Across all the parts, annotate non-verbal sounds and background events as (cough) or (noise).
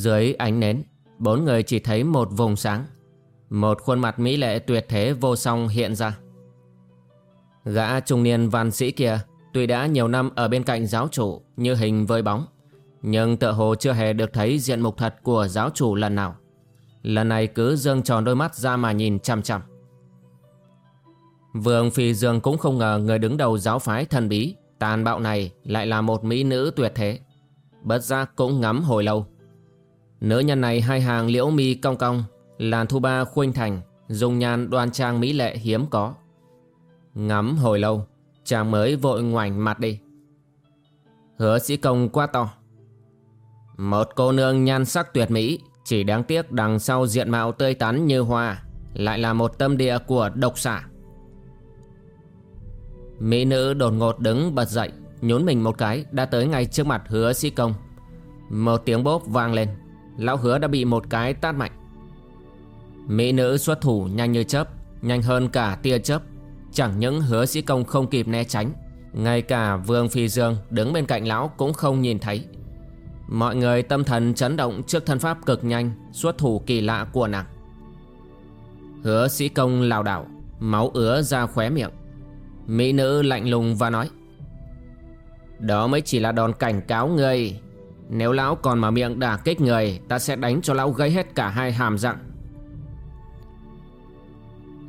Dưới ánh nến, bốn người chỉ thấy một vùng sáng. Một khuôn mặt mỹ lệ tuyệt thế vô song hiện ra. Gã trung niên văn sĩ kia tuy đã nhiều năm ở bên cạnh giáo chủ như hình với bóng, nhưng tựa hồ chưa hề được thấy diện mục thật của giáo chủ lần nào. Lần này cứ dương tròn đôi mắt ra mà nhìn chăm chăm. Vương Phi Dương cũng không ngờ người đứng đầu giáo phái thần bí, tàn bạo này lại là một mỹ nữ tuyệt thế. Bất giác cũng ngắm hồi lâu Nữ nhân này hai hàng liễu mi cong cong, làn thu ba khuynh thành, dùng nhan đoan trang mỹ lệ hiếm có. Ngắm hồi lâu, chàng mới vội ngoảnh mặt đi. Hứa sĩ công quá to. Một cô nương nhan sắc tuyệt mỹ, chỉ đáng tiếc đằng sau diện mạo tươi tắn như hoa, lại là một tâm địa của độc xả. Mỹ nữ đột ngột đứng bật dậy, nhún mình một cái đã tới ngay trước mặt hứa sĩ công. Một tiếng bốp vang lên, Lão hứa đã bị một cái tát mạnh. Mỹ nữ xuất thủ nhanh như chớp, Nhanh hơn cả tia chớp. Chẳng những hứa sĩ công không kịp né tránh, Ngay cả Vương Phi Dương đứng bên cạnh lão cũng không nhìn thấy. Mọi người tâm thần chấn động trước thân pháp cực nhanh Xuất thủ kỳ lạ của nàng. Hứa sĩ công lảo đảo, Máu ứa ra khóe miệng. Mỹ nữ lạnh lùng và nói, Đó mới chỉ là đòn cảnh cáo ngươi nếu lão còn mở miệng đả kích người, Ta sẽ đánh cho lão gây hết cả hai hàm răng.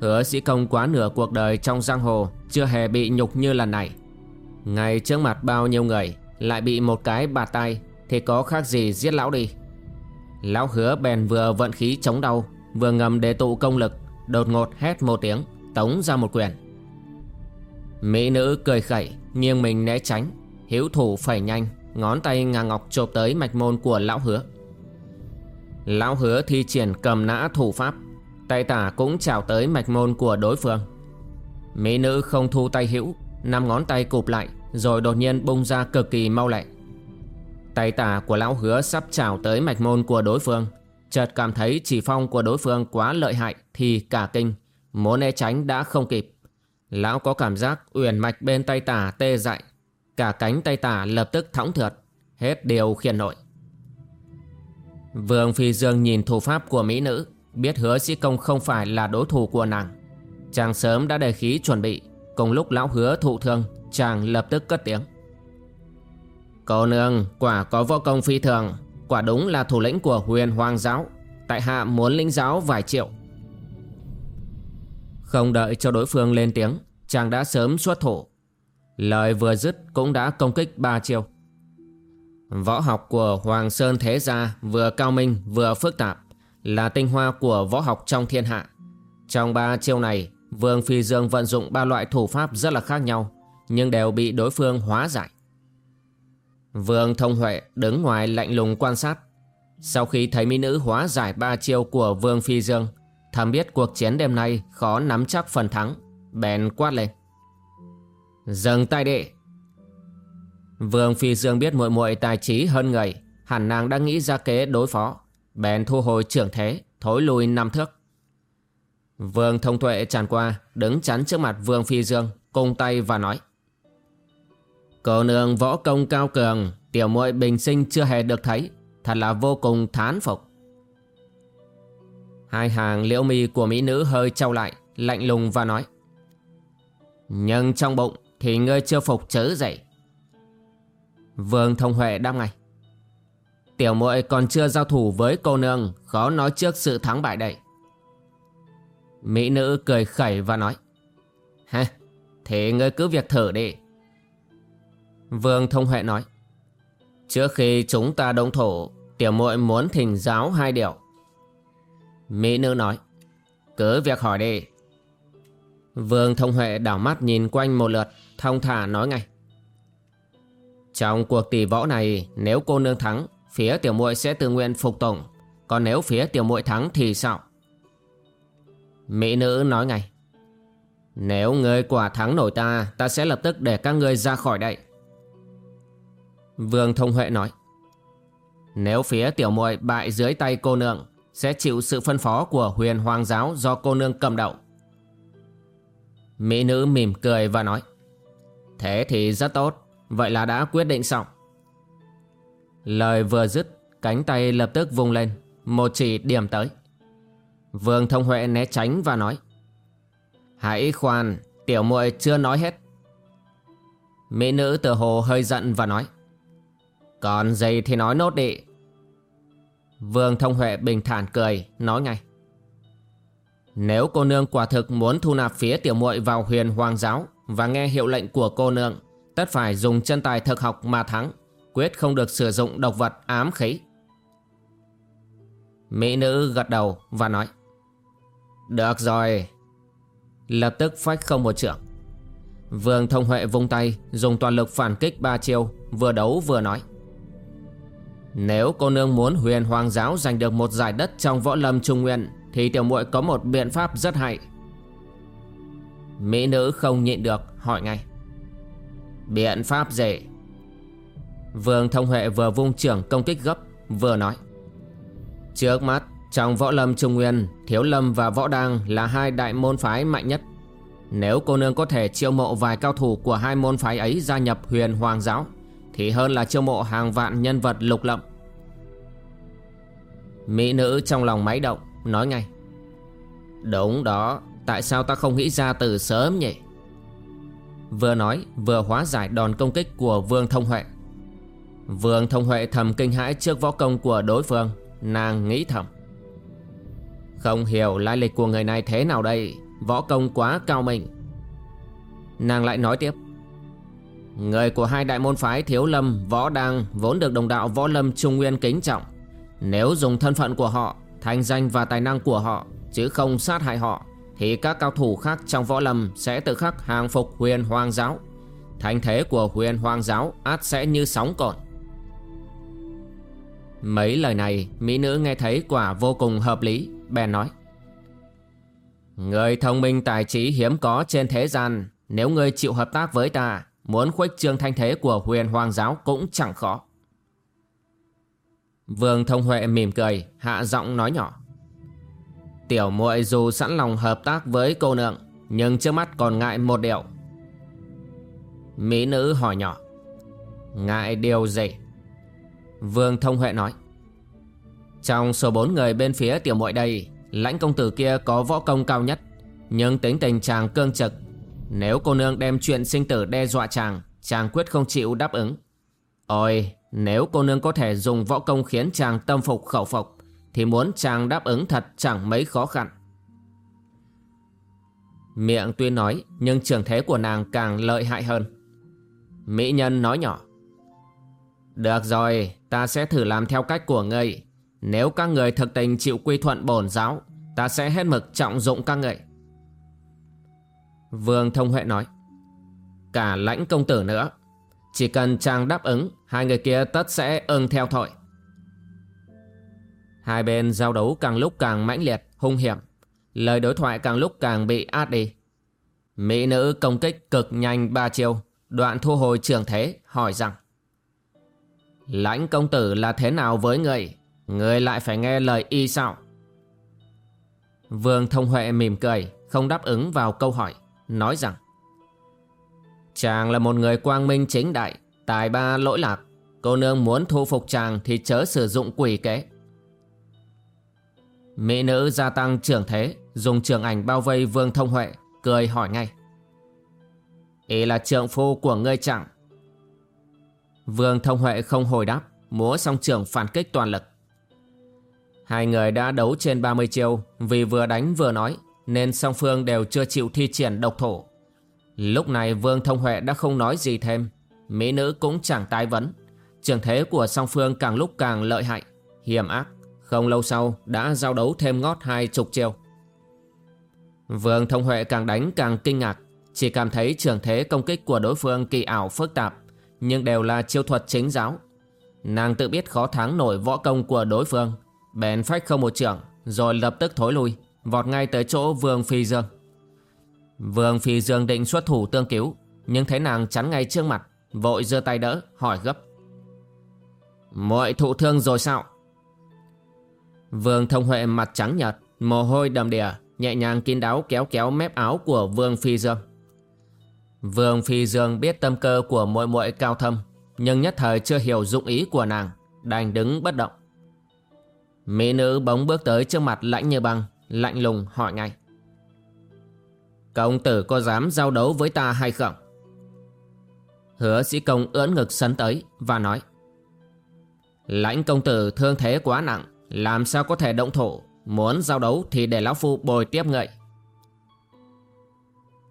Hứa sĩ công quá nửa cuộc đời trong giang hồ, Chưa hề bị nhục như lần này. Ngay trước mặt bao nhiêu người, Lại bị một cái bạt tay, Thì có khác gì giết lão đi. Lão hứa bèn vừa vận khí chống đau, Vừa ngầm đề tụ công lực, Đột ngột hét một tiếng, Tống ra một quyền. Mỹ nữ cười khẩy, Nghiêng mình né tránh, Hiếu thủ phải nhanh. Ngón tay ngà ngọc chộp tới mạch môn của lão hứa. Lão hứa thi triển cầm nã thủ pháp, Tay tả cũng chào tới mạch môn của đối phương. Mỹ nữ không thu tay hữu, Năm ngón tay cụp lại, Rồi đột nhiên bung ra cực kỳ mau lẹ. Tay tả của lão hứa sắp chào tới mạch môn của đối phương. Chợt cảm thấy chỉ phong của đối phương quá lợi hại Thì cả kinh Muốn né tránh đã không kịp. Lão có cảm giác uyển mạch bên tay tả tê dại Cả cánh tay tả lập tức thõng thượt, Hết điều khiển nội. Vương Phi Dương nhìn thủ pháp của mỹ nữ, Biết hứa sĩ công không phải là đối thủ của nàng. Chàng sớm đã đề khí chuẩn bị, Cùng lúc lão hứa thụ thương, Chàng lập tức cất tiếng. Cô nương, quả có võ công phi thường, Quả đúng là thủ lĩnh của huyền hoàng giáo, Tại hạ muốn lĩnh giáo vài triệu. Không đợi cho đối phương lên tiếng, Chàng đã sớm xuất thủ Lời vừa dứt cũng đã công kích ba chiêu. Võ học của Hoàng Sơn Thế Gia vừa cao minh, vừa phức tạp, Là tinh hoa của võ học trong thiên hạ. Trong ba chiêu này, Vương Phi Dương vận dụng ba loại thủ pháp rất là khác nhau, Nhưng đều bị đối phương hóa giải. Vương Thông Huệ đứng ngoài lạnh lùng quan sát. Sau khi thấy mỹ nữ hóa giải ba chiêu của Vương Phi Dương, Thầm biết cuộc chiến đêm nay khó nắm chắc phần thắng, Bèn quát lên. Dừng tay đệ Vương Phi Dương biết muội muội tài trí hơn người, Hẳn nàng đã nghĩ ra kế đối phó. Bèn thu hồi trưởng thế, Thối lùi năm thước. Vương Thông Tuệ tràn qua, Đứng chắn trước mặt Vương Phi Dương, Cung tay và nói. Cô nương võ công cao cường, Tiểu muội bình sinh chưa hề được thấy, Thật là vô cùng thán phục. Hai hàng liễu mi của mỹ nữ hơi trao lại, Lạnh lùng và nói. Nhưng trong bụng thì ngươi chưa phục chớ dậy. Vương Thông Huệ đáp ngay. Tiểu muội còn chưa giao thủ với cô nương Khó nói trước sự thắng bại đây. Mỹ nữ cười khẩy và nói. Ha, thế ngươi cứ việc thử đi. Vương Thông Huệ nói. Trước khi chúng ta đồng thổ Tiểu muội muốn thỉnh giáo hai điều. Mỹ nữ nói. Cứ việc hỏi đi. Vương Thông Huệ đảo mắt nhìn quanh một lượt. Thông thả nói ngay. Trong cuộc tỷ võ này, Nếu cô nương thắng, Phía tiểu muội sẽ tự nguyện phục tùng. Còn nếu phía tiểu muội thắng thì sao? Mỹ nữ nói ngay. Nếu ngươi quả thắng nổi ta Ta sẽ lập tức để các ngươi ra khỏi đây. Vương Thông Huệ nói. Nếu phía tiểu muội bại dưới tay cô nương, Sẽ chịu sự phân phó của huyền hoàng giáo Do cô nương cầm đầu. Mỹ nữ mỉm cười và nói. Thế thì rất tốt. Vậy là đã quyết định xong. Lời vừa dứt, Cánh tay lập tức vung lên. Một chỉ điểm tới. Vương Thông Huệ né tránh và nói, Hãy khoan, Tiểu muội chưa nói hết. Mỹ nữ tự hồ hơi giận và nói, Còn gì thì nói nốt đi. Vương Thông Huệ bình thản cười, Nói ngay, Nếu cô nương quả thực muốn thu nạp phía tiểu muội vào huyền hoàng giáo và nghe hiệu lệnh của cô nương. Tất phải dùng chân tài thực học mà thắng, Quyết không được sử dụng độc vật ám khí. Mỹ nữ gật đầu và nói, Được rồi. Lập tức phách không một trưởng. Vương Thông Huệ vung tay, Dùng toàn lực phản kích ba chiêu, Vừa đấu vừa nói, Nếu cô nương muốn huyền hoàng giáo Giành được một giải đất trong võ lâm trung nguyên, Thì tiểu muội có một biện pháp rất hay. Mỹ nữ không nhịn được, hỏi ngay. Biện pháp gì? Vương Thông Huệ vừa vung trưởng công kích gấp, Vừa nói. Trước mắt, trong võ lâm trung nguyên, Thiếu lâm và võ đăng là hai đại môn phái mạnh nhất. Nếu cô nương có thể chiêu mộ vài cao thủ Của hai môn phái ấy gia nhập huyền hoàng giáo, Thì hơn là chiêu mộ hàng vạn nhân vật lục lậm. Mỹ nữ trong lòng máy động, Nói ngay. Đúng đó. Tại sao ta không nghĩ ra từ sớm nhỉ? Vừa nói vừa hóa giải đòn công kích của Vương Thông Huệ. Vương Thông Huệ thầm kinh hãi trước võ công của đối phương. Nàng nghĩ thầm. Không hiểu lai lịch của người này thế nào đây. Võ công quá cao minh Nàng lại nói tiếp. Người của hai đại môn phái Thiếu Lâm, Võ Đăng Vốn được đồng đạo Võ Lâm Trung Nguyên kính trọng. Nếu dùng thân phận của họ Thành danh và tài năng của họ Chứ không sát hại họ thì các cao thủ khác trong Võ Lâm Sẽ tự khắc hàng phục huyền hoàng giáo. Thành thế của huyền hoàng giáo át sẽ như sóng cồn. Mấy lời này, Mỹ nữ nghe thấy quả vô cùng hợp lý, Bèn nói. Người thông minh tài trí hiếm có trên thế gian, Nếu ngươi chịu hợp tác với ta, Muốn khuếch trương thanh thế của huyền hoàng giáo cũng chẳng khó. Vương Thông Huệ mỉm cười, Hạ giọng nói nhỏ. Tiểu muội dù sẵn lòng hợp tác với cô nương Nhưng trước mắt còn ngại một điều. Mỹ nữ hỏi nhỏ, Ngại điều gì? Vương Thông Huệ nói, Trong số bốn người bên phía tiểu muội đây, Lãnh công tử kia có võ công cao nhất, Nhưng tính tình chàng cương trực. Nếu cô nương đem chuyện sinh tử đe dọa chàng Chàng quyết không chịu đáp ứng. Ôi, Nếu cô nương có thể dùng võ công khiến chàng tâm phục khẩu phục thì muốn chàng đáp ứng thật chẳng mấy khó khăn Miệng tuy nói Nhưng trường thế của nàng càng lợi hại hơn Mỹ nhân nói nhỏ được rồi, ta sẽ thử làm theo cách của ngươi. Nếu các người thực tình chịu quy thuận bổn giáo, ta sẽ hết mực trọng dụng các người. Vương Thông Huệ nói. Cả lãnh công tử nữa. Chỉ cần chàng đáp ứng, hai người kia tất sẽ ưng theo thôi. Hai bên giao đấu càng lúc càng mãnh liệt, hung hiểm. Lời đối thoại càng lúc càng bị át đi. Mỹ nữ công kích cực nhanh ba chiêu, đoạn thu hồi trường thế, hỏi rằng Lãnh công tử là thế nào với người? Người lại phải nghe lời y sao? Vương Thông Huệ mỉm cười Không đáp ứng vào câu hỏi Nói rằng Chàng là một người quang minh chính đại Tài ba lỗi lạc. Cô nương muốn thu phục chàng Thì chớ sử dụng quỷ kế. Mỹ nữ gia tăng trưởng thế, Dùng trường ảnh bao vây Vương Thông Huệ, Cười hỏi ngay. Y là trượng phu của ngươi chẳng? Vương Thông Huệ không hồi đáp, Múa song trưởng phản kích toàn lực. Hai người đã đấu trên 30 chiêu, Vì vừa đánh vừa nói, Nên song phương đều chưa chịu thi triển độc thổ Lúc này Vương Thông Huệ đã không nói gì thêm, Mỹ nữ cũng chẳng tái vấn. Trường thế của song phương càng lúc càng lợi hại, Hiểm ác. Không lâu sau, đã giao đấu thêm ngót hai chục chiêu. Vương Thông Huệ càng đánh càng kinh ngạc, Chỉ cảm thấy trường thế công kích của đối phương kỳ ảo phức tạp, Nhưng đều là chiêu thuật chính giáo. Nàng tự biết khó thắng nổi võ công của đối phương, Bèn phách không một trưởng, Rồi lập tức thối lui, Vọt ngay tới chỗ Vương Phi Dương. Vương Phi Dương định xuất thủ tương cứu, Nhưng thấy nàng chắn ngay trước mặt, Vội giơ tay đỡ, hỏi gấp. Muội thụ thương rồi sao? Vương Thông Huệ mặt trắng nhợt Mồ hôi đầm đìa, Nhẹ nhàng kín đáo kéo kéo mép áo của Vương Phi Dương. Vương Phi Dương biết tâm cơ của muội muội cao thâm, Nhưng nhất thời chưa hiểu dụng ý của nàng, Đành đứng bất động. Mỹ nữ bóng bước tới trước mặt lãnh như băng, Lạnh lùng hỏi ngay. Công tử có dám giao đấu với ta hay không? Hứa sĩ công ưỡn ngực sấn tới và nói. Lãnh công tử thương thế quá nặng làm sao có thể động thủ? Muốn giao đấu thì để lão phu bồi tiếp ngậy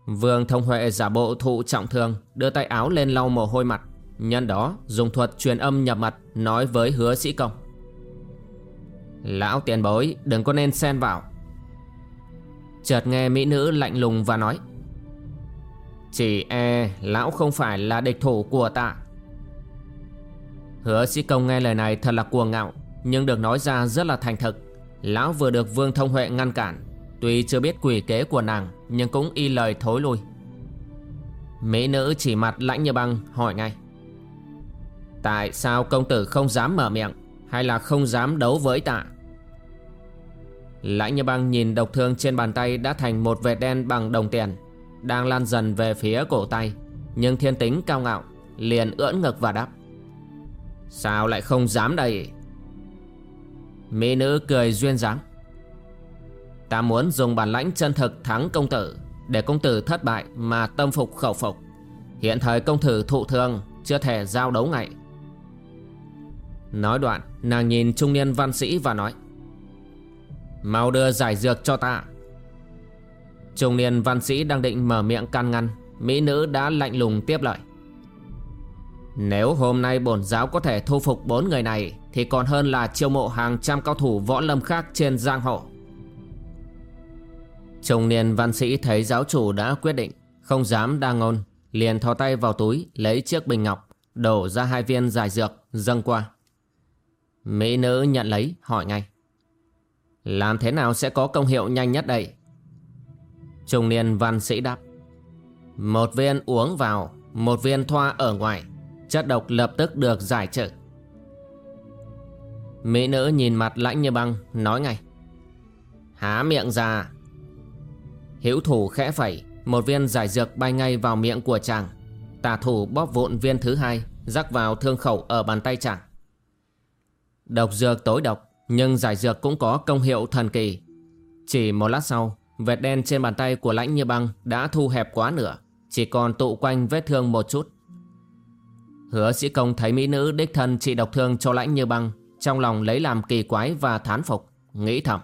Vương Thông Huệ giả bộ thụ trọng thương, Đưa tay áo lên lau mồ hôi mặt. Nhân đó, dùng thuật truyền âm nhập mặt Nói với hứa sĩ công. Lão tiền bối, đừng có nên xen vào. Chợt nghe mỹ nữ lạnh lùng và nói. Chỉ e lão không phải là địch thủ của ta. Hứa sĩ công nghe lời này thật là cuồng ngạo. Nhưng được nói ra rất là thành thực. Lão vừa được Vương Thông Huệ ngăn cản. Tuy chưa biết quỷ kế của nàng, Nhưng cũng y lời thối lui. Mỹ nữ chỉ mặt lãnh như băng, hỏi ngay. Tại sao công tử không dám mở miệng, Hay là không dám đấu với tạ? Lãnh như băng nhìn độc thương trên bàn tay Đã thành một vệt đen bằng đồng tiền, Đang lan dần về phía cổ tay. Nhưng thiên tính cao ngạo, Liền ưỡn ngực và đáp. Sao lại không dám đây? Mỹ nữ cười duyên dáng. Ta muốn dùng bản lãnh chân thực thắng công tử Để công tử thất bại mà tâm phục khẩu phục. Hiện thời công tử thụ thương, Chưa thể giao đấu ngay. Nói đoạn, Nàng nhìn trung niên văn sĩ và nói, Mau đưa giải dược cho ta. Trung niên văn sĩ đang định mở miệng can ngăn, Mỹ nữ đã lạnh lùng tiếp lời, Nếu hôm nay bổn giáo có thể thu phục bốn người này thì còn hơn là chiêu mộ hàng trăm cao thủ võ lâm khác trên giang hồ. Trung niên văn sĩ thấy giáo chủ đã quyết định, Không dám đa ngôn, Liền thò tay vào túi, lấy chiếc bình ngọc, Đổ ra hai viên giải dược, dâng qua. Mỹ nữ nhận lấy, hỏi ngay. Làm thế nào sẽ có công hiệu nhanh nhất đây? Trung niên văn sĩ đáp. Một viên uống vào, Một viên thoa ở ngoài, Chất độc lập tức được giải trừ. Mỹ nữ nhìn mặt lãnh như băng, Nói ngay. Há miệng ra. Hữu thủ khẽ phẩy, Một viên giải dược bay ngay vào miệng của chàng. Tà thủ bóp vụn viên thứ hai, Rắc vào thương khẩu ở bàn tay chàng. Độc dược tối độc, Nhưng giải dược cũng có công hiệu thần kỳ. Chỉ một lát sau, Vệt đen trên bàn tay của lãnh như băng Đã thu hẹp quá nửa, Chỉ còn tụ quanh vết thương một chút. Hứa sĩ công thấy mỹ nữ đích thân trị độc thương cho lãnh như băng trong lòng lấy làm kỳ quái và thán phục, Nghĩ thầm.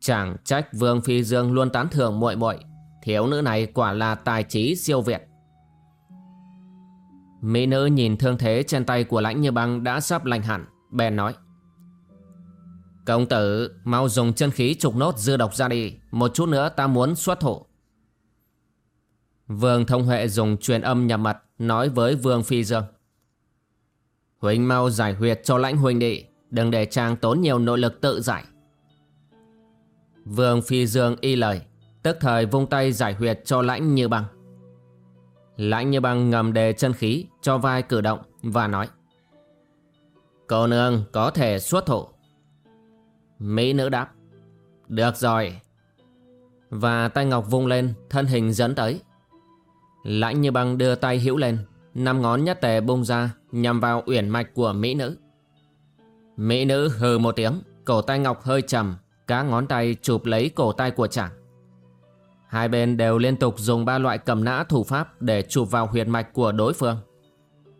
Chẳng trách Vương Phi Dương luôn tán thưởng muội muội, Thiếu nữ này quả là tài trí siêu việt. Mỹ nữ nhìn thương thế trên tay của lãnh như băng đã sắp lành hẳn, Bèn nói. Công tử, mau dùng chân khí trục nốt dư độc ra đi, Một chút nữa ta muốn xuất thủ. Vương Thông Huệ dùng truyền âm nhập mật Nói với Vương Phi Dương. Huỳnh mau giải huyệt cho lãnh huynh đi, Đừng để chàng tốn nhiều nội lực tự giải. Vương Phi Dương y lời, Tức thời vung tay giải huyệt cho lãnh như băng. Lãnh như băng ngầm đề chân khí, Cho vai cử động và nói, Cô nương có thể xuất thủ. Mỹ nữ đáp, Được rồi. Và tay ngọc vung lên, Thân hình dẫn tới. Lãnh như băng đưa tay hữu lên Năm ngón nhất tề bung ra Nhằm vào uyển mạch của Mỹ nữ Mỹ nữ hừ một tiếng Cổ tay ngọc hơi trầm cá ngón tay chụp lấy cổ tay của chàng Hai bên đều liên tục dùng ba loại cầm nã thủ pháp để chụp vào huyệt mạch của đối phương.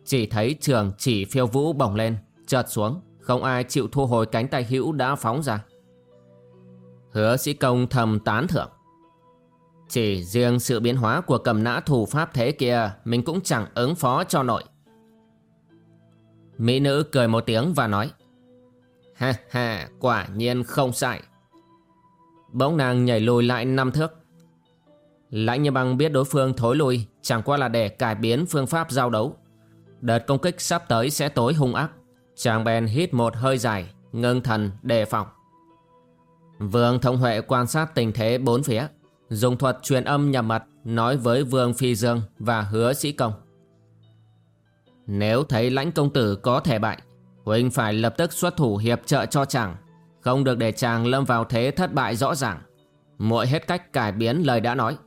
Chỉ thấy trường chỉ phiêu vũ bổng lên, chợt xuống, không ai chịu thu hồi cánh tay hữu đã phóng ra. Hứa sĩ công thầm tán thưởng. Chỉ riêng sự biến hóa của cầm nã thủ pháp thế kia mình cũng chẳng ứng phó cho nổi. Mỹ nữ cười một tiếng và nói Ha ha, quả nhiên không sai. Bỗng nàng nhảy lùi lại năm thước. Lãnh như băng biết đối phương thối lui chẳng qua là để cải biến phương pháp giao đấu. Đợt công kích sắp tới sẽ tối hung ác. Chàng bèn hít một hơi dài, ngưng thần đề phòng. Vương Thông Huệ quan sát tình thế bốn phía, dùng thuật truyền âm nhà mật nói với Vương Phi Dương và Hứa Sĩ Công. Nếu thấy lãnh công tử có thể bại, Huynh phải lập tức xuất thủ hiệp trợ cho chàng, không được để chàng lâm vào thế thất bại rõ ràng. Muội hết cách cải biến lời đã nói.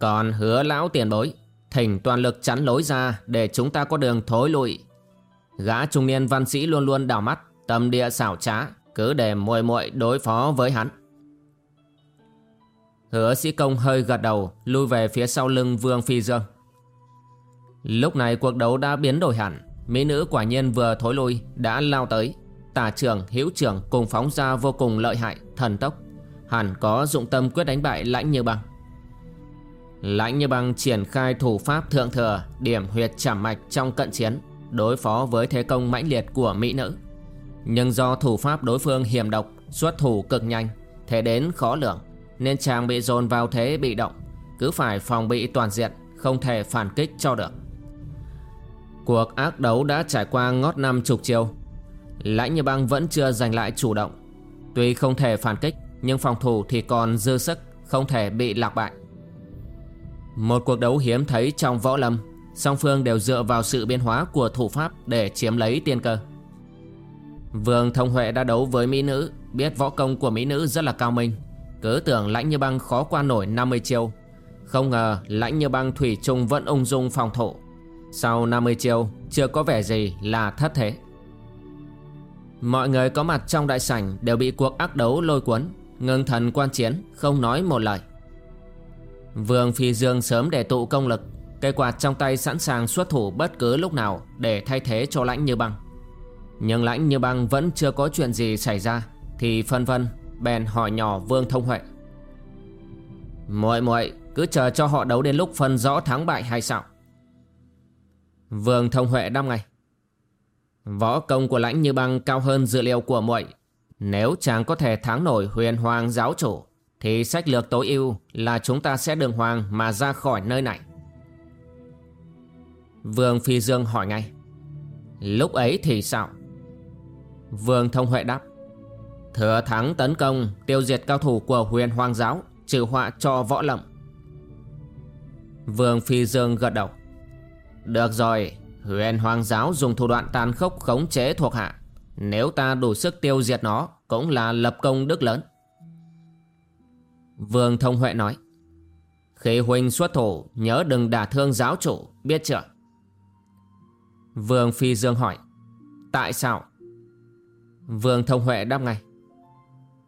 Còn hứa lão tiền bối, thỉnh toàn lực chắn lối ra để chúng ta có đường thối lụi. Gã trung niên văn sĩ luôn luôn đảo mắt, tâm địa xảo trá, cứ để muội muội đối phó với hắn. Hứa sĩ công hơi gật đầu, lui về phía sau lưng Vương Phi Dương. Lúc này cuộc đấu đã biến đổi hẳn, mỹ nữ quả nhiên vừa thối lui đã lao tới. Tả trưởng, hữu trưởng cùng phóng ra vô cùng lợi hại, thần tốc. Hẳn có dụng tâm quyết đánh bại lãnh như băng. Lãnh như băng triển khai thủ pháp thượng thừa, điểm huyệt chảm mạch trong cận chiến, đối phó với thế công mãnh liệt của mỹ nữ. Nhưng do thủ pháp đối phương hiểm độc, xuất thủ cực nhanh, thế đến khó lường, nên chàng bị dồn vào thế bị động, cứ phải phòng bị toàn diện, không thể phản kích cho được. Cuộc ác đấu đã trải qua ngót năm chục chiều, Lãnh như băng vẫn chưa giành lại chủ động. Tuy không thể phản kích, nhưng phòng thủ thì còn dư sức, không thể bị lạc bại. Một cuộc đấu hiếm thấy trong võ lâm, song phương đều dựa vào sự biến hóa của thủ pháp để chiếm lấy tiên cơ. Vương Thông Huệ đã đấu với mỹ nữ, biết võ công của mỹ nữ rất là cao minh. Cứ tưởng lãnh như băng khó qua nổi 50 chiêu. Không ngờ lãnh như băng thủy chung vẫn ung dung phòng thủ. Sau 50 chiêu, chưa có vẻ gì là thất thế. Mọi người có mặt trong đại sảnh đều bị cuộc ác đấu lôi cuốn, ngưng thần quan chiến, không nói một lời. Vương Phi Dương sớm để tụ công lực, cây quạt trong tay sẵn sàng xuất thủ bất cứ lúc nào để thay thế cho lãnh như băng. Nhưng lãnh như băng vẫn chưa có chuyện gì xảy ra Thì phân vân bèn hỏi nhỏ Vương Thông Huệ. Muội muội, cứ chờ cho họ đấu đến lúc phân rõ thắng bại hay sao? Vương Thông Huệ đáp ngay. Võ công của lãnh như băng cao hơn dự liệu của muội. Nếu chàng có thể thắng nổi huyền hoàng giáo chủ, Thì sách lược tối ưu là chúng ta sẽ đường hoàng mà ra khỏi nơi này. Vương Phi Dương hỏi ngay. Lúc ấy thì sao? Vương Thông Huệ đáp. Thừa thắng tấn công, Tiêu diệt cao thủ của huyền hoang giáo, Trừ họa cho võ lộng. Vương Phi Dương gật đầu. Được rồi, Huyền hoang giáo dùng thủ đoạn tàn khốc khống chế thuộc hạ. Nếu ta đủ sức tiêu diệt nó, Cũng là lập công đức lớn. Vương Thông Huệ nói. Khi huynh xuất thủ, Nhớ đừng đả thương giáo chủ, Biết chưa? Vương Phi Dương hỏi. Tại sao? Vương Thông Huệ đáp ngay.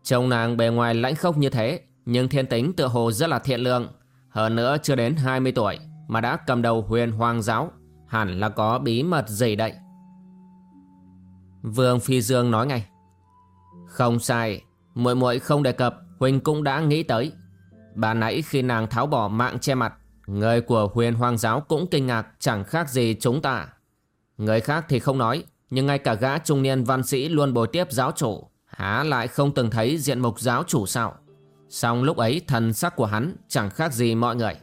Trông nàng bề ngoài lãnh khốc như thế, Nhưng thiên tính tựa hồ rất là thiện lương. Hơn nữa chưa đến 20 tuổi Mà đã cầm đầu huyền hoàng giáo, Hẳn là có bí mật gì đậy. Vương Phi Dương nói ngay, Không sai, muội muội không đề cập, Huynh cũng đã nghĩ tới. Bà nãy khi nàng tháo bỏ mạng che mặt, Người của huyền hoàng giáo cũng kinh ngạc, Chẳng khác gì chúng ta. Người khác thì không nói, nhưng ngay cả gã trung niên văn sĩ luôn bồi tiếp giáo chủ. Há lại không từng thấy diện mục giáo chủ sao? Xong lúc ấy, thần sắc của hắn chẳng khác gì mọi người.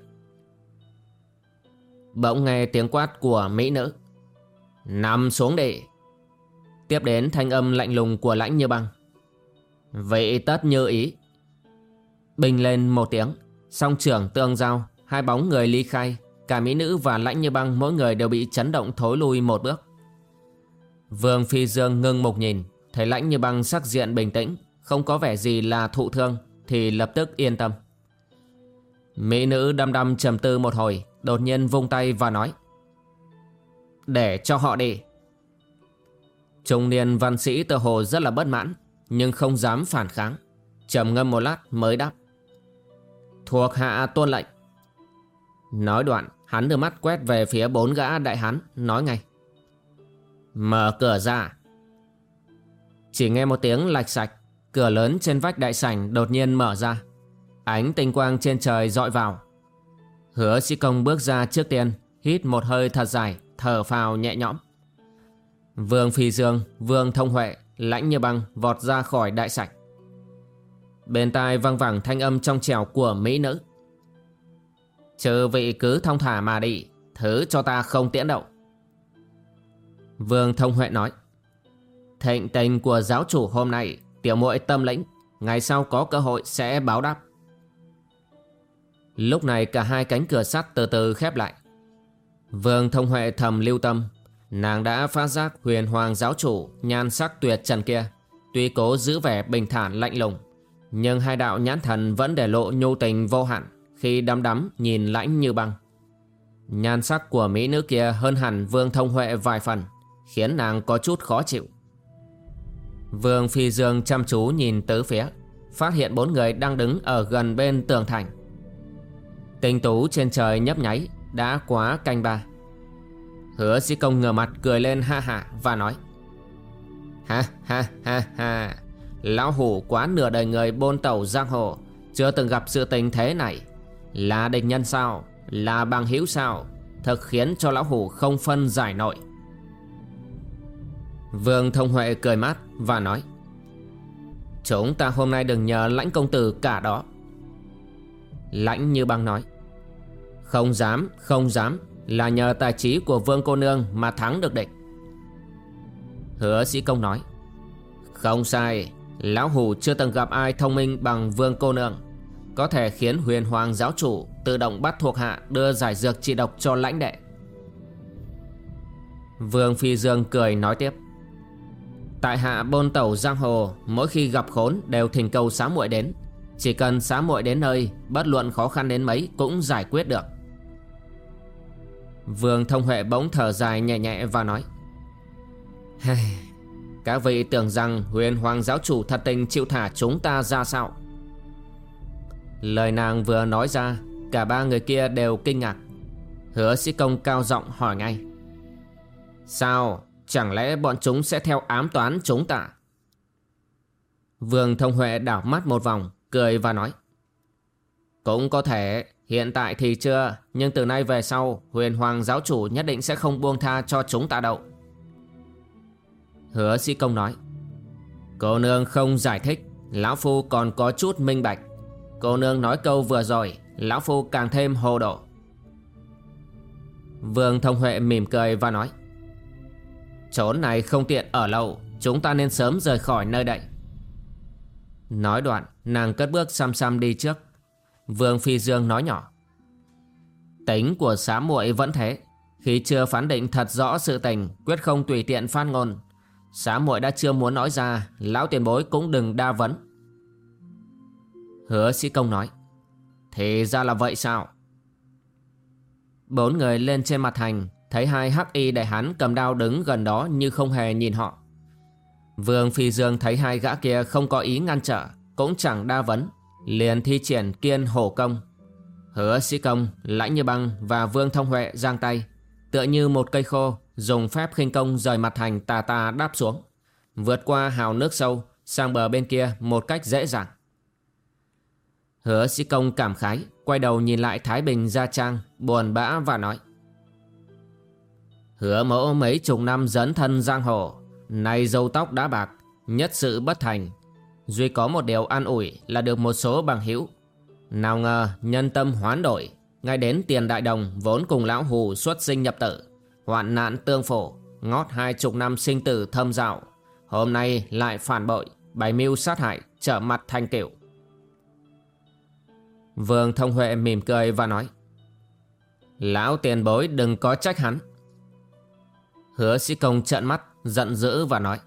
Bỗng nghe tiếng quát của mỹ nữ. Nằm xuống đi. Tiếp đến thanh âm lạnh lùng của lãnh như băng. Vậy tất như ý. Bình lên một tiếng. Song trưởng tương giao, Hai bóng người ly khai. Cả mỹ nữ và lãnh như băng mỗi người đều bị chấn động thối lui một bước. Vương Phi Dương ngưng mục nhìn. Thấy lãnh như băng sắc diện bình tĩnh, Không có vẻ gì là thụ thương, Thì lập tức yên tâm. Mỹ nữ đăm đăm trầm tư một hồi, Đột nhiên vung tay và nói, Để cho họ đi. Trung niên văn sĩ tự hồ rất là bất mãn, Nhưng không dám phản kháng. Trầm ngâm một lát mới đáp, Thuộc hạ tuân lệnh. Nói đoạn, hắn đưa mắt quét về phía bốn gã đại hán, Nói ngay, Mở cửa ra. Chỉ nghe một tiếng lạch sạch Cửa lớn trên vách đại sảnh đột nhiên mở ra. Ánh tinh quang trên trời dọi vào. Hứa sĩ công bước ra trước tiên Hít một hơi thật dài Thở phào nhẹ nhõm. Vương Phi Dương, Vương Thông Huệ Lãnh như băng vọt ra khỏi đại sảnh. Bên tai văng vẳng thanh âm trong trèo của mỹ nữ. Chờ vị cứ thông thả mà đi Thứ cho ta không tiễn động Vương Thông Huệ nói. Thịnh tình của giáo chủ hôm nay, Tiểu muội tâm lĩnh, Ngày sau có cơ hội sẽ báo đáp. Lúc này cả hai cánh cửa sắt từ từ khép lại. Vương Thông Huệ thầm lưu tâm, Nàng đã phát giác huyền hoàng giáo chủ Nhan sắc tuyệt trần kia, Tuy cố giữ vẻ bình thản lạnh lùng, Nhưng hai đạo nhãn thần vẫn để lộ nhu tình vô hạn Khi đắm đắm nhìn lãnh như băng. Nhan sắc của mỹ nữ kia hơn hẳn Vương Thông Huệ vài phần, Khiến nàng có chút khó chịu. Vương Phi Dương chăm chú nhìn tứ phía, Phát hiện bốn người đang đứng ở gần bên tường thành. Tinh tú trên trời nhấp nháy, Đã quá canh ba. Hứa sĩ công ngửa mặt cười lên ha ha và nói, Ha ha ha ha, Lão hủ quá nửa đời người bôn tẩu giang hồ, Chưa từng gặp sự tình thế này. Là địch nhân sao? Là bằng hữu sao? Thực khiến cho lão hủ không phân giải nội Vương Thông Huệ cười mát và nói Chúng ta hôm nay đừng nhờ lãnh công tử cả đó. Lãnh như băng nói Không dám, không dám Là nhờ tài trí của vương cô nương mà thắng được địch. Hứa sĩ công nói Không sai Lão Hủ chưa từng gặp ai thông minh bằng vương cô nương. Có thể khiến huyền hoàng giáo chủ Tự động bắt thuộc hạ đưa giải dược trị độc cho lãnh đệ. Vương Phi Dương cười nói tiếp Tại hạ bôn tẩu giang hồ, Mỗi khi gặp khốn đều thỉnh cầu xá muội đến. Chỉ cần xá muội đến nơi, Bất luận khó khăn đến mấy cũng giải quyết được. Vương Thông Huệ bỗng thở dài nhẹ nhẹ và nói Các vị tưởng rằng huyền hoàng giáo chủ thật tình chịu thả chúng ta ra sao? Lời nàng vừa nói ra, Cả ba người kia đều kinh ngạc. Hứa sĩ công cao giọng hỏi ngay, Sao Chẳng lẽ bọn chúng sẽ theo ám toán chúng ta? Vương Thông Huệ đảo mắt một vòng, Cười và nói. Cũng có thể, Hiện tại thì chưa, Nhưng từ nay về sau, Huyền Hoàng giáo chủ nhất định sẽ không buông tha cho chúng ta đâu. Hứa sĩ công nói. Cô nương không giải thích, Lão Phu còn có chút minh bạch. Cô nương nói câu vừa rồi, Lão Phu càng thêm hồ độ Vương Thông Huệ mỉm cười và nói. Chốn này không tiện ở lâu, Chúng ta nên sớm rời khỏi nơi đây. Nói đoạn, Nàng cất bước xăm xăm đi trước. Vương Phi Dương nói nhỏ. Tính của xá muội vẫn thế. Khi chưa phán định thật rõ sự tình, Quyết không tùy tiện phát ngôn. Xá muội đã chưa muốn nói ra, Lão tiền bối cũng đừng đa vấn. Hứa sĩ công nói, Thì ra là vậy sao? Bốn người lên trên mặt thành Thấy hai hắc y đại hán cầm đao đứng gần đó như không hề nhìn họ. Vương Phi Dương thấy hai gã kia không có ý ngăn trở Cũng chẳng đa vấn Liền thi triển kiên hổ công. Hứa sĩ công, lãnh như băng và Vương Thông Huệ giang tay Tựa như một cây khô Dùng phép khinh công rời mặt thành tà tà đáp xuống Vượt qua hào nước sâu Sang bờ bên kia một cách dễ dàng. Hứa sĩ công cảm khái Quay đầu nhìn lại Thái Bình Gia Trang Buồn bã và nói Hứa mẫu mấy chục năm dấn thân giang hồ, Nay dâu tóc đã bạc, Nhất sự bất thành. Duy có một điều an ủi là được một số bằng hữu. Nào ngờ nhân tâm hoán đổi, Ngay đến tiền đại đồng Vốn cùng lão hù xuất sinh nhập tử, Hoạn nạn tương phổ, Ngót hai chục năm sinh tử thâm dạo, Hôm nay lại phản bội, Bày mưu sát hại, trở mặt thành kiểu Vương Thông Huệ mỉm cười và nói, Lão tiền bối đừng có trách hắn. Hứa sĩ công trợn mắt Giận dữ và nói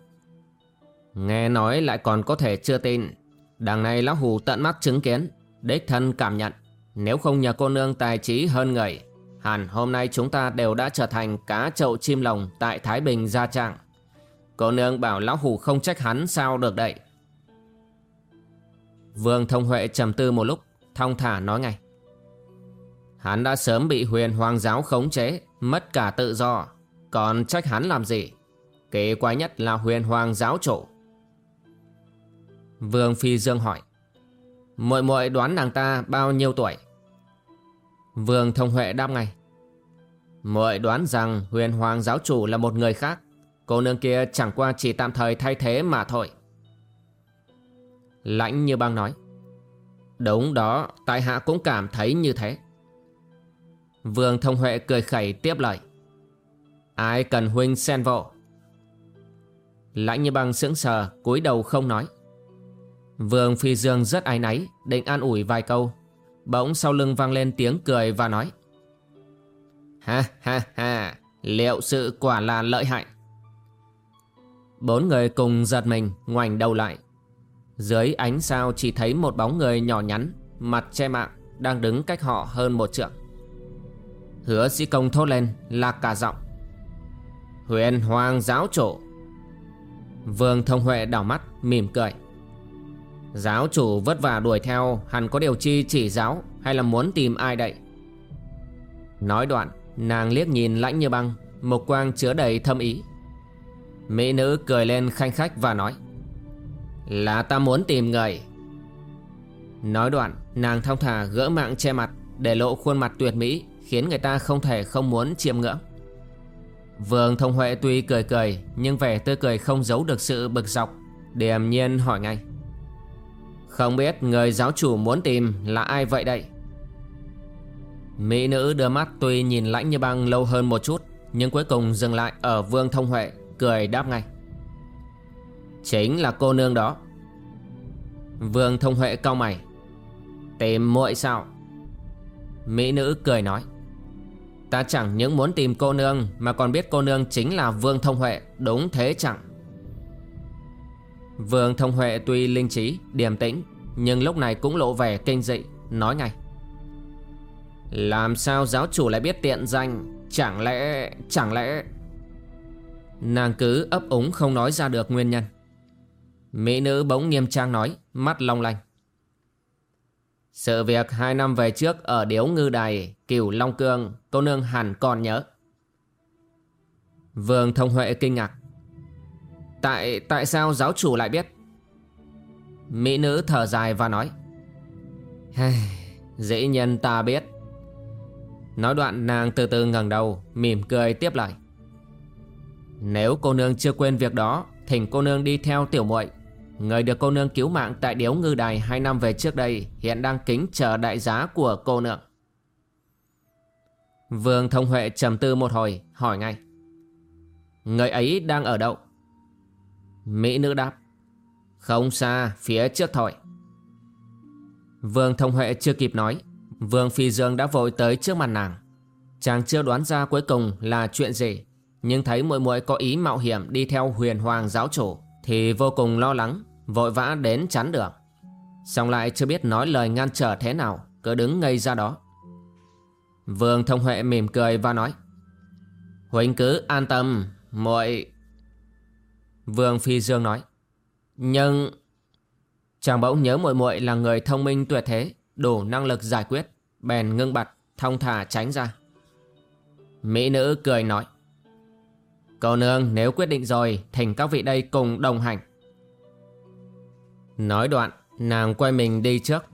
Nghe nói lại còn có thể chưa tin Đằng này lão hù tận mắt chứng kiến Đích thân cảm nhận Nếu không nhờ cô nương tài trí hơn người Hẳn hôm nay chúng ta đều đã trở thành cá chậu chim lồng Tại Thái Bình Gia Trạng Cô nương bảo lão hù không trách hắn sao được đậy Vương Thông Huệ trầm tư một lúc thong thả nói ngay. Hắn đã sớm bị huyền hoàng giáo khống chế, mất cả tự do. Còn trách hắn làm gì? Kế quái nhất là huyền hoàng giáo chủ. Vương Phi Dương hỏi. muội muội đoán nàng ta bao nhiêu tuổi? Vương Thông Huệ đáp ngay. muội đoán rằng huyền hoàng giáo chủ là một người khác. Cô nương kia chẳng qua chỉ tạm thời thay thế mà thôi. Lãnh như băng nói. Đúng đó, tại hạ cũng cảm thấy như thế. Vương Thông Huệ cười khẩy tiếp lời. Ai cần huynh xen vộ? Lãnh như băng sững sờ, cúi đầu không nói. Vương Phi Dương rất ái náy, định an ủi vài câu. Bỗng sau lưng vang lên tiếng cười và nói. Ha ha ha, liệu sự quả là lợi hại. Bốn người cùng giật mình, ngoảnh đầu lại. Dưới ánh sao chỉ thấy một bóng người nhỏ nhắn, mặt che mạng, đang đứng cách họ hơn một trượng. Hứa sĩ công thốt lên là cả giọng. Huyền Hoàng giáo chủ. Vương Thông Huệ đảo mắt, mỉm cười. Giáo chủ vất vả đuổi theo Hẳn có điều chi chỉ giáo Hay là muốn tìm ai đậy Nói đoạn Nàng liếc nhìn lãnh như băng Một quang chứa đầy thâm ý Mỹ nữ cười lên khanh khách và nói Là ta muốn tìm người Nói đoạn Nàng thong thả gỡ mạng che mặt Để lộ khuôn mặt tuyệt mỹ Khiến người ta không thể không muốn chiêm ngưỡng Vương Thông Huệ tuy cười cười, Nhưng vẻ tươi cười không giấu được sự bực dọc. Điềm nhiên hỏi ngay. Không biết người giáo chủ muốn tìm là ai vậy đây? Mỹ nữ đưa mắt tuy nhìn lãnh như băng lâu hơn một chút, Nhưng cuối cùng dừng lại ở Vương Thông Huệ, Cười đáp ngay. Chính là cô nương đó. Vương Thông Huệ cau mày. Tìm muội sao? Mỹ nữ cười nói. Ta chẳng những muốn tìm cô nương Mà còn biết cô nương chính là Vương Thông Huệ Đúng thế chẳng? Vương Thông Huệ tuy linh trí, điềm tĩnh Nhưng lúc này cũng lộ vẻ kinh dị. Nói ngay. Làm sao giáo chủ lại biết tiện danh? Chẳng lẽ... chẳng lẽ... Nàng cứ ấp úng không nói ra được nguyên nhân. Mỹ nữ bỗng nghiêm trang nói Mắt long lanh. Sự việc hai năm về trước Ở điếu ngư đài Cửu Long Cương, Cô nương hẳn còn nhớ. Vương Thông Huệ kinh ngạc. Tại tại sao giáo chủ lại biết? Mỹ nữ thở dài và nói. Dĩ nhân ta biết. Nói đoạn nàng từ từ ngẩng đầu, Mỉm cười tiếp lại Nếu cô nương chưa quên việc đó, Thỉnh cô nương đi theo tiểu muội. Người được cô nương cứu mạng tại điếu ngư đài hai năm về trước đây Hiện đang kính chờ đại giá của cô nương. Vương Thông Huệ trầm tư một hồi, Hỏi ngay. Người ấy đang ở đâu? Mỹ nữ đáp. Không xa, phía trước thôi. Vương Thông Huệ chưa kịp nói, Vương Phi Dương đã vội tới trước mặt nàng. Chàng chưa đoán ra cuối cùng là chuyện gì, Nhưng thấy muội muội có ý mạo hiểm đi theo huyền hoàng giáo chủ. Thì vô cùng lo lắng, Vội vã đến chắn đường. Xong lại chưa biết nói lời ngăn trở thế nào, Cứ đứng ngây ra đó. Vương Thông Huệ mỉm cười và nói, Huỳnh cứ an tâm, muội. Vương Phi Dương nói, Nhưng Chàng bỗng nhớ muội muội là người thông minh tuyệt thế, Đủ năng lực giải quyết, Bèn ngưng bặt Thông thả tránh ra. Mỹ nữ cười nói Cô nương, nếu quyết định rồi Thỉnh các vị đây cùng đồng hành. Nói đoạn, Nàng quay mình đi trước.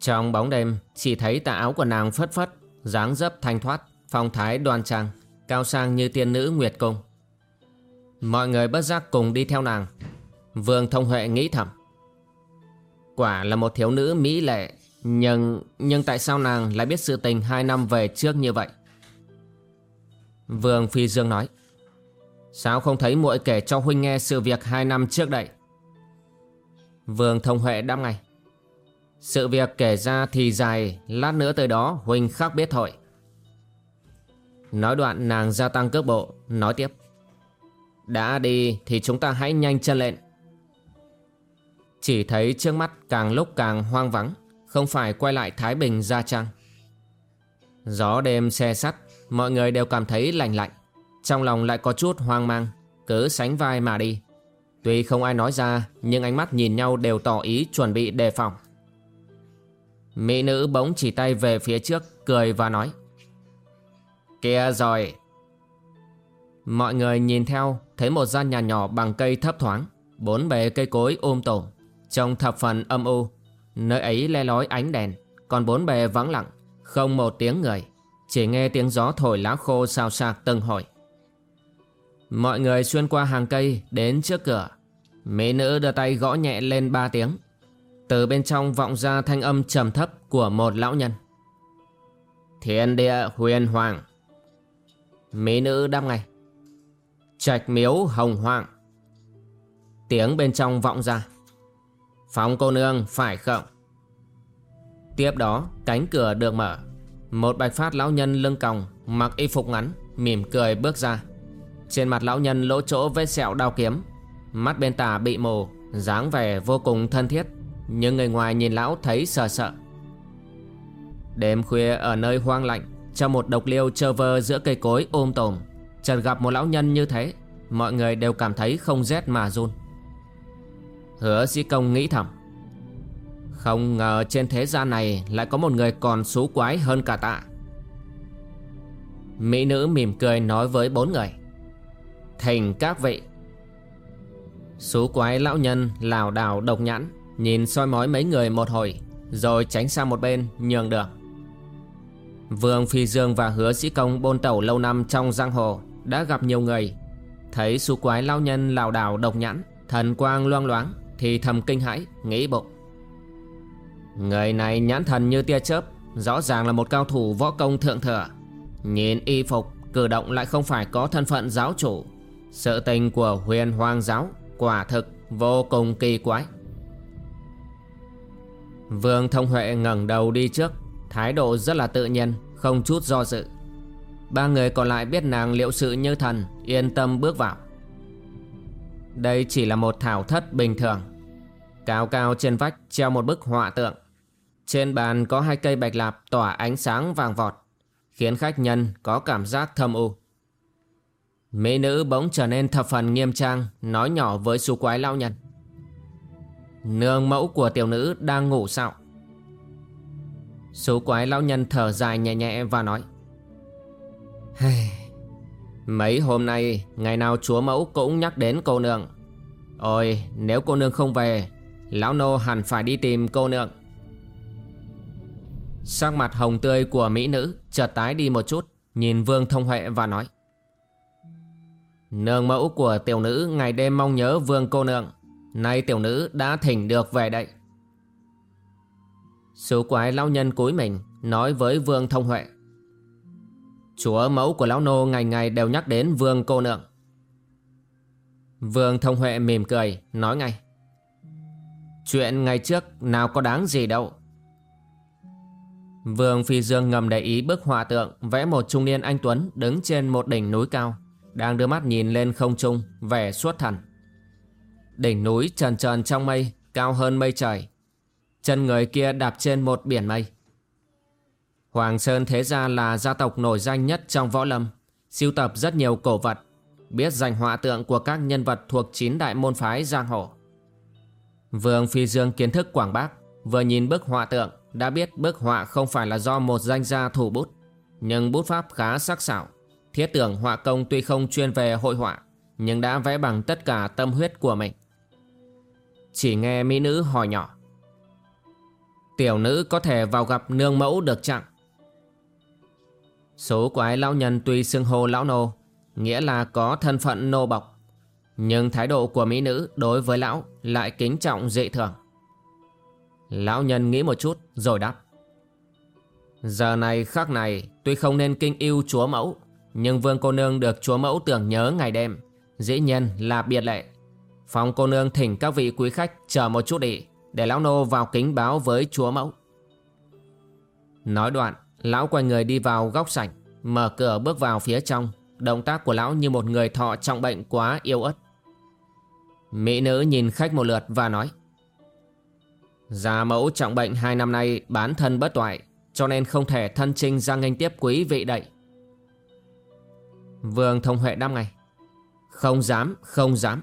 Trong bóng đêm, Chỉ thấy tà áo của nàng phất phất, dáng dấp thanh thoát, Phong thái đoan trang, Cao sang như tiên nữ Nguyệt Cung. Mọi người bất giác cùng đi theo nàng. Vương Thông Huệ nghĩ thầm. Quả là một thiếu nữ mỹ lệ, Nhưng nhưng tại sao nàng lại biết sự tình hai năm về trước như vậy? Vương Phi Dương nói. Sao không thấy muội kể cho huynh nghe sự việc hai năm trước đây Vương Thông Huệ đáp ngay. Sự việc kể ra thì dài, Lát nữa tới đó huynh khắc biết thôi. Nói đoạn nàng gia tăng cước bộ, Nói tiếp. Đã đi thì chúng ta hãy nhanh chân lên. Chỉ thấy trước mắt càng lúc càng hoang vắng, Không phải quay lại Thái Bình ra trăng Gió đêm xe sắt, Mọi người đều cảm thấy lạnh lạnh. Trong lòng lại có chút hoang mang, Cứ sánh vai mà đi. Tuy không ai nói ra, Nhưng ánh mắt nhìn nhau đều tỏ ý chuẩn bị đề phòng. Mỹ nữ bỗng chỉ tay về phía trước, Cười và nói Kia rồi. Mọi người nhìn theo, Thấy một gian nhà nhỏ bằng cây thấp thoáng, Bốn bề cây cối um ôm tổ Trông thập phần âm u. Nơi ấy le lói ánh đèn, Còn bốn bề vắng lặng, Không một tiếng người, Chỉ nghe tiếng gió thổi lá khô xào xạc từng hồi. Mọi người xuyên qua hàng cây Đến trước cửa. Mỹ nữ đưa tay gõ nhẹ lên ba tiếng. Từ bên trong vọng ra thanh âm trầm thấp Của một lão nhân. Thiên địa huyền hoàng. Mỹ nữ đáp ngay. Trạch miếu hồng hoàng. Tiếng bên trong vọng ra. Phóng cô nương phải không? Tiếp đó, cánh cửa được mở. Một bạch phát lão nhân lưng còng, Mặc y phục ngắn, Mỉm cười bước ra. Trên mặt lão nhân lỗ chỗ vết sẹo đao kiếm. Mắt bên tả bị mù, dáng vẻ vô cùng thân thiết. Nhưng người ngoài nhìn lão thấy sợ sợ. Đêm khuya ở nơi hoang lạnh, Trong một độc liêu trơ vơ giữa cây cối um ôm tồm Chợt gặp một lão nhân như thế. Mọi người đều cảm thấy không rét mà run. Hứa sĩ công nghĩ thầm. Không ngờ trên thế gian này Lại có một người còn xú quái hơn cả tạ Mỹ nữ mỉm cười nói với bốn người thành các vị Xú quái lão nhân lảo đảo độc nhãn, Nhìn soi mói mấy người một hồi, Rồi tránh sang một bên, nhường đường. Vương Phi Dương và Hứa Sĩ Công bôn tẩu lâu năm trong giang hồ, Đã gặp nhiều người. Thấy xú quái lão nhân lảo đảo độc nhãn, Thần quang loang loáng, Thì thầm kinh hãi, nghĩ bụng. Người này nhãn thần như tia chớp, Rõ ràng là một cao thủ võ công thượng thừa. Nhìn y phục, Cử động lại không phải có thân phận giáo chủ. Sự tình của huyền hoang giáo Quả thực vô cùng kỳ quái. Vương Thông Huệ ngẩng đầu đi trước, Thái độ rất là tự nhiên, Không chút do dự. Ba người còn lại biết nàng liệu sự như thần, Yên tâm bước vào. Đây chỉ là một thảo thất bình thường, Cao cao trên vách treo một bức họa tượng. Trên bàn có hai cây bạch lạp tỏa ánh sáng vàng vọt, Khiến khách nhân có cảm giác thâm u. Mỹ nữ bỗng trở nên thập phần nghiêm trang, Nói nhỏ với su quái lao nhân. Nương mẫu của tiểu nữ đang ngủ sao? Số quái lão nhân thở dài nhẹ nhẹ và nói. Mấy hôm nay, Ngày nào chúa mẫu cũng nhắc đến cô nương. Ôi, nếu cô nương không về, Lão nô hẳn phải đi tìm cô nương. Sắc mặt hồng tươi của mỹ nữ chợt tái đi một chút, Nhìn Vương Thông Huệ và nói. Nương mẫu của tiểu nữ ngày đêm mong nhớ vương cô nương. Nay tiểu nữ đã thỉnh được về đây. Số quái lão nhân cúi mình, Nói với vương thông huệ. Chúa mẫu của lão nô ngày ngày đều nhắc đến vương cô nương. Vương thông huệ mỉm cười, Nói ngay. Chuyện ngày trước nào có đáng gì đâu. Vương Phi Dương ngầm để ý bức họa tượng vẽ một trung niên anh Tuấn đứng trên một đỉnh núi cao đang đưa mắt nhìn lên không trung, vẻ suốt thần đỉnh núi trần trần trong mây, cao hơn mây trời. Chân người kia đạp trên một biển mây. Hoàng Sơn thế ra là gia tộc nổi danh nhất trong võ lâm, siêu tập rất nhiều cổ vật, biết danh họa tượng của các nhân vật thuộc chín đại môn phái giang hồ. Vương Phi Dương kiến thức quảng bác, vừa nhìn bức họa tượng, đã biết bức họa không phải là do một danh gia thủ bút, nhưng bút pháp khá sắc sảo. Thiết tưởng họa công tuy không chuyên về hội họa, Nhưng đã vẽ bằng tất cả tâm huyết của mình Chỉ nghe mỹ nữ hỏi nhỏ, Tiểu nữ có thể vào gặp nương mẫu được chăng? Số quái lão nhân tuy xưng hô lão nô, Nghĩa là có thân phận nô bọc Nhưng thái độ của mỹ nữ đối với lão lại kính trọng dị thường Lão nhân nghĩ một chút rồi đáp, Giờ này khắc này tuy không nên kinh yêu chúa mẫu nhưng vương cô nương được chúa mẫu tưởng nhớ ngày đêm. Dĩ nhiên là biệt lệ. Phòng cô nương thỉnh các vị quý khách chờ một chút đi, Để lão nô vào kính báo với chúa mẫu. Nói đoạn, Lão quay người đi vào góc sảnh, Mở cửa bước vào phía trong. Động tác của lão như một người thọ trọng bệnh quá yêu ớt. Mỹ nữ nhìn khách một lượt và nói, Già mẫu trọng bệnh hai năm nay bán thân bất toại, Cho nên không thể thân trinh ra nghênh tiếp quý vị đậy Vương Thông Huệ đáp ngay. Không dám, không dám.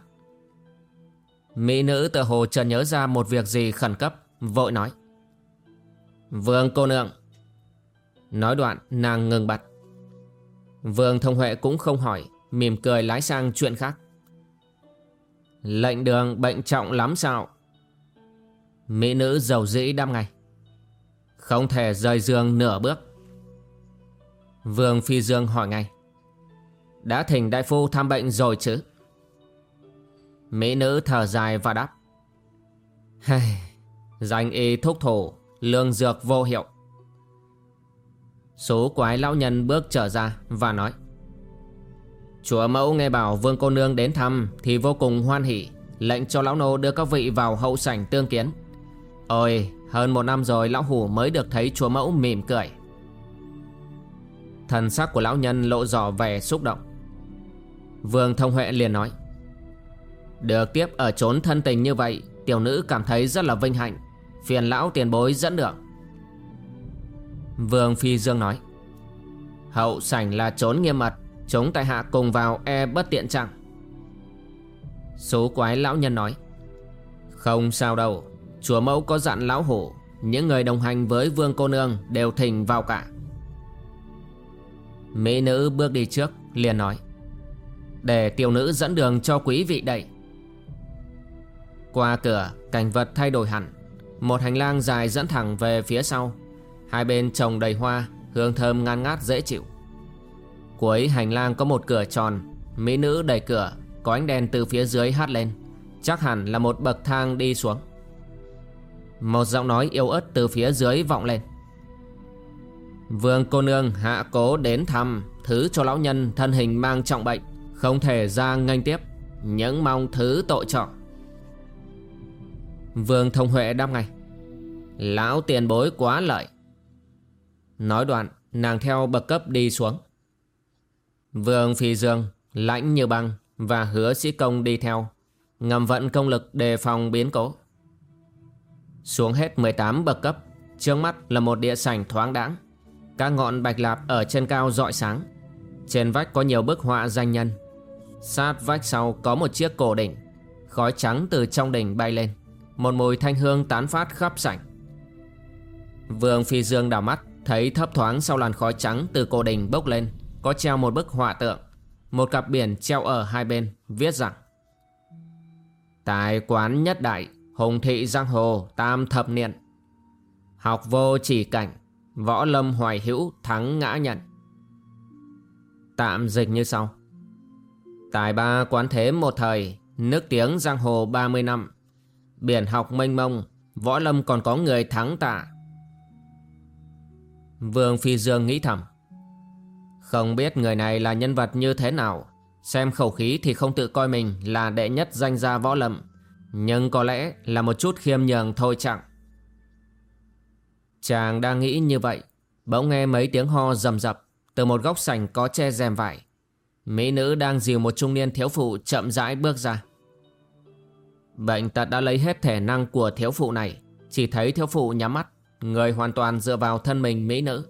Mỹ nữ tự hồ chợt nhớ ra một việc gì khẩn cấp Vội nói. Vương cô nương. Nói đoạn nàng ngừng bặt. Vương thông huệ cũng không hỏi Mỉm cười lái sang chuyện khác. Lệnh đường bệnh trọng lắm sao? Mỹ nữ giàu dĩ đam ngay. Không thể rời giường nửa bước. Vương Phi Dương hỏi ngay. Đã thỉnh đại phu thăm bệnh rồi chứ? Mỹ nữ thở dài và đáp. Hay, Danh y thúc thủ Lương dược vô hiệu. Số quái lão nhân bước trở ra và nói Chúa mẫu nghe bảo vương cô nương đến thăm Thì vô cùng hoan hỷ Lệnh cho lão nô đưa các vị vào hậu sảnh tương kiến. Ôi hơn một năm rồi lão hủ mới được thấy chúa mẫu mỉm cười. Thần sắc của lão nhân lộ rõ vẻ xúc động. Vương thông huệ liền nói. Được tiếp ở chốn thân tình như vậy, Tiểu nữ cảm thấy rất là vinh hạnh. Phiền lão tiền bối dẫn đường. Vương Phi Dương nói. Hậu sảnh là trốn nghiêm mật, Chúng tại hạ cùng vào e bất tiện chẳng. Số quái lão nhân nói. Không sao đâu Chúa mẫu có dặn lão hổ, Những người đồng hành với vương cô nương Đều thỉnh vào cả. Mỹ nữ bước đi trước, liền nói. Để tiểu nữ dẫn đường cho quý vị đây. Qua cửa, Cảnh vật thay đổi hẳn. Một hành lang dài dẫn thẳng về phía sau. Hai bên trồng đầy hoa, Hương thơm ngan ngát dễ chịu. Cuối hành lang có một cửa tròn. Mỹ nữ đẩy cửa, Có ánh đèn từ phía dưới hát lên. Chắc hẳn là một bậc thang đi xuống. Một giọng nói yếu ớt từ phía dưới vọng lên. Vương cô nương hạ cố đến thăm Thứ cho lão nhân thân hình mang trọng bệnh. Không thể ra nghênh tiếp. Những mong thứ tội trọ Vương thông huệ đáp ngay. Lão tiền bối quá lợi. Nói đoạn, nàng theo bậc cấp đi xuống. Vương Phi Dương lãnh như băng và hứa sĩ công đi theo, ngầm vận công lực đề phòng biến cố. Xuống hết 18 bậc cấp, trước mắt là một địa sảnh thoáng đãng. Các ngọn bạch lạp ở trên cao rọi sáng. Trên vách có nhiều bức họa danh nhân sát vách sau có một chiếc cổ đỉnh. Khói trắng từ trong đỉnh bay lên. Một mùi thanh hương tán phát khắp sảnh. Vương Phi Dương đảo mắt, Thấy thấp thoáng sau làn khói trắng từ cổ đỉnh bốc lên, Có treo một bức họa tượng. Một cặp biển treo ở hai bên, Viết rằng Tài quán nhất đại, Hùng thị giang hồ, tam thập niên. Học vô chỉ cảnh, Võ lâm hoài hữu thắng ngã nhận. Tạm dịch như sau. Tài ba quán thế một thời, Nước tiếng giang hồ 30 năm. Biển học mênh mông, Võ lâm còn có người thắng tạ. Vương Phi Dương nghĩ thầm, Không biết người này là nhân vật như thế nào, Xem khẩu khí thì không tự coi mình là đệ nhất danh gia võ lâm, Nhưng có lẽ là một chút khiêm nhường thôi chẳng. Chàng đang nghĩ như vậy, Bỗng nghe mấy tiếng ho rầm rập Từ một góc sảnh có che rèm vải. Mỹ nữ đang dìu một trung niên thiếu phụ chậm rãi bước ra. Bệnh tật đã lấy hết thể năng của thiếu phụ này. Chỉ thấy thiếu phụ nhắm mắt, Người hoàn toàn dựa vào thân mình mỹ nữ.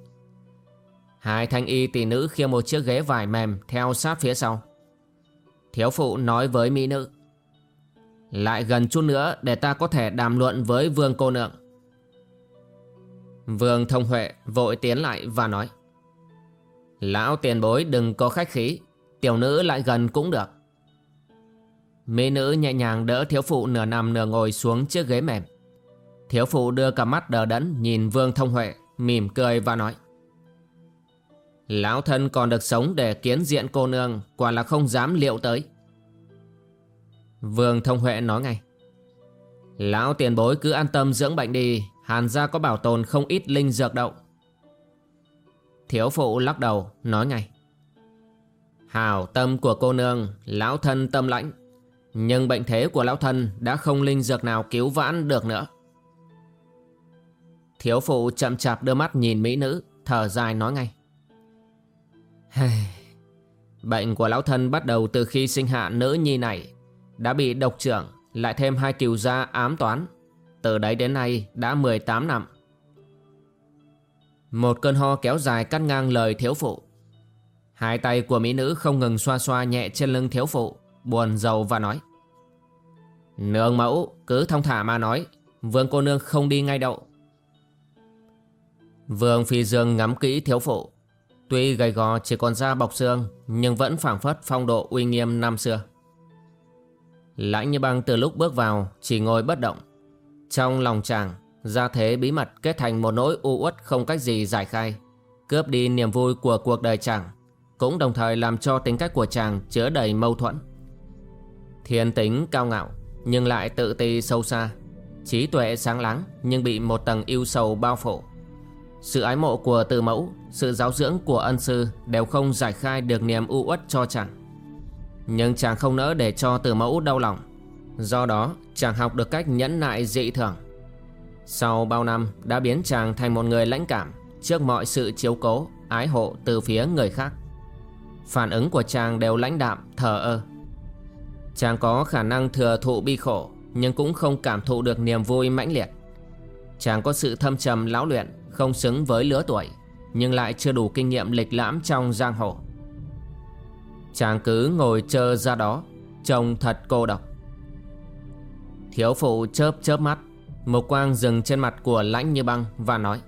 Hai thanh y tỷ nữ khiêng một chiếc ghế vải mềm theo sát phía sau. Thiếu phụ nói với mỹ nữ, Lại gần chút nữa để ta có thể đàm luận với vương cô nương. Vương thông huệ vội tiến lại và nói, Lão tiền bối đừng có khách khí. Tiểu nữ lại gần cũng được. Mỹ nữ nhẹ nhàng đỡ thiếu phụ nửa nằm nửa ngồi xuống chiếc ghế mềm. Thiếu phụ đưa cả mắt đờ đẫn nhìn Vương Thông Huệ, Mỉm cười và nói, Lão thân còn được sống để kiến diện cô nương, Quả là không dám liệu tới. Vương Thông Huệ nói ngay, Lão tiền bối cứ an tâm dưỡng bệnh đi, Hàn gia có bảo tồn không ít linh dược đậu. Thiếu phụ lắc đầu, nói ngay Hảo tâm của cô nương, Lão thân tâm lãnh. Nhưng bệnh thế của lão thân Đã không linh dược nào cứu vãn được nữa. Thiếu phụ chậm chạp đưa mắt nhìn mỹ nữ, Thở dài nói ngay. Bệnh của lão thân bắt đầu từ khi sinh hạ nữ nhi này, Đã bị độc trưởng, Lại thêm hai kiều gia ám toán. Từ đấy đến nay đã 18 năm. Một cơn ho kéo dài cắt ngang lời thiếu phụ. Hai tay của mỹ nữ không ngừng xoa xoa nhẹ trên lưng thiếu phụ, Buồn rầu và nói. Nương mẫu, cứ thông thả mà nói, Vương cô nương không đi ngay đậu Vương Phi Dương ngắm kỹ thiếu phụ. Tuy gầy gò chỉ còn da bọc xương, Nhưng vẫn phảng phất phong độ uy nghiêm năm xưa. Lãnh như băng từ lúc bước vào, Chỉ ngồi bất động. Trong lòng chàng, Gia thế bí mật kết thành một nỗi u uất không cách gì giải khai, Cướp đi niềm vui của cuộc đời chàng. Cũng đồng thời làm cho tính cách của chàng chứa đầy mâu thuẫn. Thiên tính cao ngạo Nhưng lại tự ti sâu xa. Trí tuệ sáng láng Nhưng bị một tầng yêu sầu bao phủ. Sự ái mộ của từ mẫu Sự giáo dưỡng của ân sư Đều không giải khai được niềm u uất cho chàng. Nhưng chàng không nỡ để cho từ mẫu đau lòng. Do đó chàng học được cách nhẫn nại dị thường. Sau bao năm đã biến chàng thành một người lãnh cảm Trước mọi sự chiếu cố, ái hộ từ phía người khác. Phản ứng của chàng đều lãnh đạm, thờ ơ. Chàng có khả năng thừa thụ bi khổ Nhưng cũng không cảm thụ được niềm vui mãnh liệt. Chàng có sự thâm trầm lão luyện Không xứng với lứa tuổi Nhưng lại chưa đủ kinh nghiệm lịch lãm trong giang hồ. Chàng cứ ngồi chờ ra đó Trông thật cô độc. Thiếu phụ chớp chớp mắt Một quang dừng trên mặt của lãnh như băng Và nói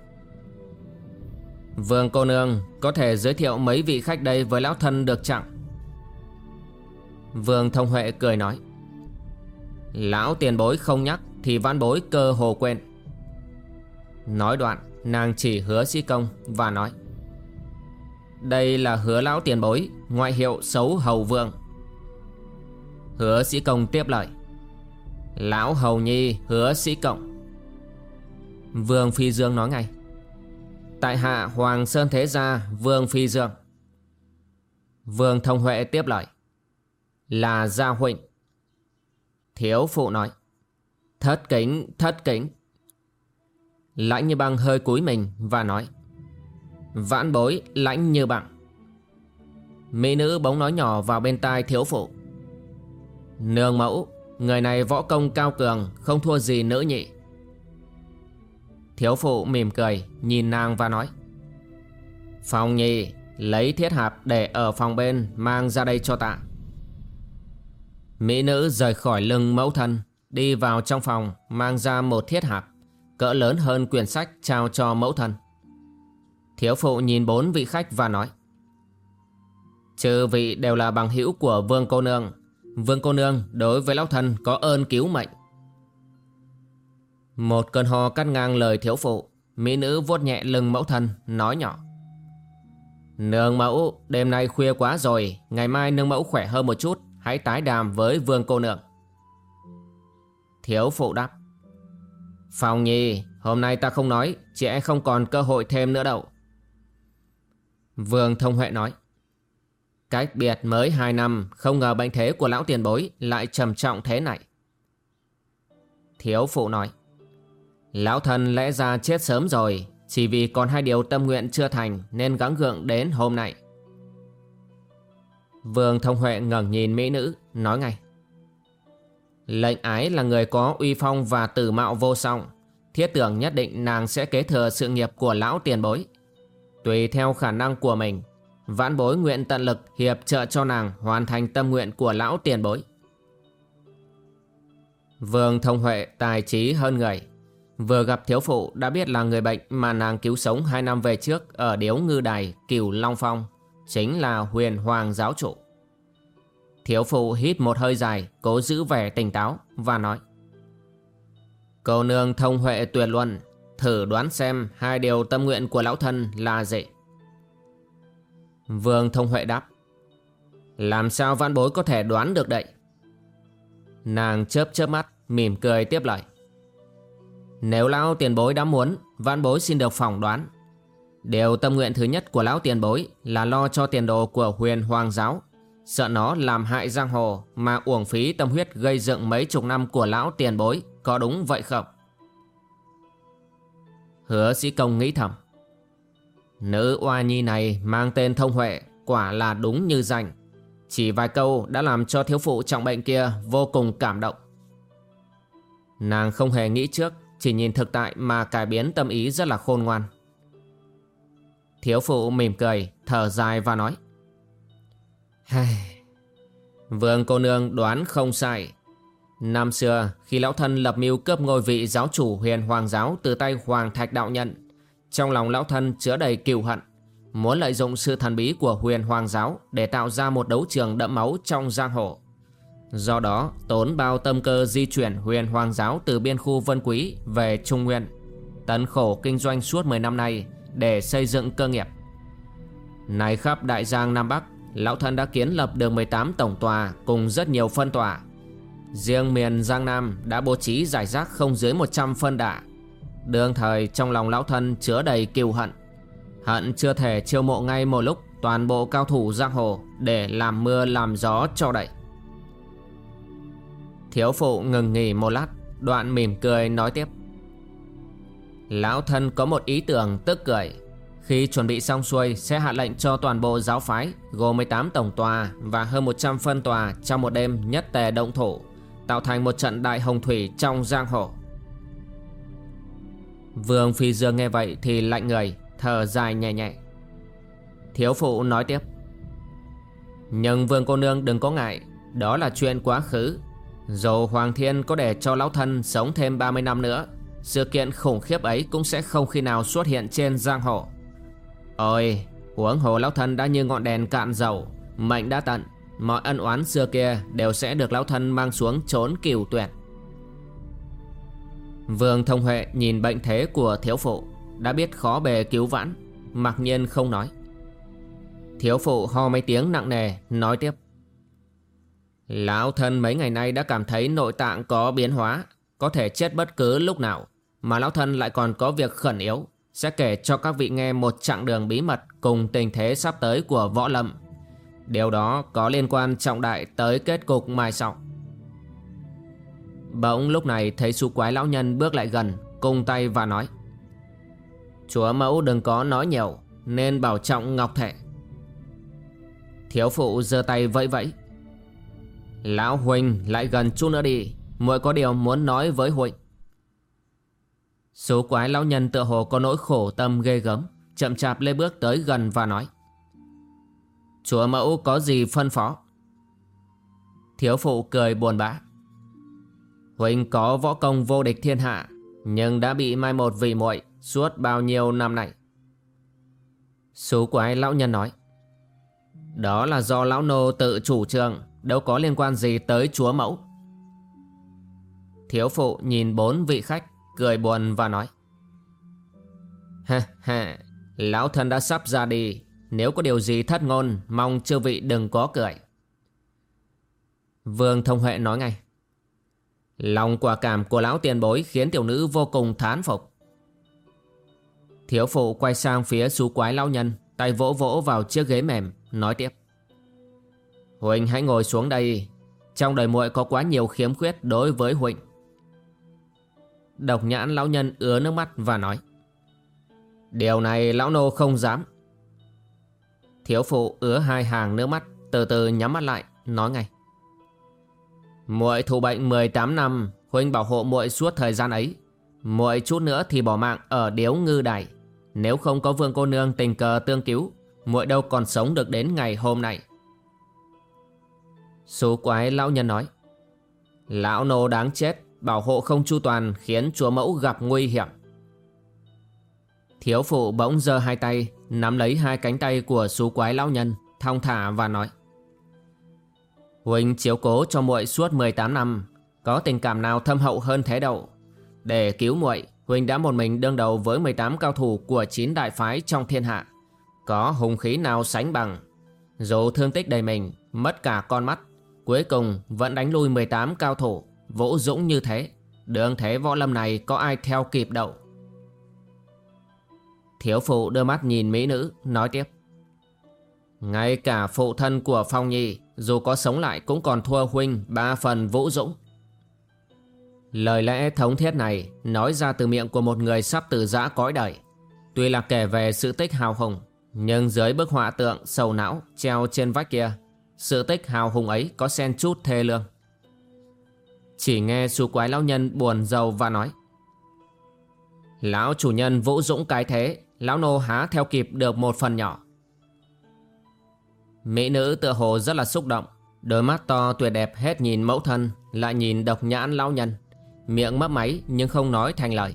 Vương cô nương, Có thể giới thiệu mấy vị khách đây với lão thân được chẳng Vương Thông Huệ cười nói, Lão tiền bối không nhắc Thì văn bối cơ hồ quên. Nói đoạn, Nàng chỉ hứa sĩ công và nói, Đây là hứa lão tiền bối, Ngoại hiệu xấu hầu vương. Hứa sĩ công tiếp lời, Lão hầu nhi hứa sĩ cộng. Vương Phi Dương nói ngay Tại hạ Hoàng Sơn Thế Gia Vương Phi Dương Vương Thông Huệ tiếp lời là Gia Huỳnh. Thiếu phụ nói. Thất kính, thất kính. Lãnh như băng hơi cúi mình và nói. Vãn bối, lãnh như băng. Mỹ nữ bỗng nói nhỏ vào bên tai thiếu phụ. Nương mẫu, người này võ công cao cường, không thua gì nữ nhị. Thiếu phụ mỉm cười, nhìn nàng và nói. Phòng nhị, lấy thiết hạp để ở phòng bên mang ra đây cho tạ. Mỹ nữ rời khỏi lưng mẫu thân Đi vào trong phòng Mang ra một thiết hạp Cỡ lớn hơn quyển sách trao cho mẫu thân Thiếu phụ nhìn bốn vị khách và nói chư vị đều là bằng hữu của vương cô nương Vương cô nương đối với lão thân có ơn cứu mệnh một cơn ho cắt ngang lời thiếu phụ. Mỹ nữ vuốt nhẹ lưng mẫu thân, Nói nhỏ. Nương mẫu, đêm nay khuya quá rồi. Ngày mai nương mẫu khỏe hơn một chút. Hãy tái đàm với vương cô nương. Thiếu phụ đáp. Phòng nhi, Hôm nay ta không nói. Chị em không còn cơ hội thêm nữa đâu. Vương thông huệ nói. Cách biệt mới 2 năm, Không ngờ bệnh thế của lão tiền bối Lại trầm trọng thế này. Thiếu phụ nói. Lão thần lẽ ra chết sớm rồi Chỉ vì còn hai điều tâm nguyện chưa thành Nên gắng gượng đến hôm nay Vương Thông Huệ ngẩng nhìn mỹ nữ, nói ngay. Lệnh ái là người có uy phong và tử mạo vô song. Thiết tưởng nhất định nàng sẽ kế thừa sự nghiệp của lão tiền bối. Tùy theo khả năng của mình, vãn bối nguyện tận lực hiệp trợ cho nàng hoàn thành tâm nguyện của lão tiền bối. Vương Thông Huệ tài trí hơn người. Vừa gặp thiếu phụ đã biết là người bệnh mà nàng cứu sống hai năm về trước ở điếu ngư đài Cửu Long Phong chính là huyền hoàng giáo chủ. Thiếu phụ hít một hơi dài, cố giữ vẻ tỉnh táo và nói. Cô nương thông huệ tuyệt luận, thử đoán xem hai điều tâm nguyện của lão thân là gì. Vương thông huệ đáp. Làm sao văn bối có thể đoán được đậy? Nàng chớp chớp mắt, mỉm cười tiếp lời. Nếu lão tiền bối đã muốn, văn bối xin được phỏng đoán. Điều tâm nguyện thứ nhất của lão tiền bối là lo cho tiền đồ của huyền hoàng giáo. Sợ nó làm hại giang hồ mà uổng phí tâm huyết gây dựng mấy chục năm của lão tiền bối. Có đúng vậy không? Hứa sĩ công nghĩ thầm. Nữ oa nhi này mang tên thông huệ quả là đúng như danh. Chỉ vài câu đã làm cho thiếu phụ trọng bệnh kia vô cùng cảm động. Nàng không hề nghĩ trước, chỉ nhìn thực tại mà cải biến tâm ý rất là khôn ngoan. Thiếu phụ mỉm cười, thở dài và nói. Vương cô nương đoán không sai. Năm xưa, khi lão thân lập mưu cướp ngôi vị giáo chủ huyền hoàng giáo từ tay Hoàng Thạch Đạo Nhận, Trong lòng lão thân chứa đầy kiều hận Muốn lợi dụng sự thần bí của huyền hoàng giáo Để tạo ra một đấu trường đẫm máu trong giang hồ Do đó, tốn bao tâm cơ di chuyển huyền hoàng giáo từ biên khu Vân Quý về Trung Nguyên, Tấn khổ kinh doanh suốt 10 năm nay để xây dựng cơ nghiệp. Này khắp Đại Giang Nam Bắc, Lão thân đã kiến lập được 18 tổng tòa cùng rất nhiều phân tòa. Riêng miền Giang Nam đã bố trí giải rác không dưới 100 phân đạ. Đương thời, trong lòng lão thân chứa đầy kiêu hận. Hận chưa thể chiêu mộ ngay một lúc toàn bộ cao thủ giang hồ để làm mưa làm gió cho đậy. Thiếu phụ ngừng nghỉ một lát, Đoạn mỉm cười nói tiếp. Lão thân có một ý tưởng tức cười. Khi chuẩn bị xong xuôi, Sẽ hạ lệnh cho toàn bộ giáo phái, Gồm 18 tổng tòa Và hơn 100 phân tòa Trong một đêm nhất tề động thủ, Tạo thành một trận đại hồng thủy trong giang hồ. Vương Phi Dương nghe vậy Thì lạnh người, Thở dài nhẹ nhẹ. Thiếu phụ nói tiếp. Nhưng Vương cô nương đừng có ngại, Đó là chuyện quá khứ dù Hoàng Thiên có để cho lão thân sống thêm 30 năm nữa Sự kiện khủng khiếp ấy cũng sẽ không khi nào xuất hiện trên giang hồ. Ôi, huống hồ lão thân đã như ngọn đèn cạn dầu Mệnh đã tận Mọi ân oán xưa kia đều sẽ được lão thân mang xuống trốn cửu tuyệt. Vương Thông Huệ nhìn bệnh thế của thiếu phụ Đã biết khó bề cứu vãn Mặc nhiên không nói. Thiếu phụ ho mấy tiếng nặng nề Nói tiếp. Lão thân mấy ngày nay đã cảm thấy nội tạng có biến hóa, có thể chết bất cứ lúc nào, mà lão thân lại còn có việc khẩn yếu, sẽ kể cho các vị nghe một chặng đường bí mật cùng tình thế sắp tới của võ lâm. Điều đó có liên quan trọng đại tới kết cục mai sau. Bỗng lúc này thấy su quái lão nhân bước lại gần, cung tay và nói Chúa mẫu đừng có nói nhiều, nên bảo trọng ngọc thể. Thiếu phụ giơ tay vẫy vẫy Lão Huynh lại gần chút nữa đi. Muội có điều muốn nói với Huynh Số quái lão nhân tựa hồ có nỗi khổ tâm ghê gớm, Chậm chạp lê bước tới gần và nói. Chúa mẫu có gì phân phó? Thiếu phụ cười buồn bã. Huynh có võ công vô địch thiên hạ, Nhưng đã bị mai một vì muội Suốt bao nhiêu năm nay. Số quái lão nhân nói. Đó là do lão nô tự chủ trương. Đâu có liên quan gì tới chúa mẫu. Thiếu phụ nhìn bốn vị khách, Cười buồn và nói Ha ha Lão thân đã sắp ra đi. Nếu có điều gì thất ngôn, Mong chư vị đừng có cười. Vương Thông Huệ nói ngay, Lòng quả cảm của lão tiền bối Khiến tiểu nữ vô cùng thán phục. Thiếu phụ quay sang phía xú quái lão nhân, Tay vỗ vỗ vào chiếc ghế mềm, Nói tiếp Huỳnh hãy ngồi xuống đây. Trong đời muội có quá nhiều khiếm khuyết đối với Huỳnh. Độc nhãn lão nhân ứa nước mắt và nói, Điều này lão nô không dám. Thiếu phụ ứa hai hàng nước mắt, Từ từ nhắm mắt lại, Nói ngay, muội thụ bệnh 18 năm Huynh bảo hộ muội suốt thời gian ấy. Muội chút nữa thì bỏ mạng ở điếu ngư đài. Nếu không có vương cô nương tình cờ tương cứu, muội đâu còn sống được đến ngày hôm nay. Số quái lão nhân nói, Lão nô đáng chết, Bảo hộ không chu toàn Khiến chúa mẫu gặp nguy hiểm. Thiếu phụ bỗng giơ hai tay, Nắm lấy hai cánh tay của số quái lão nhân, Thong thả và nói, Huỳnh chiếu cố cho muội suốt 18 năm, Có tình cảm nào thâm hậu hơn thế đâu? Để cứu muội, Huỳnh đã một mình đương đầu với 18 cao thủ Của 9 đại phái trong thiên hạ. Có hùng khí nào sánh bằng? Dù thương tích đầy mình, Mất cả con mắt. Cuối cùng vẫn đánh lui 18 cao thủ, Vũ dũng như thế. Đường thế võ lâm này có ai theo kịp đâu? Thiếu phụ đưa mắt nhìn mỹ nữ, Nói tiếp. Ngay cả phụ thân của Phong Nhi, Dù có sống lại cũng còn thua huynh Ba phần vũ dũng. Lời lẽ thống thiết này Nói ra từ miệng của một người sắp từ giã cõi đời. Tuy là kể về sự tích hào hùng, Nhưng dưới bức họa tượng sầu não Treo trên vách kia sự tích hào hùng ấy có xen chút thê lương. Chỉ nghe su quái lão nhân buồn rầu và nói, Lão chủ nhân vũ dũng cái thế, Lão nô há theo kịp được một phần nhỏ. Mỹ nữ tựa hồ rất là xúc động, Đôi mắt to tuyệt đẹp hết nhìn mẫu thân, Lại nhìn độc nhãn lão nhân, Miệng mấp máy nhưng không nói thành lời.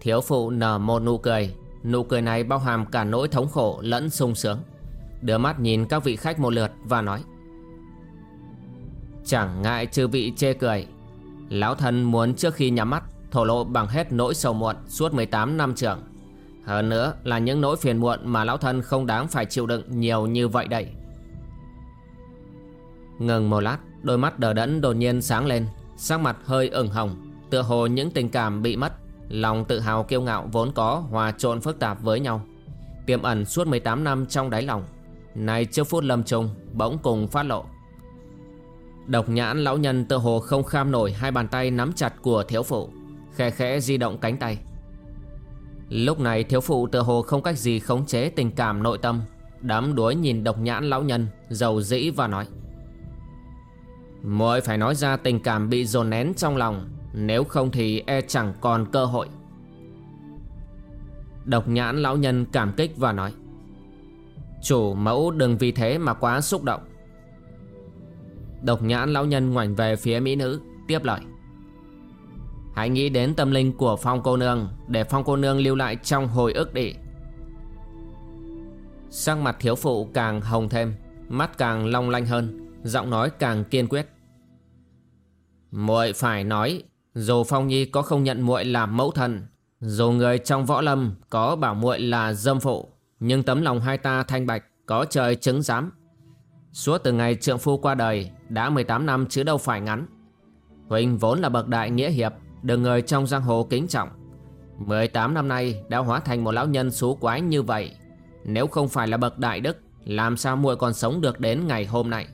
Thiếu phụ nở một nụ cười Nụ cười này bao hàm cả nỗi thống khổ lẫn sung sướng. Đưa mắt nhìn các vị khách một lượt và nói Chẳng ngại chư vị chê cười. Lão thân muốn trước khi nhắm mắt Thổ lộ bằng hết nỗi sầu muộn suốt 18 năm trưởng, Hơn nữa là những nỗi phiền muộn mà lão thân không đáng phải chịu đựng nhiều như vậy đây. Ngừng một lát Đôi mắt đờ đẫn đột nhiên sáng lên Sắc mặt hơi ửng hồng Tựa hồ những tình cảm bị mất Lòng tự hào kiêu ngạo vốn có Hòa trộn phức tạp với nhau. Tiềm ẩn suốt 18 năm trong đáy lòng này, trước phút lâm chung, Bỗng cùng phát lộ. Độc nhãn lão nhân tự hồ không kham nổi, Hai bàn tay nắm chặt của thiếu phụ Khẽ khẽ di động cánh tay. Lúc này thiếu phụ tự hồ không cách gì khống chế tình cảm nội tâm. Đám đuối nhìn độc nhãn lão nhân, giàu dĩ và nói. Mỗi phải nói ra tình cảm bị dồn nén trong lòng, Nếu không thì e chẳng còn cơ hội. Độc nhãn lão nhân cảm kích và nói. Chủ mẫu đừng vì thế mà quá xúc động. Độc nhãn lão nhân ngoảnh về phía mỹ nữ, Tiếp lời. Hãy nghĩ đến tâm linh của phong cô nương, Để phong cô nương lưu lại trong hồi ức đi. Sắc mặt thiếu phụ càng hồng thêm, Mắt càng long lanh hơn, Giọng nói càng kiên quyết. Muội phải nói, Dù Phong Nhi có không nhận muội làm mẫu thân, Dù người trong võ lâm có bảo muội là dâm phụ nhưng tấm lòng hai ta thanh bạch Có trời chứng giám. Suốt từ ngày trượng phu qua đời, Đã 18 năm chứ đâu phải ngắn. Huỳnh vốn là bậc đại nghĩa hiệp, Được người trong giang hồ kính trọng. 18 năm nay đã hóa thành một lão nhân xú quái như vậy. Nếu không phải là bậc đại đức, Làm sao muội còn sống được đến ngày hôm nay?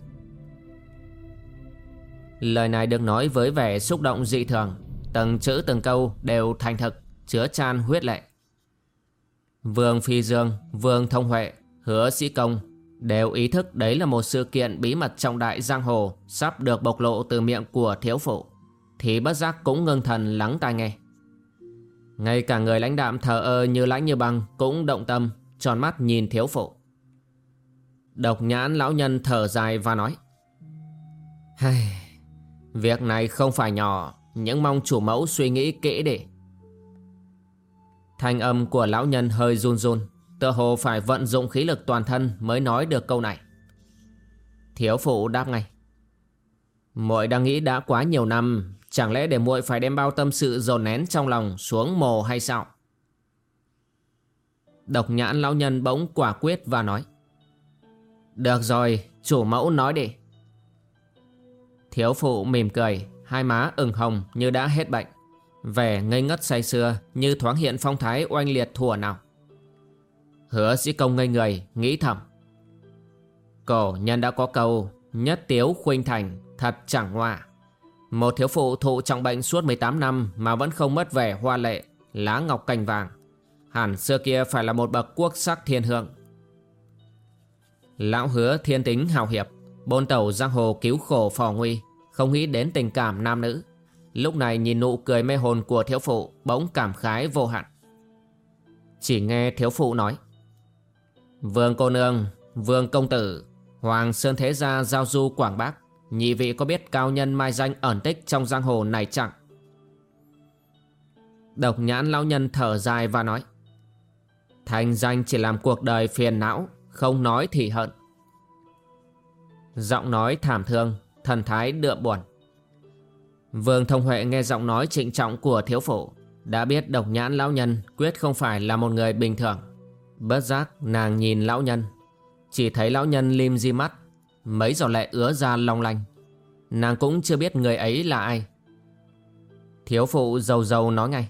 Lời này được nói với vẻ xúc động dị thường. Từng chữ từng câu đều thành thực, Chứa chan huyết lệ. Vương Phi Dương, Vương Thông Huệ, Hứa Sĩ Công Đều ý thức đấy là một sự kiện bí mật trọng đại giang hồ Sắp được bộc lộ từ miệng của thiếu phụ. Thì bất giác cũng ngưng thần lắng tai nghe. Ngay cả người lãnh đạm thờ ơ như lãnh như băng Cũng động tâm, tròn mắt nhìn thiếu phụ. Độc nhãn lão nhân thở dài và nói Việc này không phải nhỏ những mong chủ mẫu suy nghĩ kỹ để Thanh âm của lão nhân hơi run run. Tựa hồ phải vận dụng khí lực toàn thân Mới nói được câu này. Thiếu phụ đáp ngay. Muội đang nghĩ đã quá nhiều năm, Chẳng lẽ để muội phải đem bao tâm sự dồn nén trong lòng xuống mồ hay sao? Độc nhãn lão nhân bỗng quả quyết và nói. Được rồi, chủ mẫu nói đi. Thiếu phụ mỉm cười, Hai má ửng hồng như đã hết bệnh. Vẻ ngây ngất say sưa Như thoáng hiện phong thái oanh liệt thùa nào. Hứa sĩ công ngây người, Nghĩ thầm. Cổ nhân đã có câu, Nhất tiếu khuynh thành, Thật chẳng hoa Một thiếu phụ thụ trọng bệnh suốt 18 năm Mà vẫn không mất vẻ hoa lệ, Lá ngọc cành vàng. Hẳn xưa kia phải là một bậc quốc sắc thiên hương. Lão hứa thiên tính hào hiệp, Bôn tàu giang hồ cứu khổ phò nguy, Không nghĩ đến tình cảm nam nữ. Lúc này nhìn nụ cười mê hồn của thiếu phụ, Bỗng cảm khái vô hạn. Chỉ nghe thiếu phụ nói, Vương cô nương, Vương công tử, Hoàng Sơn Thế Gia giao du Quảng Bắc Nhị vị có biết cao nhân mai danh ẩn tích trong giang hồ này chẳng? Độc nhãn lão nhân thở dài và nói Thành danh chỉ làm cuộc đời phiền não, Không nói thì hận. Giọng nói thảm thương, Thần thái đượm buồn. Vương Thông Huệ nghe giọng nói trịnh trọng của thiếu phụ. Đã biết độc nhãn lão nhân Quyết không phải là một người bình thường. Bất giác, nàng nhìn lão nhân. Chỉ thấy lão nhân lim di mắt, Mấy giọt lệ ứa ra long lanh. Nàng cũng chưa biết người ấy là ai. Thiếu phụ dầu dầu nói ngay.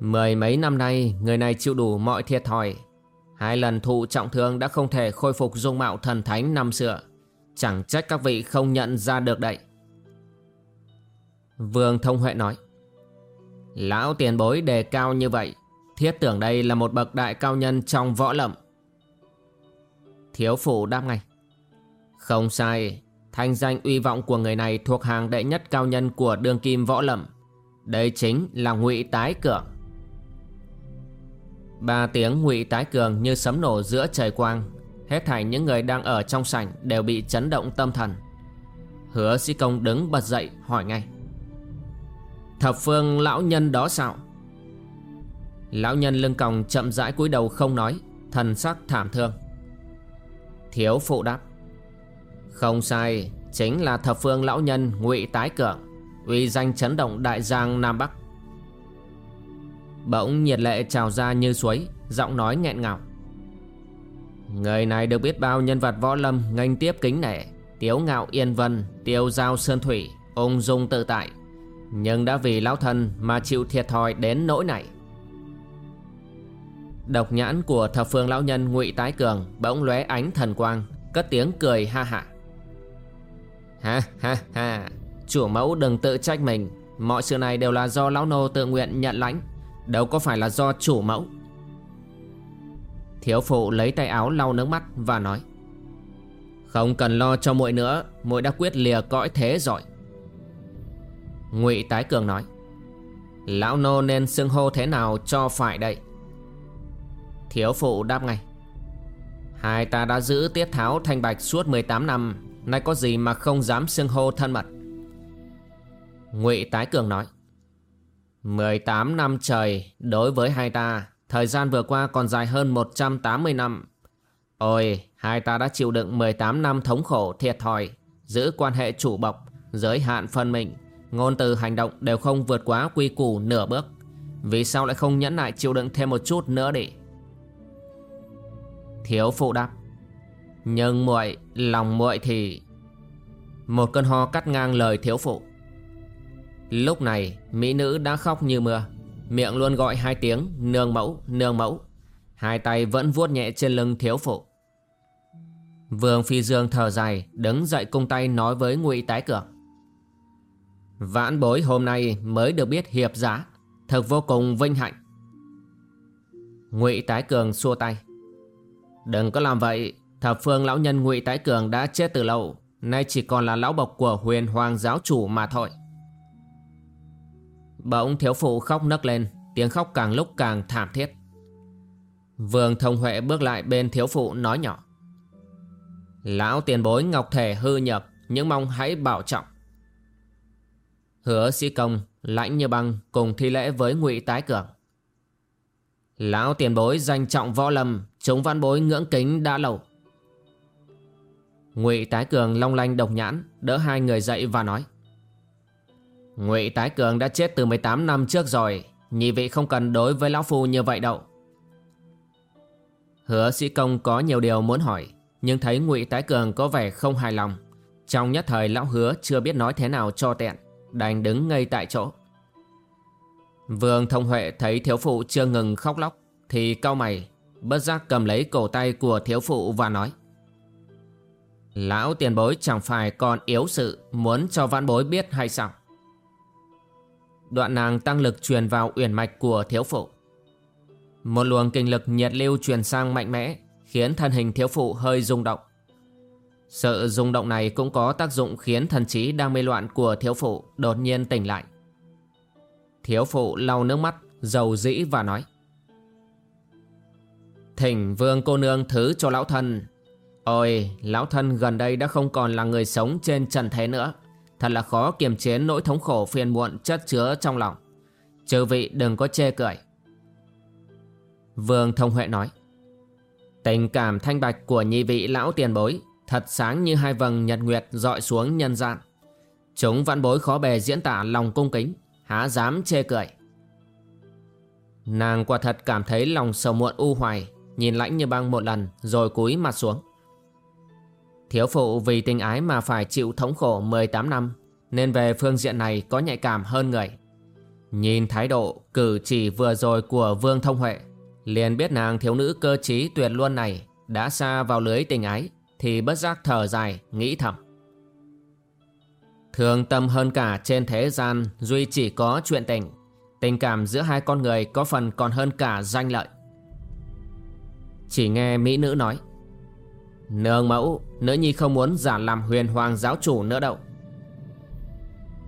Mười mấy năm nay, Người này chịu đủ mọi thiệt thòi. Hai lần thụ trọng thương đã không thể khôi phục dung mạo thần thánh năm xưa. Chẳng trách các vị không nhận ra được đậy Vương Thông Huệ nói. Lão tiền bối đề cao như vậy, Thiết tưởng đây là một bậc đại cao nhân trong võ lậm Thiếu phụ đáp ngay. Không sai, Thanh danh uy vọng của người này thuộc hàng đệ nhất cao nhân của đường kim võ lậm Đây chính là ngụy Tái Cường. Ba tiếng ngụy tái cường như sấm nổ giữa trời quang, Hết thảy những người đang ở trong sảnh đều bị chấn động tâm thần. Hứa sĩ công đứng bật dậy hỏi ngay. Thập phương lão nhân đó sao? Lão nhân lưng còng chậm rãi cúi đầu không nói, Thần sắc thảm thương. Thiếu phụ đáp, Không sai, Chính là thập phương lão nhân ngụy Tái Cường, Uy danh chấn động đại giang Nam Bắc. Bỗng nhiệt lệ trào ra như suối, Giọng nói nghẹn ngào. Người này được biết bao nhân vật võ lâm nghênh tiếp kính nể, Tiếu ngạo yên vân, Tiêu giao sơn thủy, Ung dung tự tại. Nhưng đã vì lão thân mà chịu thiệt thòi đến nỗi này. Độc nhãn của thập phương lão nhân ngụy Tái Cường Bỗng lóe ánh thần quang, Cất tiếng cười ha ha Ha ha ha, Chủ mẫu đừng tự trách mình. Mọi sự này đều là do lão nô tự nguyện nhận lãnh, Đâu có phải là do chủ mẫu. Thiếu phụ lấy tay áo lau nước mắt và nói, Không cần lo cho muội nữa, muội đã quyết lìa cõi thế rồi ngụy Tái Cường nói, Lão nô nên xưng hô thế nào cho phải đây? Thiếu phụ đáp ngay, Hai ta đã giữ tiết tháo thanh bạch suốt 18 năm, Nay có gì mà không dám xưng hô thân mật? Ngụy Tái Cường nói 18 năm trời, đối với hai ta, Thời gian vừa qua còn dài hơn 180 năm. Ôi, hai ta đã chịu đựng 18 năm thống khổ, thiệt thòi, Giữ quan hệ chủ bộc, Giới hạn phân mình Ngôn từ hành động đều không vượt quá quy củ nửa bước. Vì sao lại không nhẫn nại chịu đựng thêm một chút nữa đi? Thiếu phụ đáp, Nhưng muội, lòng muội thì Một cơn ho cắt ngang lời thiếu phụ. Lúc này, mỹ nữ đã khóc như mưa, Miệng luôn gọi hai tiếng, nương mẫu nương mẫu. Hai tay vẫn vuốt nhẹ trên lưng thiếu phụ. Vương Phi Dương thở dài, Đứng dậy cung tay nói với ngụy Tái Cường Vãn bối hôm nay mới được biết hiệp giá Thật vô cùng vinh hạnh. Ngụy Tái Cường xua tay. Đừng có làm vậy, Thập phương lão nhân ngụy Tái Cường đã chết từ lâu, Nay chỉ còn là lão bộc của huyền hoàng giáo chủ mà thôi. Bỗng thiếu phụ khóc nấc lên, Tiếng khóc càng lúc càng thảm thiết. Vương Thông Huệ bước lại bên thiếu phụ nói nhỏ. Lão tiền bối ngọc thể hư nhập Nhưng mong hãy bảo trọng. Hứa sĩ công Lãnh như băng cùng thi lễ với ngụy Tái Cường. Lão tiền bối danh trọng võ lâm, Chúng văn bối ngưỡng kính đã lâu. Ngụy Tái Cường long lanh độc nhãn, Đỡ hai người dậy và nói. Ngụy Tái Cường đã chết từ 18 năm trước rồi, Nhị vị không cần đối với Lão Phu như vậy đâu. Hứa sĩ công có nhiều điều muốn hỏi, Nhưng thấy Ngụy Tái Cường có vẻ không hài lòng. Trong nhất thời Lão Hứa chưa biết nói thế nào cho tiện. Đành đứng ngây tại chỗ. Vương Thông Huệ thấy thiếu phụ chưa ngừng khóc lóc, Thì cau mày, Bất giác cầm lấy cổ tay của thiếu phụ và nói, Lão tiền bối chẳng phải còn yếu sự Muốn cho vãn bối biết hay sao? Đoạn nàng tăng lực truyền vào uyển mạch của thiếu phụ. Một luồng kinh lực nhiệt lưu truyền sang mạnh mẽ, Khiến thân hình thiếu phụ hơi rung động. Sự rung động này cũng có tác dụng khiến thần trí đang mê loạn của thiếu phụ đột nhiên tỉnh lại. Thiếu phụ lau nước mắt, dầu dĩ và nói Thỉnh vương cô nương thứ cho lão thân. Ôi, lão thân gần đây đã không còn là người sống trên trần thế nữa. Thật là khó kiềm chế nỗi thống khổ phiền muộn chất chứa trong lòng. Chư vị đừng có chê cười. Vương Thông Huệ nói Tình cảm thanh bạch của nhị vị lão tiền bối Thật sáng như hai vầng nhật nguyệt dọi xuống nhân gian. Chúng văn bối khó bề diễn tả lòng cung kính, Há dám chê cười. Nàng quả thật cảm thấy lòng sầu muộn u hoài, Nhìn lãnh như băng một lần Rồi cúi mặt xuống. Thiếu phụ vì tình ái mà phải chịu thống khổ 18 năm, Nên về phương diện này có nhạy cảm hơn người. Nhìn thái độ cử chỉ vừa rồi của Vương Thông Huệ, Liền biết nàng thiếu nữ cơ trí tuyệt luôn này Đã xa vào lưới tình ái. Thì bất giác thở dài, nghĩ thầm. Thường tâm hơn cả trên thế gian, Duy chỉ có chuyện tình. Tình cảm giữa hai con người có phần còn hơn cả danh lợi. Chỉ nghe mỹ nữ nói, Nương mẫu, Nữ nhi không muốn giả làm huyền hoàng giáo chủ nữa đâu.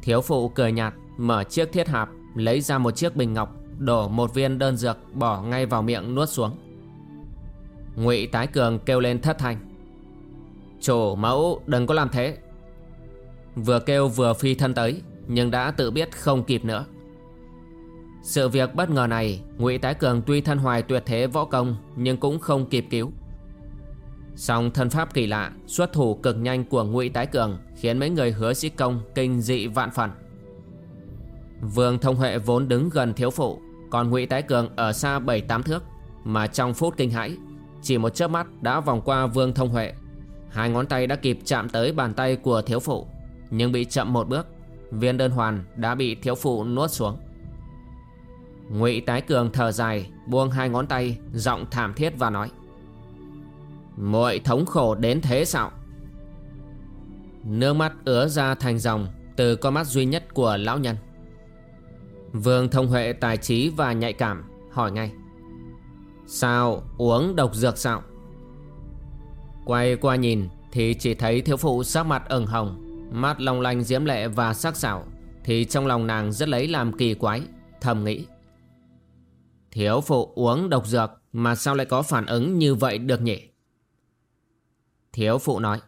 Thiếu phụ cười nhạt, Mở chiếc thiết hạp, Lấy ra một chiếc bình ngọc, Đổ một viên đơn dược Bỏ ngay vào miệng nuốt xuống. Ngụy Tái Cường kêu lên thất thanh Chủ mẫu, đừng có làm thế. Vừa kêu vừa phi thân tới, Nhưng đã tự biết không kịp nữa. Sự việc bất ngờ này, ngụy Tái Cường tuy thân hoài tuyệt thế võ công, Nhưng cũng không kịp cứu. Song thân pháp kỳ lạ, Xuất thủ cực nhanh của ngụy Tái Cường Khiến mấy người hứa sĩ công kinh dị vạn phần. Vương Thông Huệ vốn đứng gần thiếu phụ, Còn ngụy Tái Cường ở xa 7-8 thước, Mà trong phút kinh hãi, Chỉ một chớp mắt đã vòng qua Vương Thông Huệ. Hai ngón tay đã kịp chạm tới bàn tay của thiếu phụ, Nhưng bị chậm một bước, Viên đơn hoàn đã bị thiếu phụ nuốt xuống. Ngụy Tái Cường thở dài, Buông hai ngón tay, Giọng thảm thiết và nói, muội thống khổ đến thế sao? Nước mắt ứa ra thành dòng Từ con mắt duy nhất của lão nhân. Vương thông huệ tài trí và nhạy cảm, Hỏi ngay, Sao uống độc dược sao? Quay qua nhìn Thì chỉ thấy thiếu phụ sắc mặt ửng hồng, Mắt long lanh diễm lệ và sắc sảo. Thì trong lòng nàng rất lấy làm kỳ quái, Thầm nghĩ. Thiếu phụ uống độc dược Mà sao lại có phản ứng như vậy được nhỉ? Thiếu phụ nói.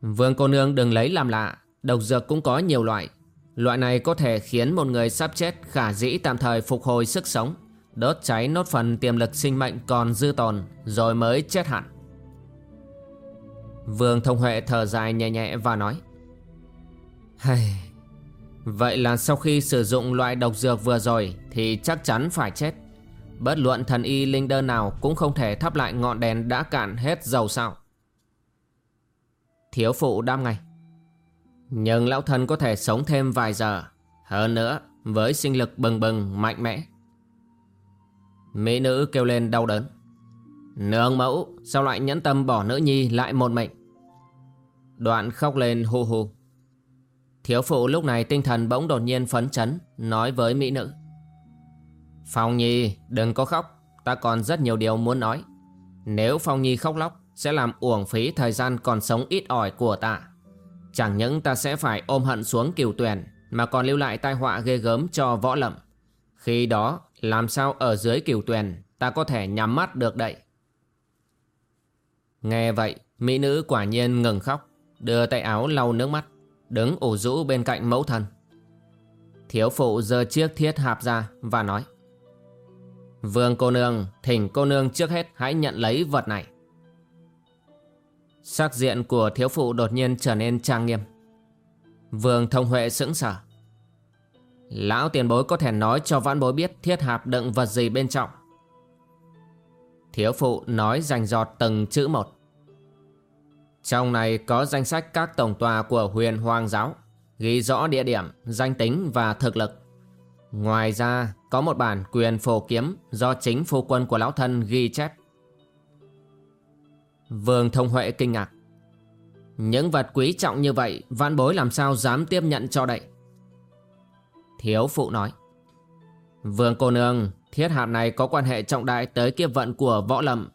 Vương cô nương đừng lấy làm lạ, Độc dược cũng có nhiều loại. Loại này có thể khiến một người sắp chết khả dĩ tạm thời phục hồi sức sống, Đốt cháy nốt phần tiềm lực sinh mệnh còn dư tồn, Rồi mới chết hẳn. Vương Thông Huệ thở dài nhẹ nhẹ và nói Hay... Vậy là sau khi sử dụng loại độc dược vừa rồi Thì chắc chắn phải chết. Bất luận thần y linh đơn nào Cũng không thể thắp lại ngọn đèn đã cạn hết dầu sao. Thiếu phụ đam ngay, Nhưng lão thần có thể sống thêm vài giờ, Hơn nữa Với sinh lực bừng bừng, mạnh mẽ. Mỹ nữ kêu lên đau đớn Nương mẫu, Sao lại nhẫn tâm bỏ nữ nhi lại một mệnh? Đoạn khóc lên hù hù Thiếu phụ lúc này tinh thần bỗng đột nhiên phấn chấn, Nói với mỹ nữ. Phong Nhi, đừng có khóc, Ta còn rất nhiều điều muốn nói. Nếu Phong Nhi khóc lóc, Sẽ làm uổng phí thời gian còn sống ít ỏi của ta. Chẳng những ta sẽ phải ôm hận xuống kiều tuyển, Mà còn lưu lại tai họa ghê gớm cho võ lậm Khi đó, làm sao ở dưới kiều tuyển, Ta có thể nhắm mắt được đậy Nghe vậy, Mỹ nữ quả nhiên ngừng khóc, Đưa tay áo lau nước mắt, Đứng ủ rũ bên cạnh mẫu thân. Thiếu phụ giơ chiếc thiết hạp ra và nói, Vương cô nương, Thỉnh cô nương trước hết hãy nhận lấy vật này. Sắc diện của thiếu phụ đột nhiên trở nên trang nghiêm. Vương thông huệ sững sờ. Lão tiền bối có thể nói cho vãn bối biết thiết hạp đựng vật gì bên trong? Thiếu phụ nói rành giọt từng chữ một trong này có danh sách các tổng tòa của huyền hoàng giáo, ghi rõ địa điểm, danh tính và thực lực. Ngoài ra, có một bản quyền phổ kiếm do chính phu quân của lão thân ghi chép. Vương Thông Huệ kinh ngạc. Những vật quý trọng như vậy, vạn bối làm sao dám tiếp nhận cho đậy? Thiếu phụ nói. Vương cô nương, thiết hạp này có quan hệ trọng đại tới kiếp vận của võ lâm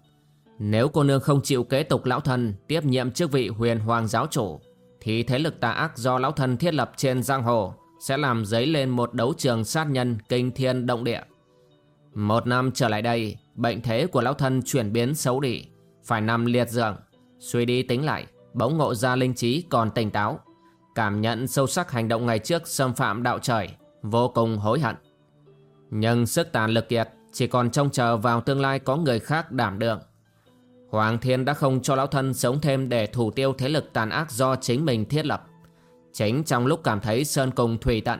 nếu cô nương không chịu kế tục lão thân tiếp nhiệm chức vị huyền hoàng giáo chủ thì thế lực tà ác do lão thân thiết lập trên giang hồ sẽ làm dấy lên một đấu trường sát nhân kinh thiên động địa. Một năm trở lại đây, bệnh thế của lão thân chuyển biến xấu đi, phải nằm liệt giường. Suy đi tính lại, bỗng ngộ ra linh trí còn tỉnh táo, cảm nhận sâu sắc hành động ngày trước xâm phạm đạo trời, vô cùng hối hận. Nhưng sức tàn lực kiệt chỉ còn trông chờ vào tương lai có người khác đảm đương. Hoàng Thiên đã không cho lão thân sống thêm để thủ tiêu thế lực tàn ác do chính mình thiết lập. Chính trong lúc cảm thấy sơn cùng thủy tận,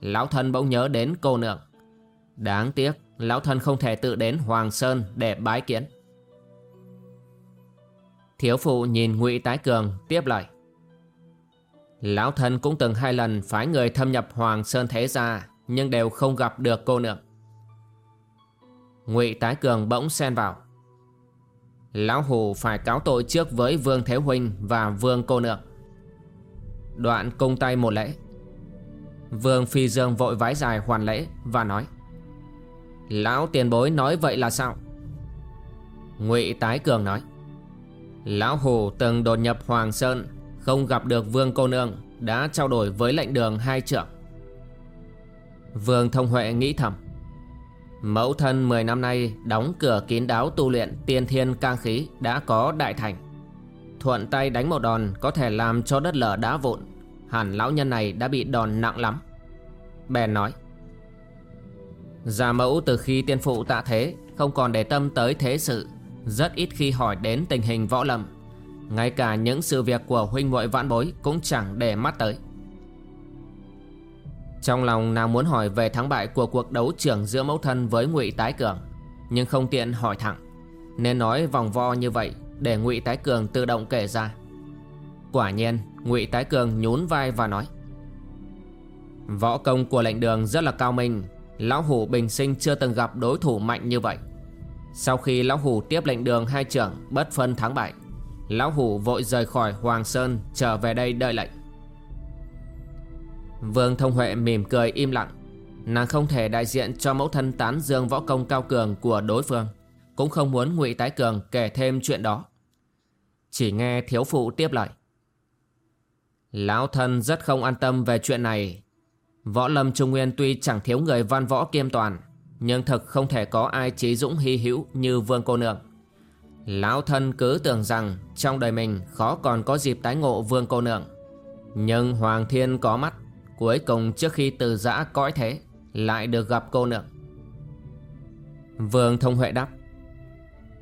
lão thân bỗng nhớ đến cô nương. Đáng tiếc, lão thân không thể tự đến Hoàng Sơn để bái kiến. Thiếu phụ nhìn ngụy Tái Cường tiếp lời. Lão thân cũng từng hai lần phái người thâm nhập Hoàng Sơn Thế Gia, nhưng đều không gặp được cô nương. Ngụy Tái Cường bỗng xen vào. Lão Hù phải cáo tội trước với Vương Thế Huynh và Vương Cô Nương Đoạn cung tay một lễ Vương Phi Dương vội vái dài hoàn lễ và nói, Lão tiền bối nói vậy là sao Ngụy Tái Cường nói, Lão Hù từng đột nhập Hoàng Sơn, Không gặp được Vương Cô Nương Đã trao đổi với lệnh đường hai trưởng Vương Thông Huệ nghĩ thầm Mẫu thân 10 năm nay đóng cửa kín đáo tu luyện tiên thiên cang khí đã có đại thành. Thuận tay đánh một đòn có thể làm cho đất lở đá vụn. Hẳn lão nhân này đã bị đòn nặng lắm. Bèn nói. Gia mẫu từ khi tiên phụ tạ thế, Không còn để tâm tới thế sự Rất ít khi hỏi đến tình hình võ lâm Ngay cả những sự việc của huynh muội vãn bối Cũng chẳng để mắt tới trong lòng nàng muốn hỏi về thắng bại Của cuộc đấu trưởng giữa mẫu thân với ngụy Tái Cường, Nhưng không tiện hỏi thẳng, Nên nói vòng vo như vậy Để ngụy Tái Cường tự động kể ra. Quả nhiên, ngụy Tái Cường nhún vai và nói, Võ công của lệnh đường rất là cao minh, Lão Hủ bình sinh chưa từng gặp đối thủ mạnh như vậy. Sau khi Lão Hủ tiếp lệnh đường hai trưởng bất phân thắng bại, Lão Hủ vội rời khỏi Hoàng Sơn trở về đây đợi lệnh. Vương Thông Huệ mỉm cười im lặng. Nàng không thể đại diện cho mẫu thân tán dương võ công cao cường của đối phương, Cũng không muốn ngụy Tái Cường kể thêm chuyện đó. Chỉ nghe thiếu phụ tiếp lời. Lão thân rất không an tâm về chuyện này. Võ lâm Trung Nguyên tuy chẳng thiếu người văn võ kiêm toàn, Nhưng thực không thể có ai trí dũng hy hữu như vương cô nương. Lão thân cứ tưởng rằng trong đời mình khó còn có dịp tái ngộ vương cô nương. Nhưng Hoàng Thiên có mắt. Cuối cùng trước khi từ giã cõi thế, Lại được gặp cô nương Vương Thông Huệ đáp,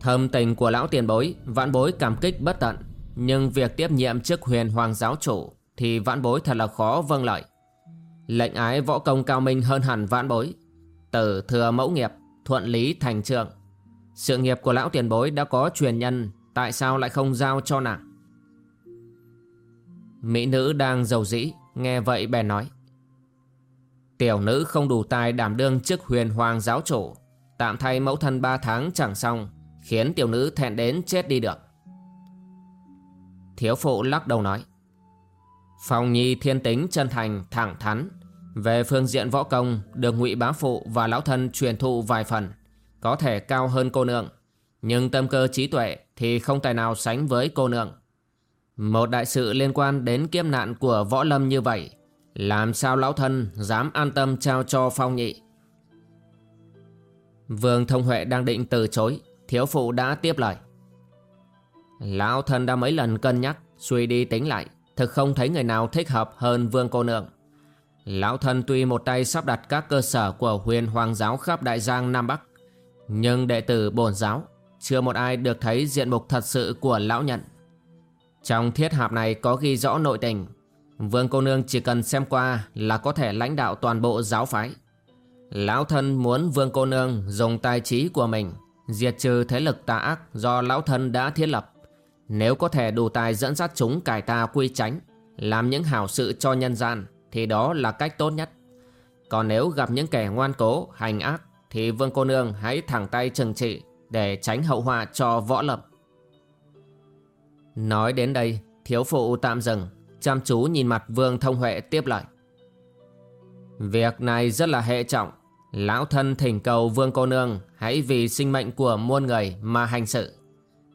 Thâm tình của lão tiền bối, Vãn bối cảm kích bất tận, Nhưng việc tiếp nhiệm chức huyền hoàng giáo chủ Thì vãn bối thật là khó vâng lợi Lệnh ái võ công cao minh hơn hẳn vãn bối, Tử thừa mẫu nghiệp, Thuận lý thành trượng. Sự nghiệp của lão tiền bối đã có truyền nhân, Tại sao lại không giao cho nàng? Mỹ nữ đang giàu dĩ Nghe vậy bèn nói Tiểu nữ không đủ tài đảm đương chức huyền hoàng giáo chủ Tạm thay mẫu thân ba tháng chẳng xong Khiến tiểu nữ thẹn đến chết đi được Thiếu phụ lắc đầu nói Phong Nhi thiên tính chân thành, thẳng thắn. Về phương diện võ công, được ngụy bá phụ và lão thân truyền thụ vài phần. Có thể cao hơn cô nương. Nhưng tâm cơ trí tuệ thì không tài nào sánh với cô nương. Một đại sự liên quan đến kiếp nạn của võ lâm như vậy. Làm sao lão thân dám an tâm trao cho Phong Nhị? Vương Thông Huệ đang định từ chối. Thiếu phụ đã tiếp lời. Lão thân đã mấy lần cân nhắc, suy đi tính lại Thực không thấy người nào thích hợp hơn vương cô nương Lão thân tuy một tay sắp đặt các cơ sở của huyền hoàng giáo khắp Đại Giang Nam Bắc Nhưng đệ tử bổn giáo Chưa một ai được thấy diện mục thật sự của lão nhận trong thiết hạp này có ghi rõ nội tình. Vương cô nương chỉ cần xem qua là có thể lãnh đạo toàn bộ giáo phái. Lão thân muốn vương cô nương dùng tài trí của mình Diệt trừ thế lực tà ác do lão thân đã thiết lập. Nếu có thể đủ tài dẫn dắt chúng cải tà quy tránh Làm những hảo sự cho nhân gian Thì đó là cách tốt nhất. Còn nếu gặp những kẻ ngoan cố, hành ác Thì vương cô nương hãy thẳng tay trừng trị Để tránh hậu họa cho võ lập Nói đến đây, Thiếu phụ tạm dừng. Chăm chú nhìn mặt vương thông huệ tiếp lời. Việc này rất là hệ trọng. Lão thân thỉnh cầu vương cô nương Hãy vì sinh mệnh của muôn người mà hành sự.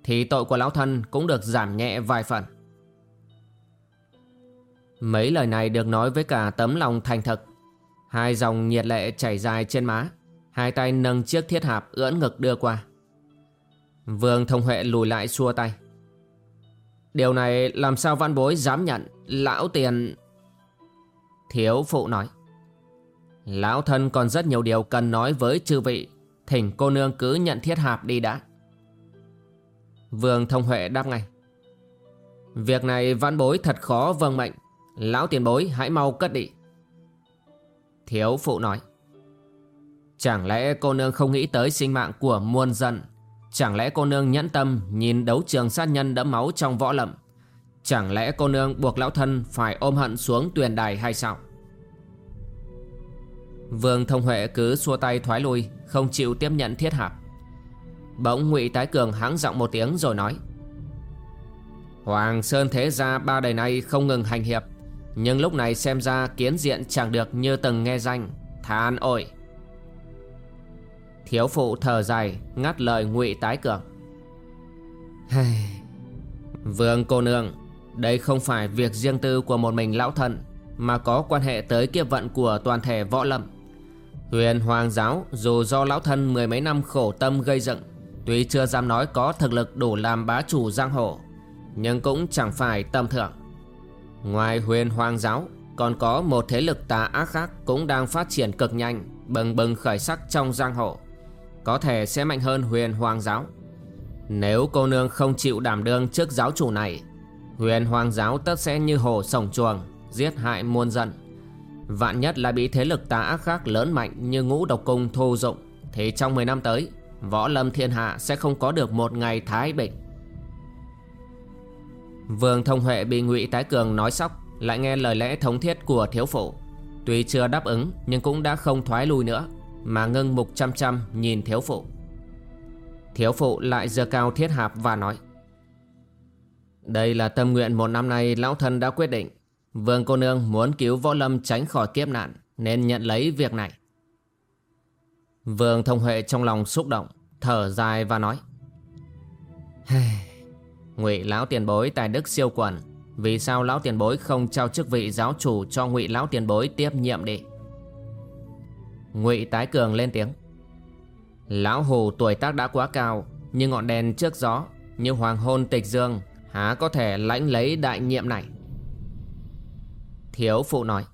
Thì tội của lão thân cũng được giảm nhẹ vài phần. Mấy lời này được nói với cả tấm lòng thành thực. Hai dòng nhiệt lệ chảy dài trên má, Hai tay nâng chiếc thiết hạp ưỡn ngực đưa qua. Vương thông huệ lùi lại xua tay. Điều này làm sao văn bối dám nhận? Lão tiền Thiếu phụ nói. Lão thân còn rất nhiều điều cần nói với chư vị. Thỉnh cô nương cứ nhận thiết hạp đi đã. Vương Thông Huệ đáp ngay. Việc này văn bối thật khó vâng mệnh. Lão tiền bối, hãy mau cất đi. Thiếu phụ nói. Chẳng lẽ cô nương không nghĩ tới sinh mạng của muôn dân? Chẳng lẽ cô nương nhẫn tâm nhìn đấu trường sát nhân đẫm máu trong võ lậm Chẳng lẽ cô nương buộc lão thân phải ôm hận xuống tuyền đài hay sao? Vương Thông Huệ cứ xua tay thoái lui, Không chịu tiếp nhận thiết hạp. Bỗng ngụy Tái Cường hắng giọng một tiếng rồi nói, Hoàng Sơn thế gia ba đời nay không ngừng hành hiệp, Nhưng lúc này xem ra kiến diện chẳng được như từng nghe danh. Than ôi! Thiếu phụ thở dài ngắt lời ngụy Tái Cường. Vương cô nương Đây không phải việc riêng tư của một mình lão thần Mà có quan hệ tới kiếp vận của toàn thể võ lâm. Huyền Hoàng giáo dù do lão thân mười mấy năm khổ tâm gây dựng Tuy chưa dám nói có thực lực đủ làm bá chủ giang hồ Nhưng cũng chẳng phải tầm thường. Ngoài huyền hoàng giáo còn có một thế lực tà ác khác cũng đang phát triển cực nhanh, bừng bừng khởi sắc trong giang hồ. Có thể sẽ mạnh hơn huyền hoàng giáo. Nếu cô nương không chịu đảm đương trước giáo chủ này, huyền hoàng giáo tất sẽ như hồ sổng chuồng, giết hại muôn dân. Vạn nhất là bị thế lực tà ác khác lớn mạnh như ngũ độc cung thu dụng, thì trong 10 năm tới, võ lâm thiên hạ sẽ không có được một ngày thái bình. Vương Thông Huệ bị ngụy Tái Cường nói sóc Lại nghe lời lẽ thống thiết của thiếu phụ Tuy chưa đáp ứng nhưng cũng đã không thoái lui nữa mà ngưng mục chăm chăm nhìn thiếu phụ. Thiếu phụ lại giơ cao thiết hạp và nói, Đây là tâm nguyện một năm nay lão thân đã quyết định. Vương cô nương muốn cứu võ lâm tránh khỏi kiếp nạn, Nên nhận lấy việc này. Vương Thông Huệ trong lòng xúc động, Thở dài và nói ngụy lão tiền bối tài đức siêu quần vì sao lão tiền bối không trao chức vị giáo chủ cho ngụy lão tiền bối tiếp nhiệm đi? Ngụy tái cường lên tiếng. Lão hù tuổi tác đã quá cao như ngọn đèn trước gió, như hoàng hôn tịch dương, há có thể lãnh lấy đại nhiệm này? Thiếu phụ nói,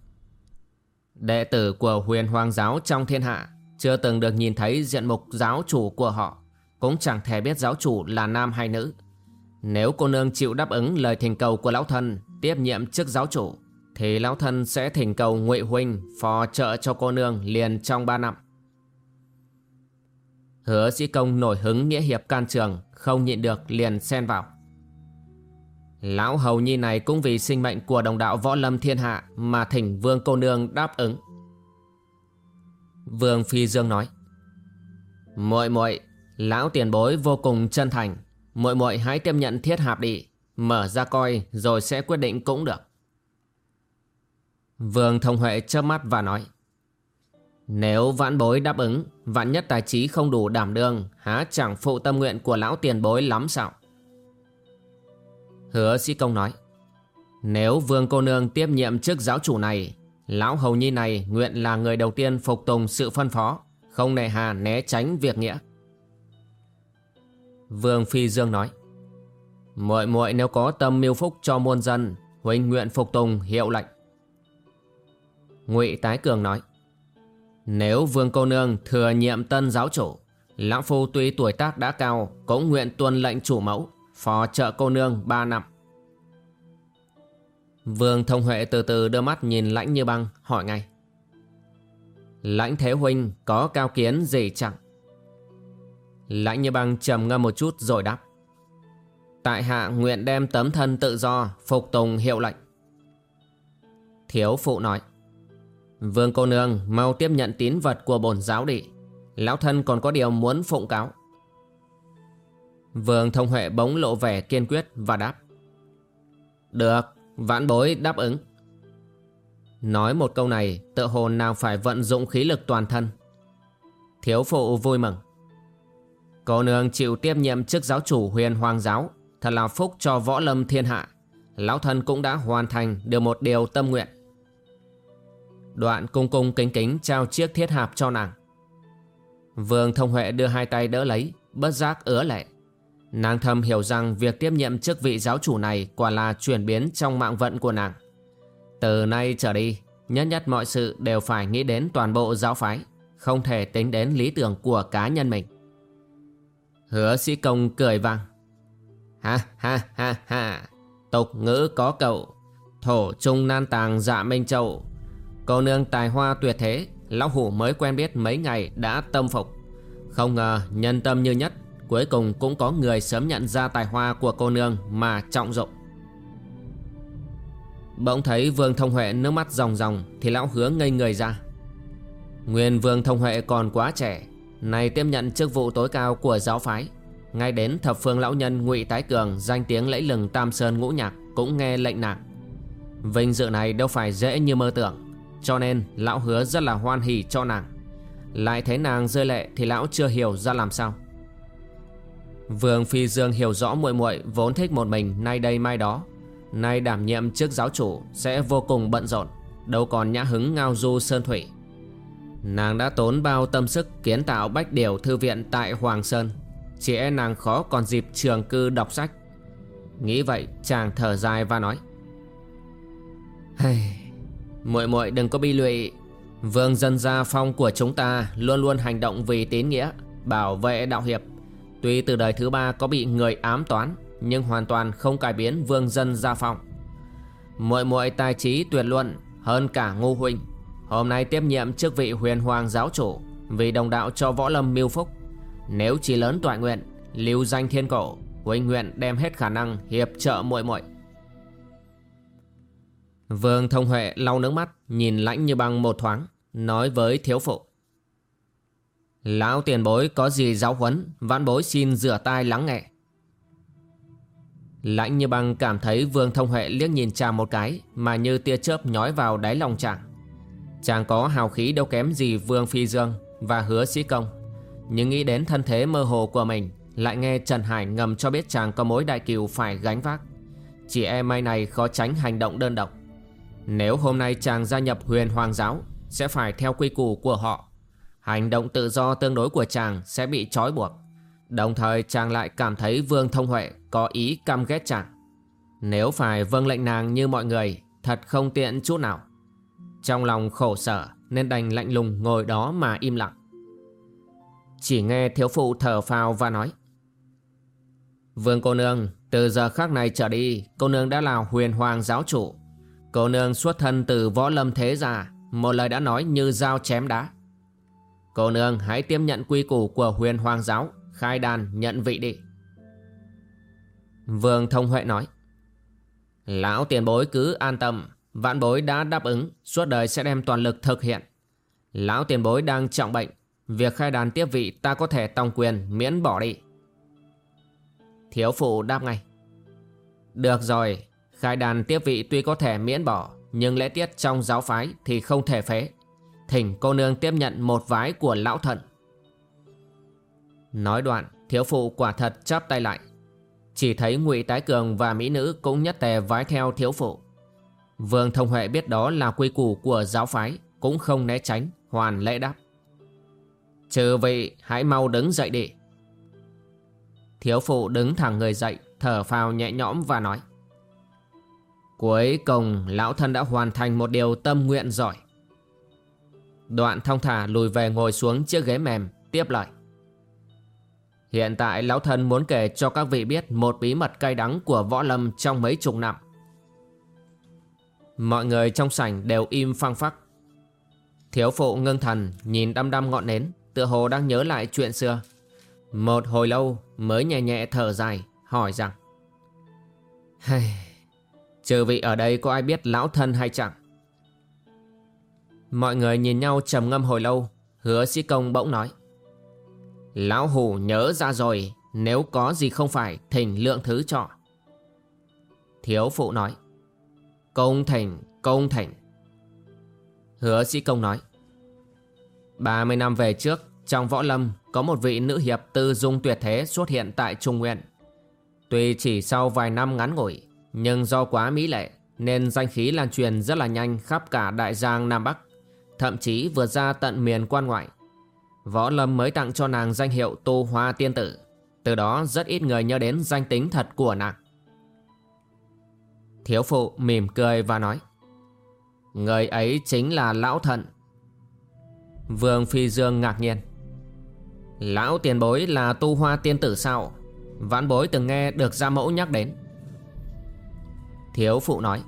đệ tử của huyền hoàng giáo trong thiên hạ chưa từng được nhìn thấy diện mục giáo chủ của họ, cũng chẳng thể biết giáo chủ là nam hay nữ. Nếu cô nương chịu đáp ứng lời thỉnh cầu của lão thân tiếp nhiệm chức giáo chủ thì lão thân sẽ thỉnh cầu ngụy huynh phò trợ cho cô nương liền trong ba năm. Hứa sĩ công nổi hứng nghĩa hiệp can trường, không nhịn được liền xen vào. Lão hầu nhi này cũng vì sinh mệnh của đồng đạo võ lâm thiên hạ mà thỉnh vương cô nương đáp ứng. Vương Phi Dương nói, muội muội, lão tiền bối vô cùng chân thành muội muội hãy tiếp nhận thiết hạp đi, Mở ra coi rồi sẽ quyết định cũng được Vương Thông Huệ chớp mắt và nói, Nếu vãn bối đáp ứng, Vạn nhất tài trí không đủ đảm đương, Há chẳng phụ tâm nguyện của lão tiền bối lắm sao? Hứa sĩ công nói, Nếu vương cô nương tiếp nhiệm chức giáo chủ này, Lão hầu nhi này nguyện là người đầu tiên phục tùng sự phân phó, Không nề hà né tránh việc nghĩa. Vương Phi Dương nói, muội muội nếu có tâm mưu phúc cho muôn dân huynh nguyện phục tùng hiệu lệnh ngụy tái cường nói, nếu vương cô nương thừa nhiệm tân giáo chủ, lão phu tuy tuổi tác đã cao, cũng nguyện tuân lệnh chủ mẫu, phò trợ cô nương ba năm. Vương thông huệ từ từ đưa mắt nhìn lãnh như băng, hỏi ngay, lãnh thế huynh có cao kiến gì chẳng? Lãnh như băng trầm ngâm một chút rồi đáp, Tại hạ nguyện đem tấm thân tự do Phục tùng hiệu lệnh. Thiếu phụ nói Vương cô nương mau tiếp nhận tín vật của bổn giáo đi. Lão thân còn có điều muốn phụng cáo. Vương thông huệ bỗng lộ vẻ kiên quyết và đáp. Được, vãn bối đáp ứng. Nói một câu này tự hồn nào phải vận dụng khí lực toàn thân. Thiếu phụ vui mừng. Cô nương chịu tiếp nhiệm chức giáo chủ huyền hoàng giáo Thật là phúc cho võ lâm thiên hạ. Lão thân cũng đã hoàn thành được một điều tâm nguyện. Đoạn cung cung kính kính trao chiếc thiết hạp cho nàng. Vương Thông Huệ đưa hai tay đỡ lấy, Bất giác ứa lệ. Nàng thầm hiểu rằng việc tiếp nhiệm chức vị giáo chủ này Quả là chuyển biến trong mạng vận của nàng. Từ nay trở đi, Nhất nhất mọi sự đều phải nghĩ đến toàn bộ giáo phái, Không thể tính đến lý tưởng của cá nhân mình. Hứa sĩ công cười vang. Ha ha ha ha. Tục ngữ có cậu, Thổ trung nan tàng dạ minh châu. Cô nương tài hoa tuyệt thế Lão hủ mới quen biết mấy ngày đã tâm phục. Không ngờ nhân tâm như nhất, Cuối cùng cũng có người sớm nhận ra tài hoa của cô nương mà trọng dụng. Bỗng thấy Vương Thông Huệ nước mắt ròng ròng Thì lão hứa ngây người ra. Nguyên Vương Thông Huệ còn quá trẻ này tiếp nhận chức vụ tối cao của giáo phái. Ngay đến thập phương lão nhân ngụy Tái Cường Danh tiếng lẫy lừng Tam Sơn Ngũ Nhạc Cũng nghe lệnh nàng Vinh dự này đâu phải dễ như mơ tưởng. Cho nên lão hứa rất là hoan hỉ cho nàng. Lại thấy nàng rơi lệ Thì lão chưa hiểu ra làm sao. Vương Phi Dương hiểu rõ muội muội vốn thích một mình nay đây mai đó. Nay đảm nhiệm trước giáo chủ sẽ vô cùng bận rộn Đâu còn nhã hứng ngao du sơn thủy. Nàng đã tốn bao tâm sức kiến tạo bách điều thư viện tại Hoàng Sơn Chỉ e nàng khó còn dịp trường cư đọc sách. Nghĩ vậy chàng thở dài và nói hey, muội muội đừng có bi lụy. Vương dân gia phong của chúng ta Luôn luôn hành động vì tín nghĩa, Bảo vệ đạo hiệp. Tuy từ đời thứ ba có bị người ám toán, Nhưng hoàn toàn không cải biến vương dân gia phong. Muội muội tài trí tuyệt luận Hơn cả Ngô huynh Hôm nay tiếp nhiệm chức vị huyền hoàng giáo chủ Vì đồng đạo cho võ lâm mưu phúc. Nếu chỉ lớn toại nguyện, Lưu danh thiên cổ Huynh nguyện đem hết khả năng hiệp trợ muội muội. Vương Thông Huệ, lau nước mắt, Nhìn lãnh như băng một thoáng, Nói với thiếu phụ. Lão tiền bối, có gì giáo huấn, Vãn bối xin rửa tai lắng nghe. Lãnh như băng cảm thấy Vương Thông Huệ liếc nhìn chàng một cái, Mà như tia chớp nhói vào đáy lòng chàng. Chàng có hào khí đâu kém gì Vương Phi Dương Và hứa sĩ công. Nhưng nghĩ đến thân thế mơ hồ của mình, Lại nghe Trần Hải ngầm cho biết chàng có mối đại kiều phải gánh vác. Chỉ e may này khó tránh hành động đơn độc. Nếu hôm nay chàng gia nhập huyền hoàng giáo, Sẽ phải theo quy củ của họ. Hành động tự do tương đối của chàng sẽ bị trói buộc. Đồng thời, chàng lại cảm thấy Vương Thông Huệ có ý căm ghét chàng. Nếu phải vâng lệnh nàng như mọi người, Thật không tiện chút nào. Trong lòng khổ sở, Nên đành lạnh lùng ngồi đó mà im lặng. Chỉ nghe thiếu phụ thở phào và nói, Vương cô nương, Từ giờ khác này trở đi, Cô nương đã là huyền hoàng giáo chủ. Cô nương xuất thân từ võ lâm thế gia, Một lời đã nói như dao chém đá. Cô nương hãy tiếp nhận quy củ của huyền hoàng giáo, Khai đàn, nhận vị đi. Vương Thông Huệ nói, Lão tiền bối cứ an tâm, Vạn bối đã đáp ứng, Suốt đời sẽ đem toàn lực thực hiện. Lão tiền bối đang trọng bệnh, Việc khai đàn tiếp vị ta có thể tòng quyền, miễn bỏ đi. Thiếu phụ đáp ngay, Được rồi Khai đàn tiếp vị tuy có thể miễn bỏ, Nhưng lễ tiết trong giáo phái thì không thể phế. Thỉnh cô nương tiếp nhận một vái của lão thận Nói đoạn, thiếu phụ quả thật chắp tay lại. Chỉ thấy ngụy Tái Cường và Mỹ Nữ cũng nhất tề vái theo thiếu phụ. Vương Thông Huệ biết đó là quy củ của giáo phái, Cũng không né tránh, hoàn lễ đáp. Trừ vị hãy mau đứng dậy đi. Thiếu phụ đứng thẳng người dậy, Thở phào nhẹ nhõm và nói. Cuối cùng lão thân đã hoàn thành một điều tâm nguyện giỏi. Đoạn thong thả lùi về ngồi xuống chiếc ghế mềm Tiếp lời. Hiện tại lão thân muốn kể cho các vị biết Một bí mật cay đắng của võ lâm trong mấy chục năm. Mọi người trong sảnh đều im phăng phắc. Thiếu phụ ngưng thần nhìn đăm đăm ngọn nến Tựa hồ đang nhớ lại chuyện xưa. Một hồi lâu mới nhẹ nhẹ thở dài Hỏi rằng (laughs) hey, Trừ vị ở đây có ai biết lão thân hay chẳng? Mọi người nhìn nhau trầm ngâm hồi lâu Hứa sĩ công bỗng nói. Lão hủ nhớ ra rồi Nếu có gì không phải Thỉnh lượng thứ cho. Thiếu phụ nói. Công thỉnh, công thỉnh. Hứa sĩ công nói. 30 năm về trước Trong võ lâm Có một vị nữ hiệp tư dung tuyệt thế xuất hiện tại Trung Nguyện Tuy chỉ sau vài năm ngắn ngủi nhưng do quá mỹ lệ, Nên danh khí lan truyền rất là nhanh khắp cả đại giang Nam Bắc, Thậm chí vượt ra tận miền quan ngoại. Võ Lâm mới tặng cho nàng danh hiệu tu hoa tiên tử, Từ đó rất ít người nhớ đến danh tính thật của nàng. Thiếu phụ mỉm cười và nói, Người ấy chính là Lão Thận Vương Phi Dương ngạc nhiên, Lão tiền bối là tu hoa tiên tử sao? Vãn bối từng nghe được gia mẫu nhắc đến. Thiếu phụ nói.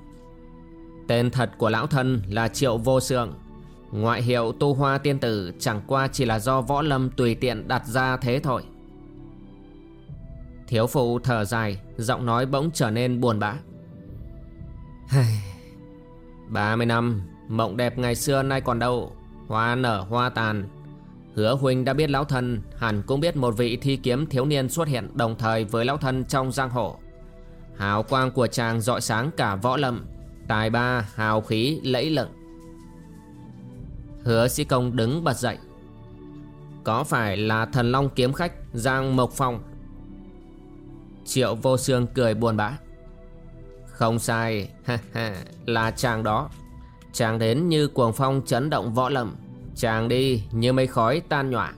Tên thật của lão thân là Triệu Vô Sương Ngoại hiệu tu hoa tiên tử chẳng qua chỉ là do võ lâm tùy tiện đặt ra thế thôi. Thiếu phụ thở dài, Giọng nói bỗng trở nên buồn bã. 30 năm, Mộng đẹp ngày xưa nay còn đâu, Hoa nở hoa tàn. Hứa huynh đã biết lão thân, Hẳn cũng biết một vị thi kiếm thiếu niên xuất hiện Đồng thời với lão thân trong giang hồ. Hào quang của chàng dọi sáng cả võ lâm. Tài ba, hào khí, lẫy lận Hứa sĩ công đứng bật dậy. Có phải là thần long kiếm khách Giang Mộc Phong? Triệu vô xương cười buồn bã. Không sai Là chàng đó. Chàng đến như cuồng phong chấn động võ lâm. Chàng đi như mây khói tan nhọa.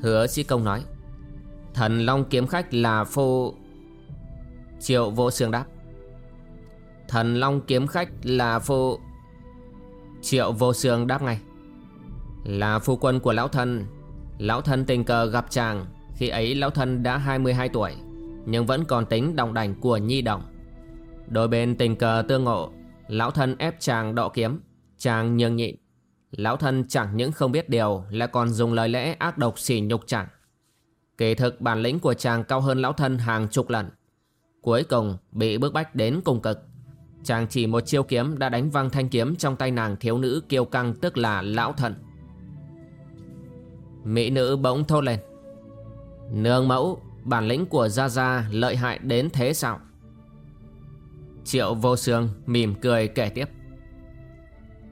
Hứa sĩ công nói, Thần long kiếm khách là phu Triệu vô xương đáp. Thần Long kiếm khách là phu Triệu vô xương đáp ngay. Là phu quân của lão thân. Lão thân tình cờ gặp chàng. Khi ấy lão thân đã 22 tuổi, Nhưng vẫn còn tính đồng đảnh của nhi đồng. Đôi bên tình cờ tương ngộ, Lão thân ép chàng đọ kiếm. Chàng nhường nhịn. Lão thân chẳng những không biết điều, Lại còn dùng lời lẽ ác độc xỉ nhục chàng. Kỳ thực bản lĩnh của chàng cao hơn lão thân hàng chục lần. Cuối cùng bị bức bách đến cùng cực. Chàng chỉ một chiêu kiếm đã đánh văng thanh kiếm trong tay nàng thiếu nữ kiêu căng tức là lão thận Mỹ nữ bỗng thốt lên. Nương mẫu, bản lĩnh của Gia Gia lợi hại đến thế sao? Triệu vô sương mỉm cười kể tiếp.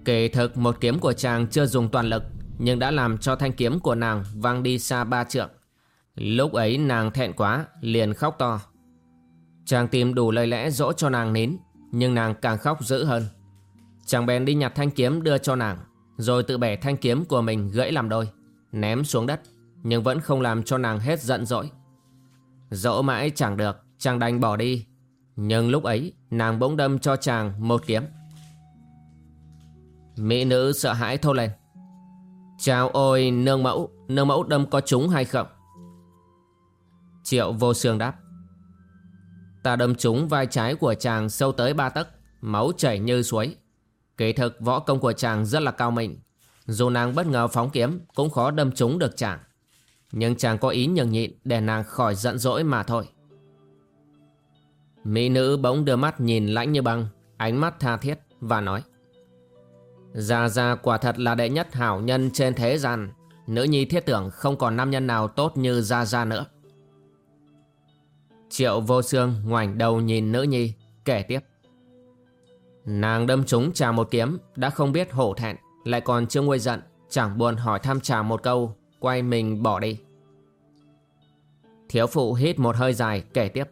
Kỳ thực một kiếm của chàng chưa dùng toàn lực Nhưng đã làm cho thanh kiếm của nàng văng đi xa ba trượng. Lúc ấy nàng thẹn quá liền khóc to. Chàng tìm đủ lời lẽ dỗ cho nàng nín, Nhưng nàng càng khóc dữ hơn. Chàng bèn đi nhặt thanh kiếm đưa cho nàng, Rồi tự bẻ thanh kiếm của mình gãy làm đôi, Ném xuống đất, Nhưng vẫn không làm cho nàng hết giận dỗi. Dỗ mãi chẳng được, Chàng đành bỏ đi, Nhưng lúc ấy nàng bỗng đâm cho chàng một kiếm. Mỹ nữ sợ hãi thô lên, Chào ôi, nương mẫu Nương mẫu đâm có trúng hay không? Triệu vô sương đáp Ta đâm trúng vai trái của chàng sâu tới ba tấc, Máu chảy như suối. Kỳ thực, võ công của chàng rất là cao minh. Dù nàng bất ngờ phóng kiếm, Cũng khó đâm trúng được chàng. Nhưng chàng có ý nhường nhịn Để nàng khỏi giận dỗi mà thôi. Mỹ nữ bỗng đưa mắt nhìn lãnh như băng, Ánh mắt tha thiết và nói Gia Gia quả thật là đệ nhất hảo nhân trên thế gian. Nữ nhi thiết tưởng không còn nam nhân nào tốt như Gia Gia nữa. Triệu vô xương ngoảnh đầu nhìn nữ nhi, Kể tiếp. Nàng đâm trúng trà một kiếm, Đã không biết hổ thẹn, Lại còn chưa nguôi giận, Chẳng buồn hỏi thăm trà một câu, Quay mình bỏ đi. Thiếu phụ hít một hơi dài, kể tiếp.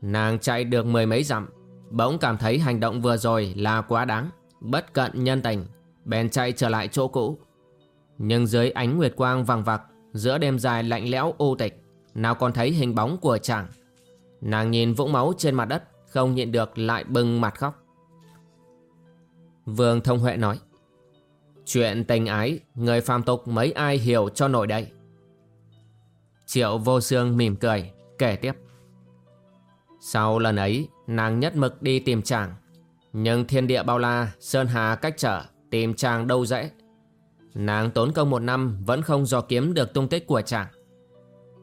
Nàng chạy được mười mấy dặm, Bỗng cảm thấy hành động vừa rồi là quá đáng, Bất cận nhân tình, Bèn chạy trở lại chỗ cũ. Nhưng dưới ánh nguyệt quang vàng vặc Giữa đêm dài lạnh lẽo ô tịch nào còn thấy hình bóng của chàng. Nàng nhìn vũng máu trên mặt đất, Không nhịn được lại bừng mặt khóc. Vương Thông Huệ nói, Chuyện tình ái, Người phàm tục mấy ai hiểu cho nổi đây? Triệu vô xương mỉm cười, Kể tiếp. Sau lần ấy, Nàng nhất mực đi tìm chàng. Nhưng thiên địa bao la, Sơn hà cách trở, Tìm chàng đâu dễ. Nàng tốn công một năm, Vẫn không dò kiếm được tung tích của chàng.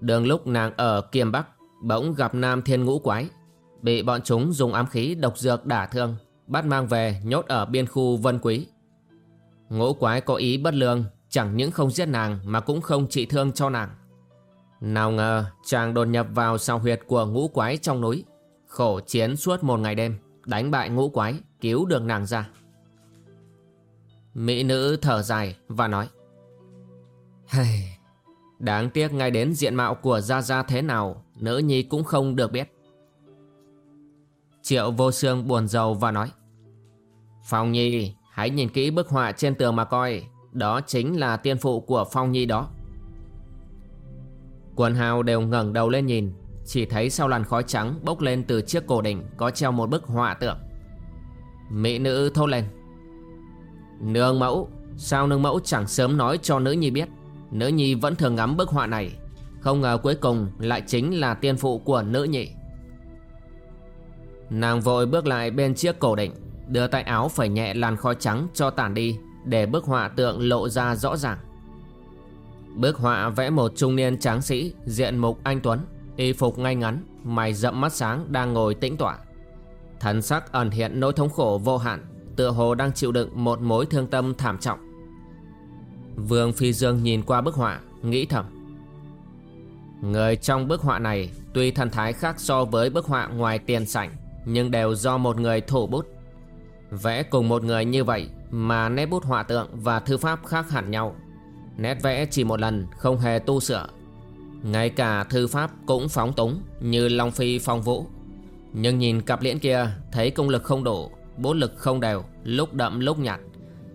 Đường lúc nàng ở Kiềm Bắc, Bỗng gặp Nam Thiên Ngũ Quái. Bị bọn chúng dùng ám khí độc dược đả thương, Bắt mang về nhốt ở biên khu Vân Quý. Ngũ Quái có ý bất lương, Chẳng những không giết nàng Mà cũng không trị thương cho nàng. Nào ngờ, chàng đột nhập vào sao huyệt của ngũ quái trong núi, Khổ chiến suốt một ngày đêm, Đánh bại ngũ quái, Cứu được nàng ra. Mỹ nữ thở dài và nói, (laughs) Hây Đáng tiếc ngay đến diện mạo của Gia Gia thế nào, Nữ nhi cũng không được biết. Triệu vô xương buồn rầu và nói, Phong Nhi, Hãy nhìn kỹ bức họa trên tường mà coi, Đó chính là tiên phụ của Phong Nhi đó. Quần hào đều ngẩng đầu lên nhìn, Chỉ thấy sau làn khói trắng bốc lên từ chiếc cổ đỉnh Có treo một bức họa tượng. Mỹ nữ thốt lên, Nương mẫu, Sao nương mẫu chẳng sớm nói cho nữ nhi biết? Nữ nhi vẫn thường ngắm bức họa này. Không ngờ cuối cùng lại chính là tiên phụ của nữ nhị Nàng vội bước lại bên chiếc cổ định, Đưa tay áo phải nhẹ làn khói trắng cho tản đi, Để bức họa tượng lộ ra rõ ràng. Bức họa vẽ một trung niên tráng sĩ Diện mục anh Tuấn, Y phục ngay ngắn, Mày rậm mắt sáng đang ngồi tĩnh tọa. Thần sắc ẩn hiện nỗi thống khổ vô hạn, Tựa hồ đang chịu đựng một mối thương tâm thảm trọng. Vương Phi Dương nhìn qua bức họa, Nghĩ thầm. Người trong bức họa này Tuy thần thái khác so với bức họa ngoài tiền sảnh, Nhưng đều do một người thủ bút. Vẽ cùng một người như vậy Mà nét bút họa tượng và thư pháp khác hẳn nhau. Nét vẽ chỉ một lần, không hề tu sửa. Ngay cả thư pháp cũng phóng túng Như Long Phi phong vũ. Nhưng nhìn cặp liễn kia, Thấy công lực không đủ Bút lực không đều, Lúc đậm lúc nhạt.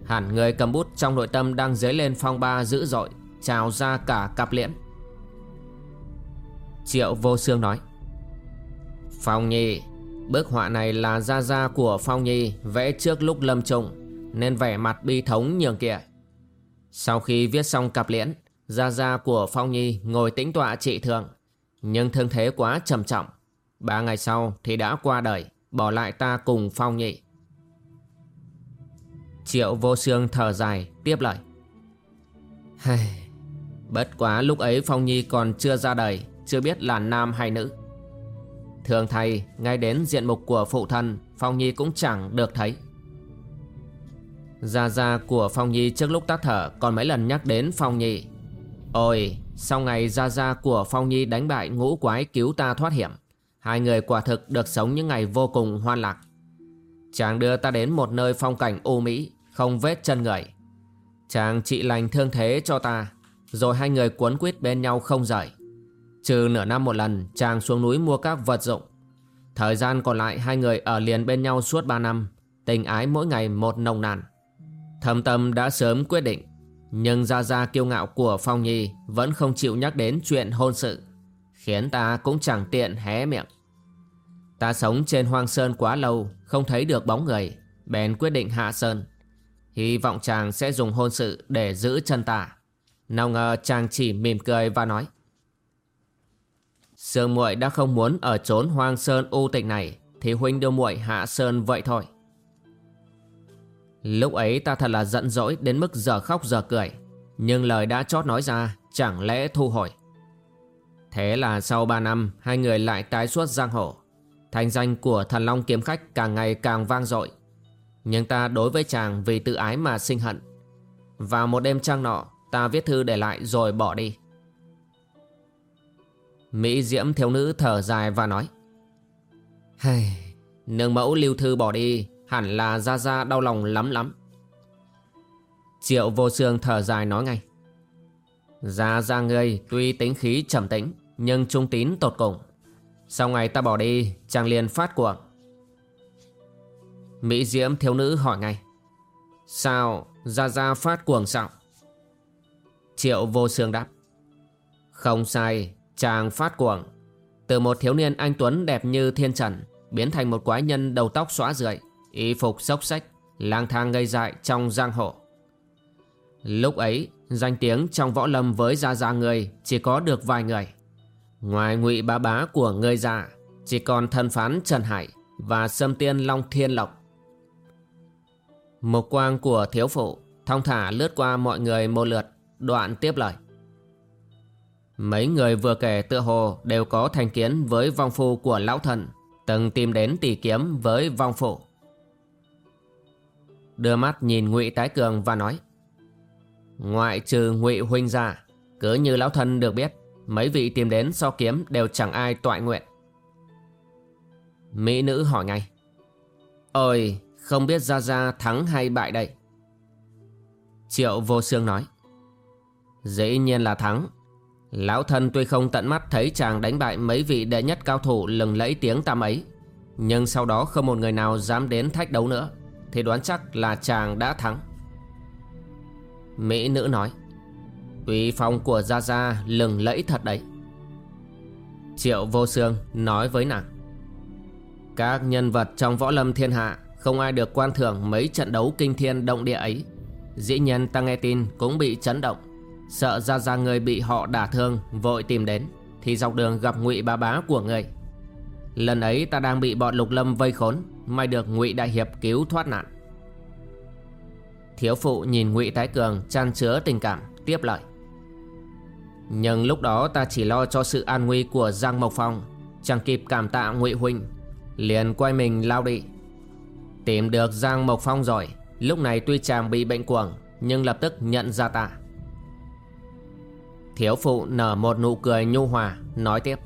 Hẳn người cầm bút trong nội tâm đang dấy lên phong ba dữ dội, Trào ra cả cặp liễn. Triệu vô xương nói, Phong nhi, Bức họa này là gia gia của Phong Nhi, vẽ trước lúc lâm trùng, Nên vẻ mặt bi thống nhường kìa. Sau khi viết xong cặp liễn, Gia gia của Phong Nhi ngồi tĩnh tọa trị thường Nhưng thương thế quá trầm trọng. Ba ngày sau thì đã qua đời, Bỏ lại ta cùng Phong Nhi. Triệu vô xương thở dài, tiếp lời. Bất quá lúc ấy Phong Nhi còn chưa ra đời, Chưa biết là nam hay nữ. Thường thầy ngay đến diện mục của phụ thân, Phong Nhi cũng chẳng được thấy. Gia Gia của Phong Nhi trước lúc tắt thở Còn mấy lần nhắc đến Phong Nhi. Ôi, Sau ngày Gia Gia của Phong Nhi đánh bại ngũ quái cứu ta thoát hiểm, Hai người quả thực được sống những ngày vô cùng hoan lạc. Chàng đưa ta đến một nơi phong cảnh ưu mỹ không vết chân người. Chàng trị lành thương thế cho ta, Rồi hai người cuốn quýt bên nhau không rời. Trừ nửa năm một lần, chàng xuống núi mua các vật dụng. Thời gian còn lại, hai người ở liền bên nhau suốt ba năm, Tình ái mỗi ngày một nồng nàn. Thâm tâm đã sớm quyết định, Nhưng ra ra kiêu ngạo của Phong Nhi Vẫn không chịu nhắc đến chuyện hôn sự, Khiến ta cũng chẳng tiện hé miệng. Ta sống trên hoang sơn quá lâu, Không thấy được bóng người, Bèn quyết định hạ sơn. Hy vọng chàng sẽ dùng hôn sự để giữ chân ta. Nào ngờ chàng chỉ mỉm cười và nói, Sương muội đã không muốn ở trốn hoang sơn u tịch này, Thì huynh đưa muội hạ sơn vậy thôi. Lúc ấy ta thật là giận dỗi đến mức giờ khóc giờ cười, Nhưng lời đã chót nói ra chẳng lẽ thu hồi. Thế là sau 3 năm, hai người lại tái xuất giang hồ. Thành danh của thần long kiếm khách càng ngày càng vang dội. Nhưng ta đối với chàng vì tự ái mà sinh hận. Vào một đêm trăng nọ ta viết thư để lại rồi bỏ đi. Mỹ diễm thiếu nữ thở dài và nói Hây, nương mẫu lưu thư bỏ đi Hẳn là ra ra đau lòng lắm lắm. Triệu vô xương thở dài nói ngay Ra ra ngươi tuy tính khí trầm tĩnh Nhưng trung tín tột cùng. Sau ngày ta bỏ đi Chàng liền phát cuồng. Mỹ diễm thiếu nữ hỏi ngay. Sao ra ra phát cuồng sao Triệu vô xương đáp. Không sai, Chàng phát cuồng. Từ một thiếu niên anh Tuấn đẹp như thiên trần, Biến thành một quái nhân đầu tóc xóa rượi, Y phục xốc xách lang thang gây dại trong giang hồ. Lúc ấy, Danh tiếng trong võ lâm với gia gia người Chỉ có được vài người. Ngoài ngụy bá bá của người già, Chỉ còn thân phán Trần Hải Và sâm tiên Long Thiên Lộc. Một quang của thiếu phụ, Thong thả lướt qua mọi người một lượt, Đoạn tiếp lời. Mấy người vừa kể tựa hồ đều có thành kiến với vong phu của lão thần, Từng tìm đến tỷ kiếm với vong phụ Đưa mắt nhìn ngụy Tái Cường và nói, Ngoại trừ ngụy huynh ra, Cứ như lão thân được biết, Mấy vị tìm đến so kiếm đều chẳng ai toại nguyện. Mỹ nữ hỏi ngay, Ôi không biết ra ra thắng hay bại đây. Triệu vô xương nói, Dĩ nhiên là thắng. Lão thân tuy không tận mắt thấy chàng đánh bại mấy vị đệ nhất cao thủ lừng lẫy tiếng tăm ấy, Nhưng sau đó không một người nào dám đến thách đấu nữa, Thì đoán chắc là chàng đã thắng. Mỹ nữ nói, Uy phong của Gia Gia lừng lẫy thật đấy. Triệu vô xương nói với nàng, Các nhân vật trong võ lâm thiên hạ không ai được quan thưởng mấy trận đấu kinh thiên động địa ấy. Dĩ nhiên ta nghe tin cũng bị chấn động. Sợ ra ra người bị họ đả thương, Vội tìm đến, Thì dọc đường gặp ngụy bá bá của người. Lần ấy ta đang bị bọn lục lâm vây khốn, May được ngụy đại hiệp cứu thoát nạn. Thiếu phụ nhìn ngụy Thái Cường chan chứa tình cảm, Tiếp lời. Nhưng lúc đó ta chỉ lo cho sự an nguy của Giang Mộc Phong, Chẳng kịp cảm tạ ngụy Huynh Liền quay mình lao đi. Tìm được Giang Mộc Phong rồi. Lúc này tuy chàng bị bệnh cuồng, Nhưng lập tức nhận ra ta. Thiếu phụ nở một nụ cười nhu hòa, Nói tiếp.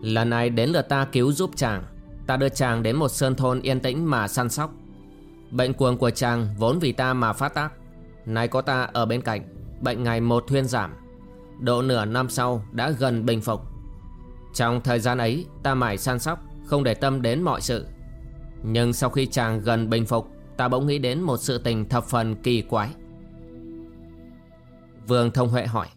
Lần này đến lượt ta cứu giúp chàng. Ta đưa chàng đến một sơn thôn yên tĩnh mà săn sóc. Bệnh cuồng của chàng vốn vì ta mà phát tác. Nay có ta ở bên cạnh, Bệnh ngày một thuyên giảm. Độ nửa năm sau đã gần bình phục. Trong thời gian ấy, ta mải săn sóc, Không để tâm đến mọi sự. Nhưng sau khi chàng gần bình phục, Ta bỗng nghĩ đến một sự tình thập phần kỳ quái Vương Thông Huệ hỏi,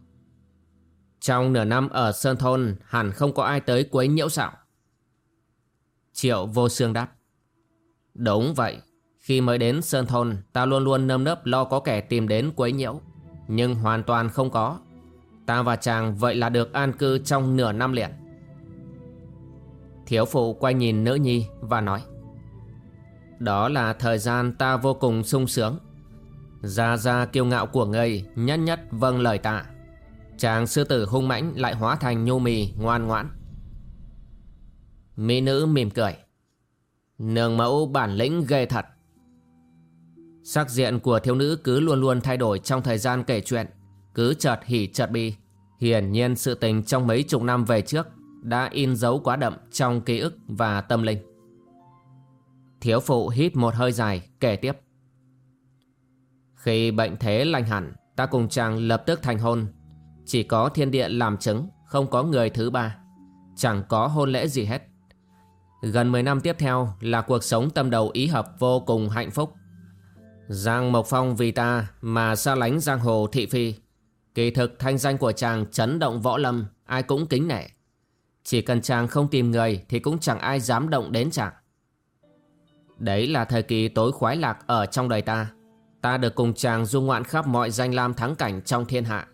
Trong nửa năm ở Sơn Thôn, Hẳn không có ai tới quấy nhiễu xạo Triệu vô xương đáp. Đúng vậy. Khi mới đến Sơn Thôn, ta luôn luôn nâm nấp lo có kẻ tìm đến quấy nhiễu. Nhưng hoàn toàn không có. Ta và chàng vậy là được an cư trong nửa năm liền. Thiếu phụ quay nhìn nữ nhi và nói. Đó là thời gian ta vô cùng sung sướng. Gia gia kiêu ngạo của ngươi nhất nhất vâng lời ta. Chàng sư tử hung mãnh lại hóa thành nhu mì ngoan ngoãn. Mỹ nữ mỉm cười. Nương mẫu bản lĩnh ghê thật. Sắc diện của thiếu nữ cứ luôn luôn thay đổi trong thời gian kể chuyện, cứ chợt hỉ chợt bi. Hiển nhiên sự tình trong mấy chục năm về trước đã in dấu quá đậm trong ký ức và tâm linh. Thiếu phụ hít một hơi dài kể tiếp. Khi bệnh thế lành hẳn, ta cùng chàng lập tức thành hôn. Chỉ có thiên địa làm chứng, không có người thứ ba. Chẳng có hôn lễ gì hết. Gần 10 năm tiếp theo là cuộc sống tâm đầu ý hợp vô cùng hạnh phúc. Giang Mộc Phong vì ta mà xa lánh giang hồ thị phi. Kỳ thực thanh danh của chàng chấn động võ lâm, ai cũng kính nể. Chỉ cần chàng không tìm người thì cũng chẳng ai dám động đến chàng. Đấy là thời kỳ tối khoái lạc ở trong đời ta. Ta được cùng chàng du ngoạn khắp mọi danh lam thắng cảnh trong thiên hạ.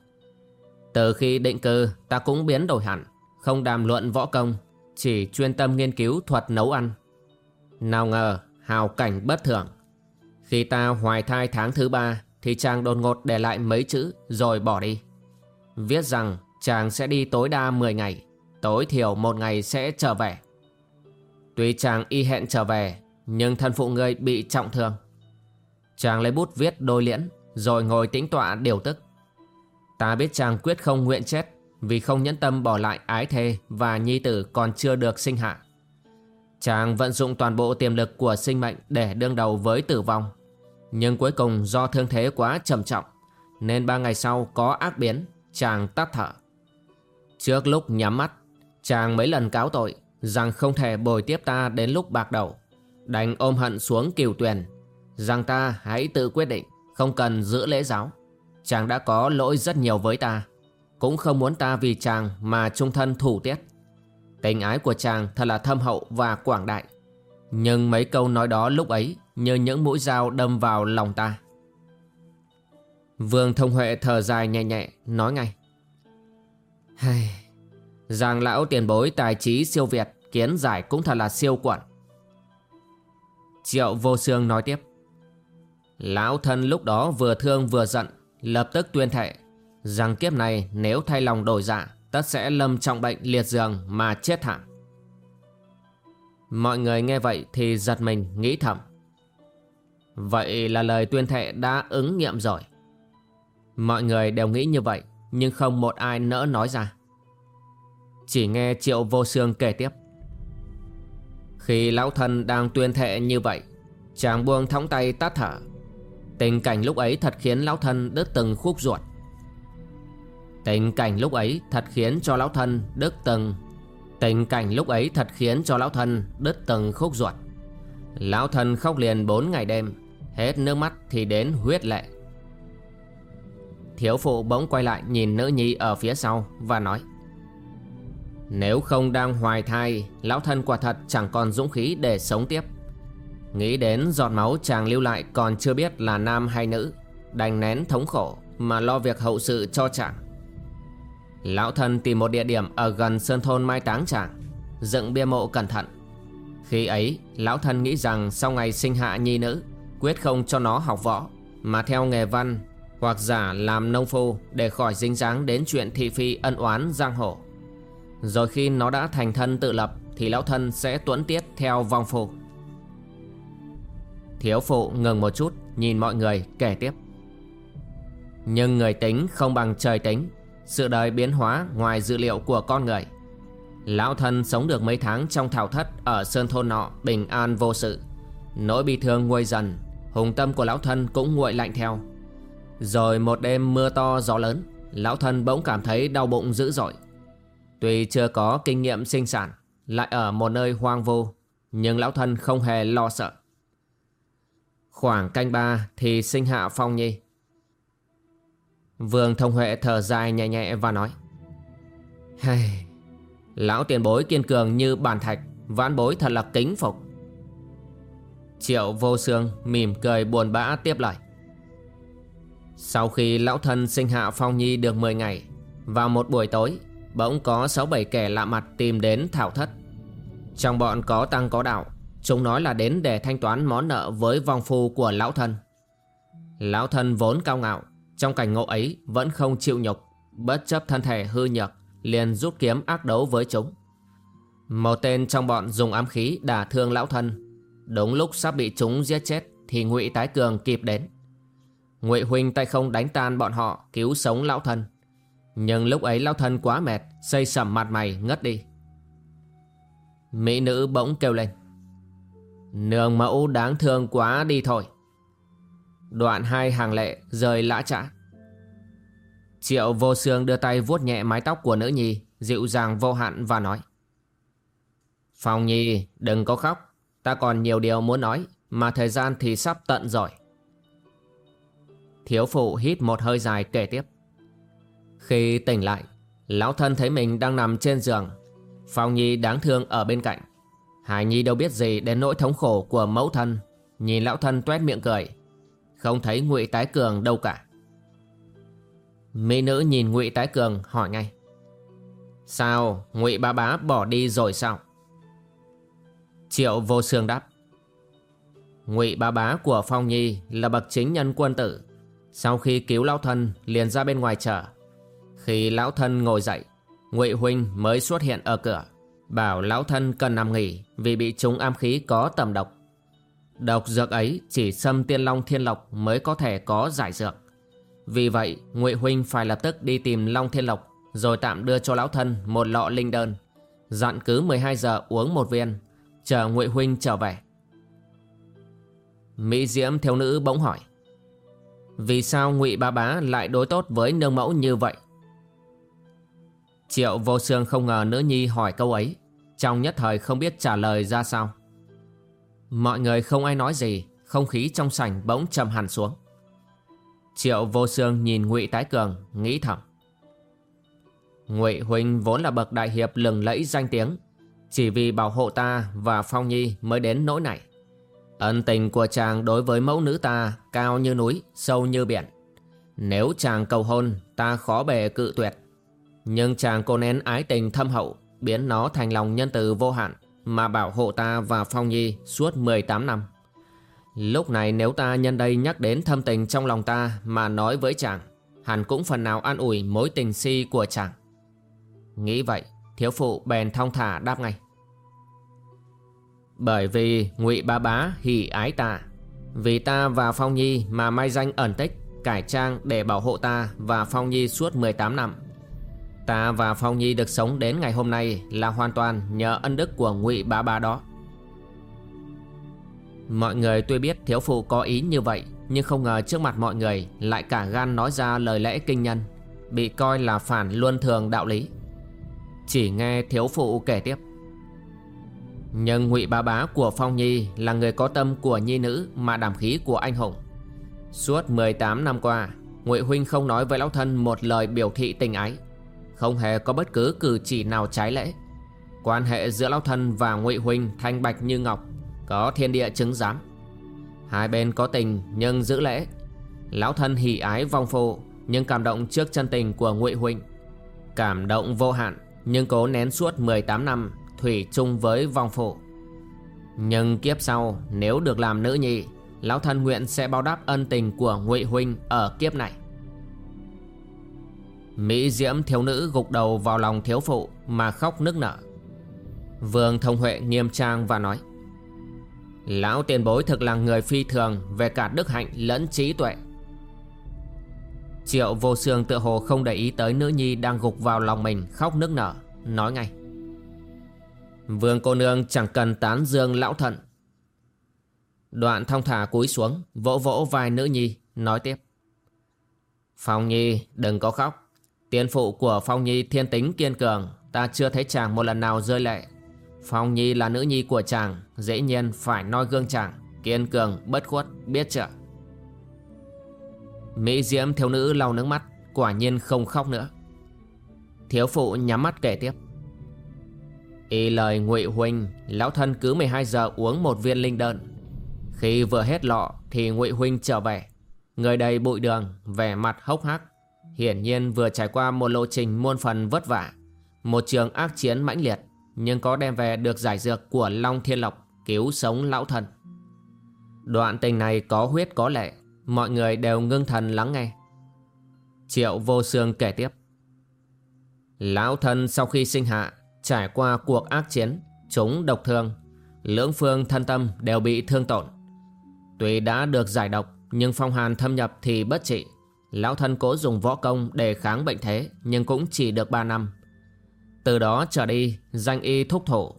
Từ khi định cư ta cũng biến đổi hẳn, không đàm luận võ công, chỉ chuyên tâm nghiên cứu thuật nấu ăn. Nào ngờ hào cảnh bất thường. Khi ta hoài thai tháng thứ ba thì chàng đột ngột để lại mấy chữ rồi bỏ đi. Viết rằng chàng sẽ đi tối đa 10 ngày, tối thiểu một ngày sẽ trở về. Tuy chàng y hẹn trở về nhưng thân phụ người bị trọng thương. Chàng lấy bút viết đôi liễn rồi ngồi tĩnh tọa điều tức. Ta biết chàng quyết không nguyện chết vì không nhẫn tâm bỏ lại ái thê và nhi tử còn chưa được sinh hạ. Chàng vận dụng toàn bộ tiềm lực của sinh mệnh để đương đầu với tử vong. Nhưng cuối cùng do thương thế quá trầm trọng nên ba ngày sau có ác biến, chàng tắt thở. Trước lúc nhắm mắt, chàng mấy lần cáo tội rằng không thể bồi tiếp ta đến lúc bạc đầu. Đành ôm hận xuống kiều tuyền. Rằng ta hãy tự quyết định, Không cần giữ lễ giáo. Chàng đã có lỗi rất nhiều với ta, Cũng không muốn ta vì chàng mà trung thân thủ tiết. Tình ái của chàng thật là thâm hậu và quảng đại. Nhưng mấy câu nói đó lúc ấy Như những mũi dao đâm vào lòng ta. Vương Thông Huệ thở dài nhẹ nhẹ, Nói ngay. Hay... Giang lão tiền bối tài trí siêu việt, Kiến giải cũng thật là siêu quẩn. Triệu vô xương nói tiếp. Lão thân lúc đó vừa thương vừa giận, Lập tức tuyên thệ Rằng kiếp này nếu thay lòng đổi dạ Tất sẽ lâm trọng bệnh liệt giường mà chết thảm Mọi người nghe vậy thì giật mình, nghĩ thầm. Vậy là lời tuyên thệ đã ứng nghiệm rồi. Mọi người đều nghĩ như vậy, Nhưng không một ai nỡ nói ra. Chỉ nghe triệu vô xương kể tiếp khi lão thân đang tuyên thệ như vậy. Chàng buông thõng tay tắt thở. Tình cảnh lúc ấy thật khiến lão thân đứt từng khúc ruột. Tình cảnh lúc ấy thật khiến cho lão thân đứt từng. Tình cảnh lúc ấy thật khiến cho lão thân đứt từng khúc ruột. Lão thân khóc liền bốn ngày đêm, Hết nước mắt thì đến huyết lệ. Thiếu phụ bỗng quay lại nhìn nữ nhi ở phía sau và nói nếu không đang hoài thai, Lão thân quả thật chẳng còn dũng khí để sống tiếp. Nghĩ đến giọt máu chàng lưu lại còn chưa biết là nam hay nữ, Đành nén thống khổ mà lo việc hậu sự cho chàng. Lão thân tìm một địa điểm ở gần sơn thôn mai táng chàng, Dựng bia mộ cẩn thận. Khi ấy, lão thân nghĩ rằng sau ngày sinh hạ nhi nữ, Quyết không cho nó học võ, Mà theo nghề văn Hoặc giả làm nông phu để khỏi dính dáng đến chuyện thị phi ân oán giang hồ rồi khi nó đã thành thân tự lập, Thì lão thân sẽ tuẫn tiết theo vong phụ. Thiếu phụ ngừng một chút, Nhìn mọi người, kể tiếp. Nhưng người tính không bằng trời tính, Sự đời biến hóa ngoài dự liệu của con người. Lão thân sống được mấy tháng trong thảo thất Ở sơn thôn nọ, bình an vô sự. Nỗi bị thương nguôi dần, Hùng tâm của lão thân cũng nguội lạnh theo. Rồi một đêm mưa to gió lớn, Lão thân bỗng cảm thấy đau bụng dữ dội. Tuy chưa có kinh nghiệm sinh sản Lại ở một nơi hoang vô Nhưng lão thân không hề lo sợ. Khoảng canh ba thì sinh hạ Phong Nhi. Vương Thông Huệ thở dài nhẹ nhẹ và nói Hey, Lão tiền bối kiên cường như bàn thạch Vãn bối thật là kính phục. Triệu vô xương mỉm cười buồn bã tiếp lời. Sau khi lão thân sinh hạ Phong Nhi được 10 ngày Vào một buổi tối Bỗng có 6-7 kẻ lạ mặt tìm đến thảo thất. Trong bọn có tăng có đạo, Chúng nói là đến để thanh toán món nợ với vong phu của lão thân. Lão thân vốn cao ngạo, Trong cảnh ngộ ấy vẫn không chịu nhục, Bất chấp thân thể hư nhược, liền rút kiếm ác đấu với chúng. Một tên trong bọn dùng ám khí đả thương lão thân. Đúng lúc sắp bị chúng giết chết Thì ngụy Tái Cường kịp đến. Ngụy Huynh tay không đánh tan bọn họ, Cứu sống lão thân. Nhưng lúc ấy lão thân quá mệt, Xây sầm mặt mày, ngất đi. Mỹ nữ bỗng kêu lên. Nương mẫu đáng thương quá, đi thôi. Đoạn hai hàng lệ rời lã trã. Triệu vô xương đưa tay vuốt nhẹ mái tóc của nữ nhi, Dịu dàng vô hạn và nói. Phòng nhi, đừng có khóc. Ta còn nhiều điều muốn nói, Mà thời gian thì sắp tận rồi. Thiếu phụ hít một hơi dài kể tiếp. Khi tỉnh lại, Lão thân thấy mình đang nằm trên giường. Phong nhi đáng thương ở bên cạnh. Hải nhi đâu biết gì đến nỗi thống khổ của mẫu thân. Nhìn lão thân tuét miệng cười. Không thấy ngụy tái cường đâu cả. Mỹ nữ nhìn ngụy Tái Cường hỏi ngay. Sao ngụy ba bá bỏ đi rồi sao? Triệu vô xương đáp. Ngụy ba bá của Phong Nhi là bậc chính nhân quân tử. Sau khi cứu lão thân, liền ra bên ngoài chợ. Khi lão thân ngồi dậy, ngụy Huynh mới xuất hiện ở cửa, Bảo lão thân cần nằm nghỉ Vì bị chúng am khí có tầm độc. Độc dược ấy chỉ xâm tiên long thiên lộc Mới có thể có giải dược. Vì vậy, Ngụy Huynh phải lập tức đi tìm Long Thiên Lộc, Rồi tạm đưa cho lão thân một lọ linh đơn. Dặn cứ 12 giờ uống một viên, Chờ Ngụy Huynh trở về. Mỹ Diễm thiếu nữ bỗng hỏi, Vì sao Ngụy Ba Bá lại đối tốt với nương mẫu như vậy? Triệu vô xương không ngờ nữ nhi hỏi câu ấy. Trong nhất thời không biết trả lời ra sao. Mọi người không ai nói gì Không khí trong sảnh bỗng trầm hẳn xuống. Triệu vô xương nhìn ngụy Tái Cường Nghĩ thầm. Ngụy Huynh vốn là bậc đại hiệp lừng lẫy danh tiếng Chỉ vì bảo hộ ta và Phong Nhi mới đến nỗi này. Ân tình của chàng đối với mẫu nữ ta Cao như núi, sâu như biển. Nếu chàng cầu hôn Ta khó bề cự tuyệt. Nhưng chàng cô nén ái tình thâm hậu Biến nó thành lòng nhân từ vô hạn Mà bảo hộ ta và Phong Nhi suốt 18 năm Lúc này nếu ta nhân đây nhắc đến thâm tình trong lòng ta mà nói với chàng, hẳn cũng phần nào an ủi mối tình si của chàng. Nghĩ vậy, thiếu phụ bèn thong thả đáp ngay. Bởi vì ngụy ba bá hỉ ái ta, vì ta và Phong Nhi mà mai danh ẩn tích, cải trang để bảo hộ ta và Phong Nhi suốt 18 năm. Ta và Phong Nhi được sống đến ngày hôm nay là hoàn toàn nhờ ân đức của ngụy bá bá đó. Mọi người tuy biết thiếu phụ có ý như vậy, Nhưng không ngờ trước mặt mọi người Lại cả gan nói ra lời lẽ kinh nhân, Bị coi là phản luân thường đạo lý. Chỉ nghe thiếu phụ kể tiếp. Nhưng ngụy bá bá của Phong Nhi Là người có tâm của nhi nữ Mà đảm khí của anh hùng. Suốt 18 năm qua, ngụy Huynh không nói với lão thân một lời biểu thị tình ái. Không hề có bất cứ cử chỉ nào trái lễ. Quan hệ giữa lão thân và ngụy Huynh thanh bạch như ngọc, có thiên địa chứng giám. Hai bên có tình nhưng giữ lễ. Lão thân hỷ ái vong phu Nhưng cảm động trước chân tình của ngụy Huynh Cảm động vô hạn, Nhưng cố nén suốt 18 năm Thủy chung với vong phụ. Nhưng kiếp sau, Nếu được làm nữ nhi Lão thân nguyện sẽ báo đáp ân tình của ngụy Huynh Ở kiếp này. Mỹ diễm thiếu nữ gục đầu vào lòng thiếu phụ Mà khóc nức nở. Vương thông huệ nghiêm trang và nói, Lão tiền bối thực là người phi thường Về cả đức hạnh lẫn trí tuệ. Triệu vô xương tự hồ không để ý tới nữ nhi Đang gục vào lòng mình khóc nức nở, Nói ngay, Vương cô nương chẳng cần tán dương lão thận. Đoạn thong thả cúi xuống, Vỗ vỗ vai nữ nhi, Nói tiếp, Phong Nhi, đừng có khóc. Tiên phụ của Phong Nhi thiên tính kiên cường Ta chưa thấy chàng một lần nào rơi lệ. Phong Nhi là nữ nhi của chàng Dễ nhiên phải noi gương chàng Kiên cường, bất khuất, biết chưa? Mỹ Diễm thiếu nữ lau nước mắt Quả nhiên không khóc nữa. Thiếu phụ nhắm mắt kể tiếp. Y lời ngụy huynh Lão thân cứ 12 giờ uống một viên linh đơn. Khi vừa hết lọ Thì ngụy huynh trở về. Người đầy bụi đường Vẻ mặt hốc hác. Hiển nhiên vừa trải qua một lộ trình muôn phần vất vả, Một trường ác chiến mãnh liệt, Nhưng có đem về được giải dược của Long Thiên Lộc Cứu sống lão thần. Đoạn tình này có huyết có lệ, Mọi người đều ngưng thần lắng nghe. Triệu vô xương kể tiếp. Lão thân sau khi sinh hạ, Trải qua cuộc ác chiến, Chúng độc thương, Lưỡng phương thân tâm đều bị thương tổn. Tuy đã được giải độc, Nhưng phong hàn thâm nhập thì bất trị Lão thân cố dùng võ công để kháng bệnh thế, Nhưng cũng chỉ được 3 năm. Từ đó trở đi, Danh y thúc thổ.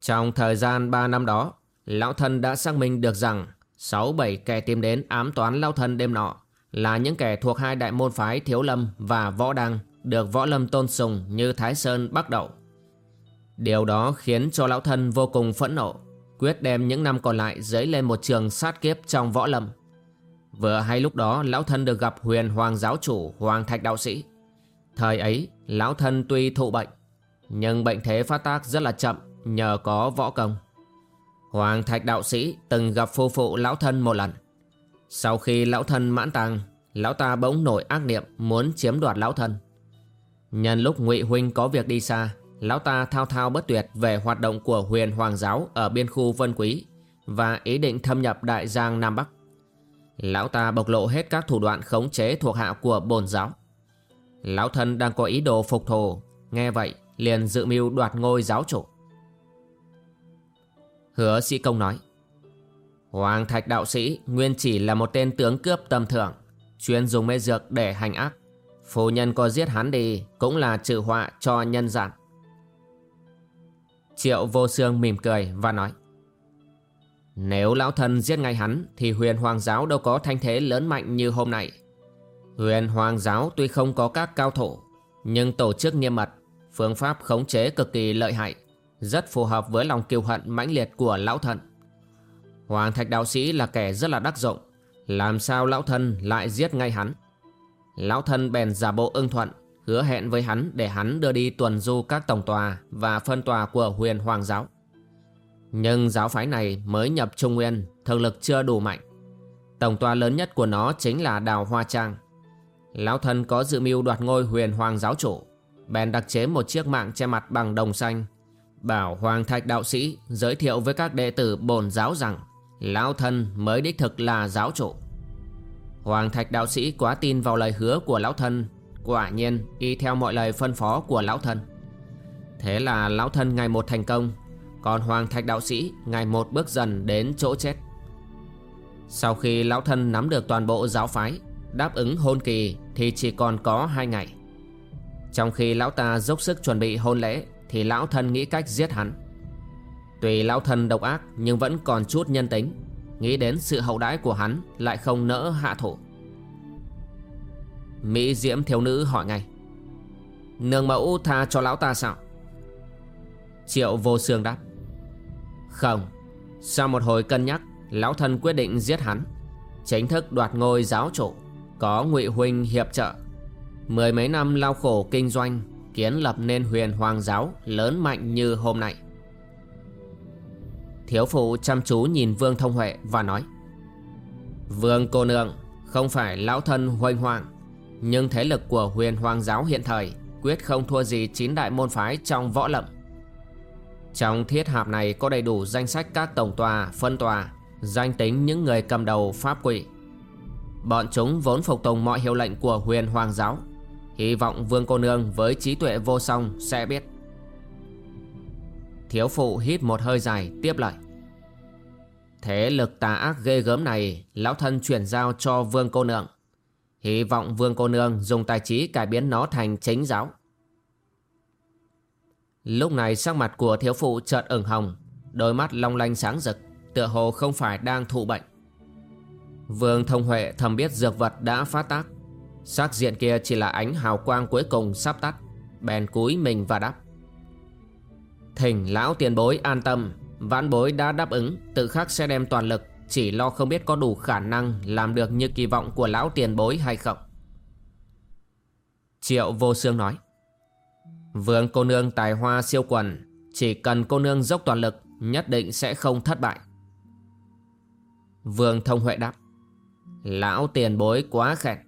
Trong thời gian 3 năm đó, Lão thân đã xác minh được rằng 6-7 kẻ tìm đến ám toán lão thân đêm nọ Là những kẻ thuộc hai đại môn phái Thiếu Lâm và Võ Đăng Được Võ Lâm tôn sùng như Thái Sơn Bắc Đậu Điều đó khiến cho lão thân vô cùng phẫn nộ, Quyết đem những năm còn lại dấy lên một trường sát kiếp trong võ lâm. Vừa hay lúc đó, lão thân được gặp huyền hoàng giáo chủ, Hoàng Thạch Đạo Sĩ. Thời ấy, lão thân tuy thụ bệnh, Nhưng bệnh thế phát tác rất là chậm, nhờ có võ công. Hoàng Thạch Đạo Sĩ từng gặp phu phụ lão thân một lần. Sau khi lão thân mãn tàng, Lão ta bỗng nổi ác niệm muốn chiếm đoạt lão thân. Nhân lúc ngụy Huynh có việc đi xa, Lão ta thao thao bất tuyệt về hoạt động của huyền hoàng giáo ở biên khu Vân Quý và ý định thâm nhập Đại Giang Nam Bắc. Lão ta bộc lộ hết các thủ đoạn khống chế thuộc hạ của bồn giáo. Lão thân đang có ý đồ phục thù, nghe vậy liền dự mưu đoạt ngôi giáo chủ. Hứa sĩ công nói Hoàng thạch đạo sĩ nguyên chỉ là một tên tướng cướp tầm thường Chuyên dùng mê dược để hành ác Phu nhân có giết hắn đi Cũng là trừ họa cho nhân dạng. Triệu vô xương mỉm cười và nói nếu lão thân giết ngay hắn, Thì huyền hoàng giáo đâu có thanh thế lớn mạnh như hôm nay. Huyền hoàng giáo tuy không có các cao thủ Nhưng tổ chức nghiêm mật, Phương pháp khống chế cực kỳ lợi hại, Rất phù hợp với lòng kiêu hận mãnh liệt của lão thân. Hoàng thạch đạo sĩ là kẻ rất là đắc dụng Làm sao lão thân lại giết ngay hắn? Lão thân bèn giả bộ ưng thuận, hứa hẹn với hắn để hắn đưa đi tuần du các tổng tòa và phân tòa của huyền hoàng giáo. Nhưng giáo phái này mới nhập Trung Nguyên, thực lực chưa đủ mạnh. Tổng tòa lớn nhất của nó chính là Đào Hoa Trang. Lão thân có dự mưu đoạt ngôi huyền hoàng giáo chủ, bèn đặc chế một chiếc mạng che mặt bằng đồng xanh, bảo Hoàng Thạch đạo sĩ giới thiệu với các đệ tử bổn giáo rằng lão thân mới đích thực là giáo chủ. Hoàng Thạch đạo sĩ quá tin vào lời hứa của lão thân Quả nhiên y theo mọi lời phân phó của lão thân Thế là lão thân ngày một thành công còn Hoàng Thạch đạo sĩ, ngày một bước dần đến chỗ chết. Sau khi lão thân nắm được toàn bộ giáo phái, Đáp ứng hôn kỳ thì chỉ còn có hai ngày. Trong khi lão ta dốc sức chuẩn bị hôn lễ, Thì lão thân nghĩ cách giết hắn. Tuy lão thân độc ác, nhưng vẫn còn chút nhân tính, Nghĩ đến sự hậu đãi của hắn lại không nỡ hạ thủ. Mỹ diễm thiếu nữ hỏi ngay, Nương mẫu tha cho lão ta sao? Triệu vô xương đáp không. Sau một hồi cân nhắc, Lão thân quyết định giết hắn. Chính thức đoạt ngôi giáo chủ, Có ngụy huynh hiệp trợ. Mười mấy năm lao khổ kinh doanh, Kiến lập nên huyền hoàng giáo Lớn mạnh như hôm nay. Thiếu phụ chăm chú nhìn Vương Thông Huệ và nói, Vương cô nương, Không phải lão thân hoành hoàng, nhưng thế lực của huyền hoàng giáo hiện thời Quyết không thua gì chín đại môn phái trong võ lâm. Trong thiết hạp này có đầy đủ danh sách các tổng tòa, phân tòa Danh tính những người cầm đầu pháp quỷ. Bọn chúng vốn phục tùng mọi hiệu lệnh của huyền hoàng giáo. Hy vọng vương cô nương với trí tuệ vô song sẽ biết. Thiếu phụ hít một hơi dài tiếp lời. Thế lực tà ác ghê gớm này Lão thân chuyển giao cho vương cô nương. Hy vọng vương cô nương dùng tài trí cải biến nó thành chính giáo. Lúc này sắc mặt của thiếu phụ chợt ửng hồng, đôi mắt long lanh sáng rực, tựa hồ không phải đang thụ bệnh. Vương Thông Huệ thầm biết dược vật đã phát tác, sắc diện kia chỉ là ánh hào quang cuối cùng sắp tắt, bèn cúi mình và đáp. Thỉnh lão tiền bối an tâm, vãn bối đã đáp ứng, tự khắc sẽ đem toàn lực chỉ lo không biết có đủ khả năng Làm được như kỳ vọng của lão tiền bối hay không Triệu vô xương nói Vương cô nương tài hoa siêu quần, Chỉ cần cô nương dốc toàn lực, Nhất định sẽ không thất bại. Vương Thông Huệ đáp, Lão tiền bối quá khẹt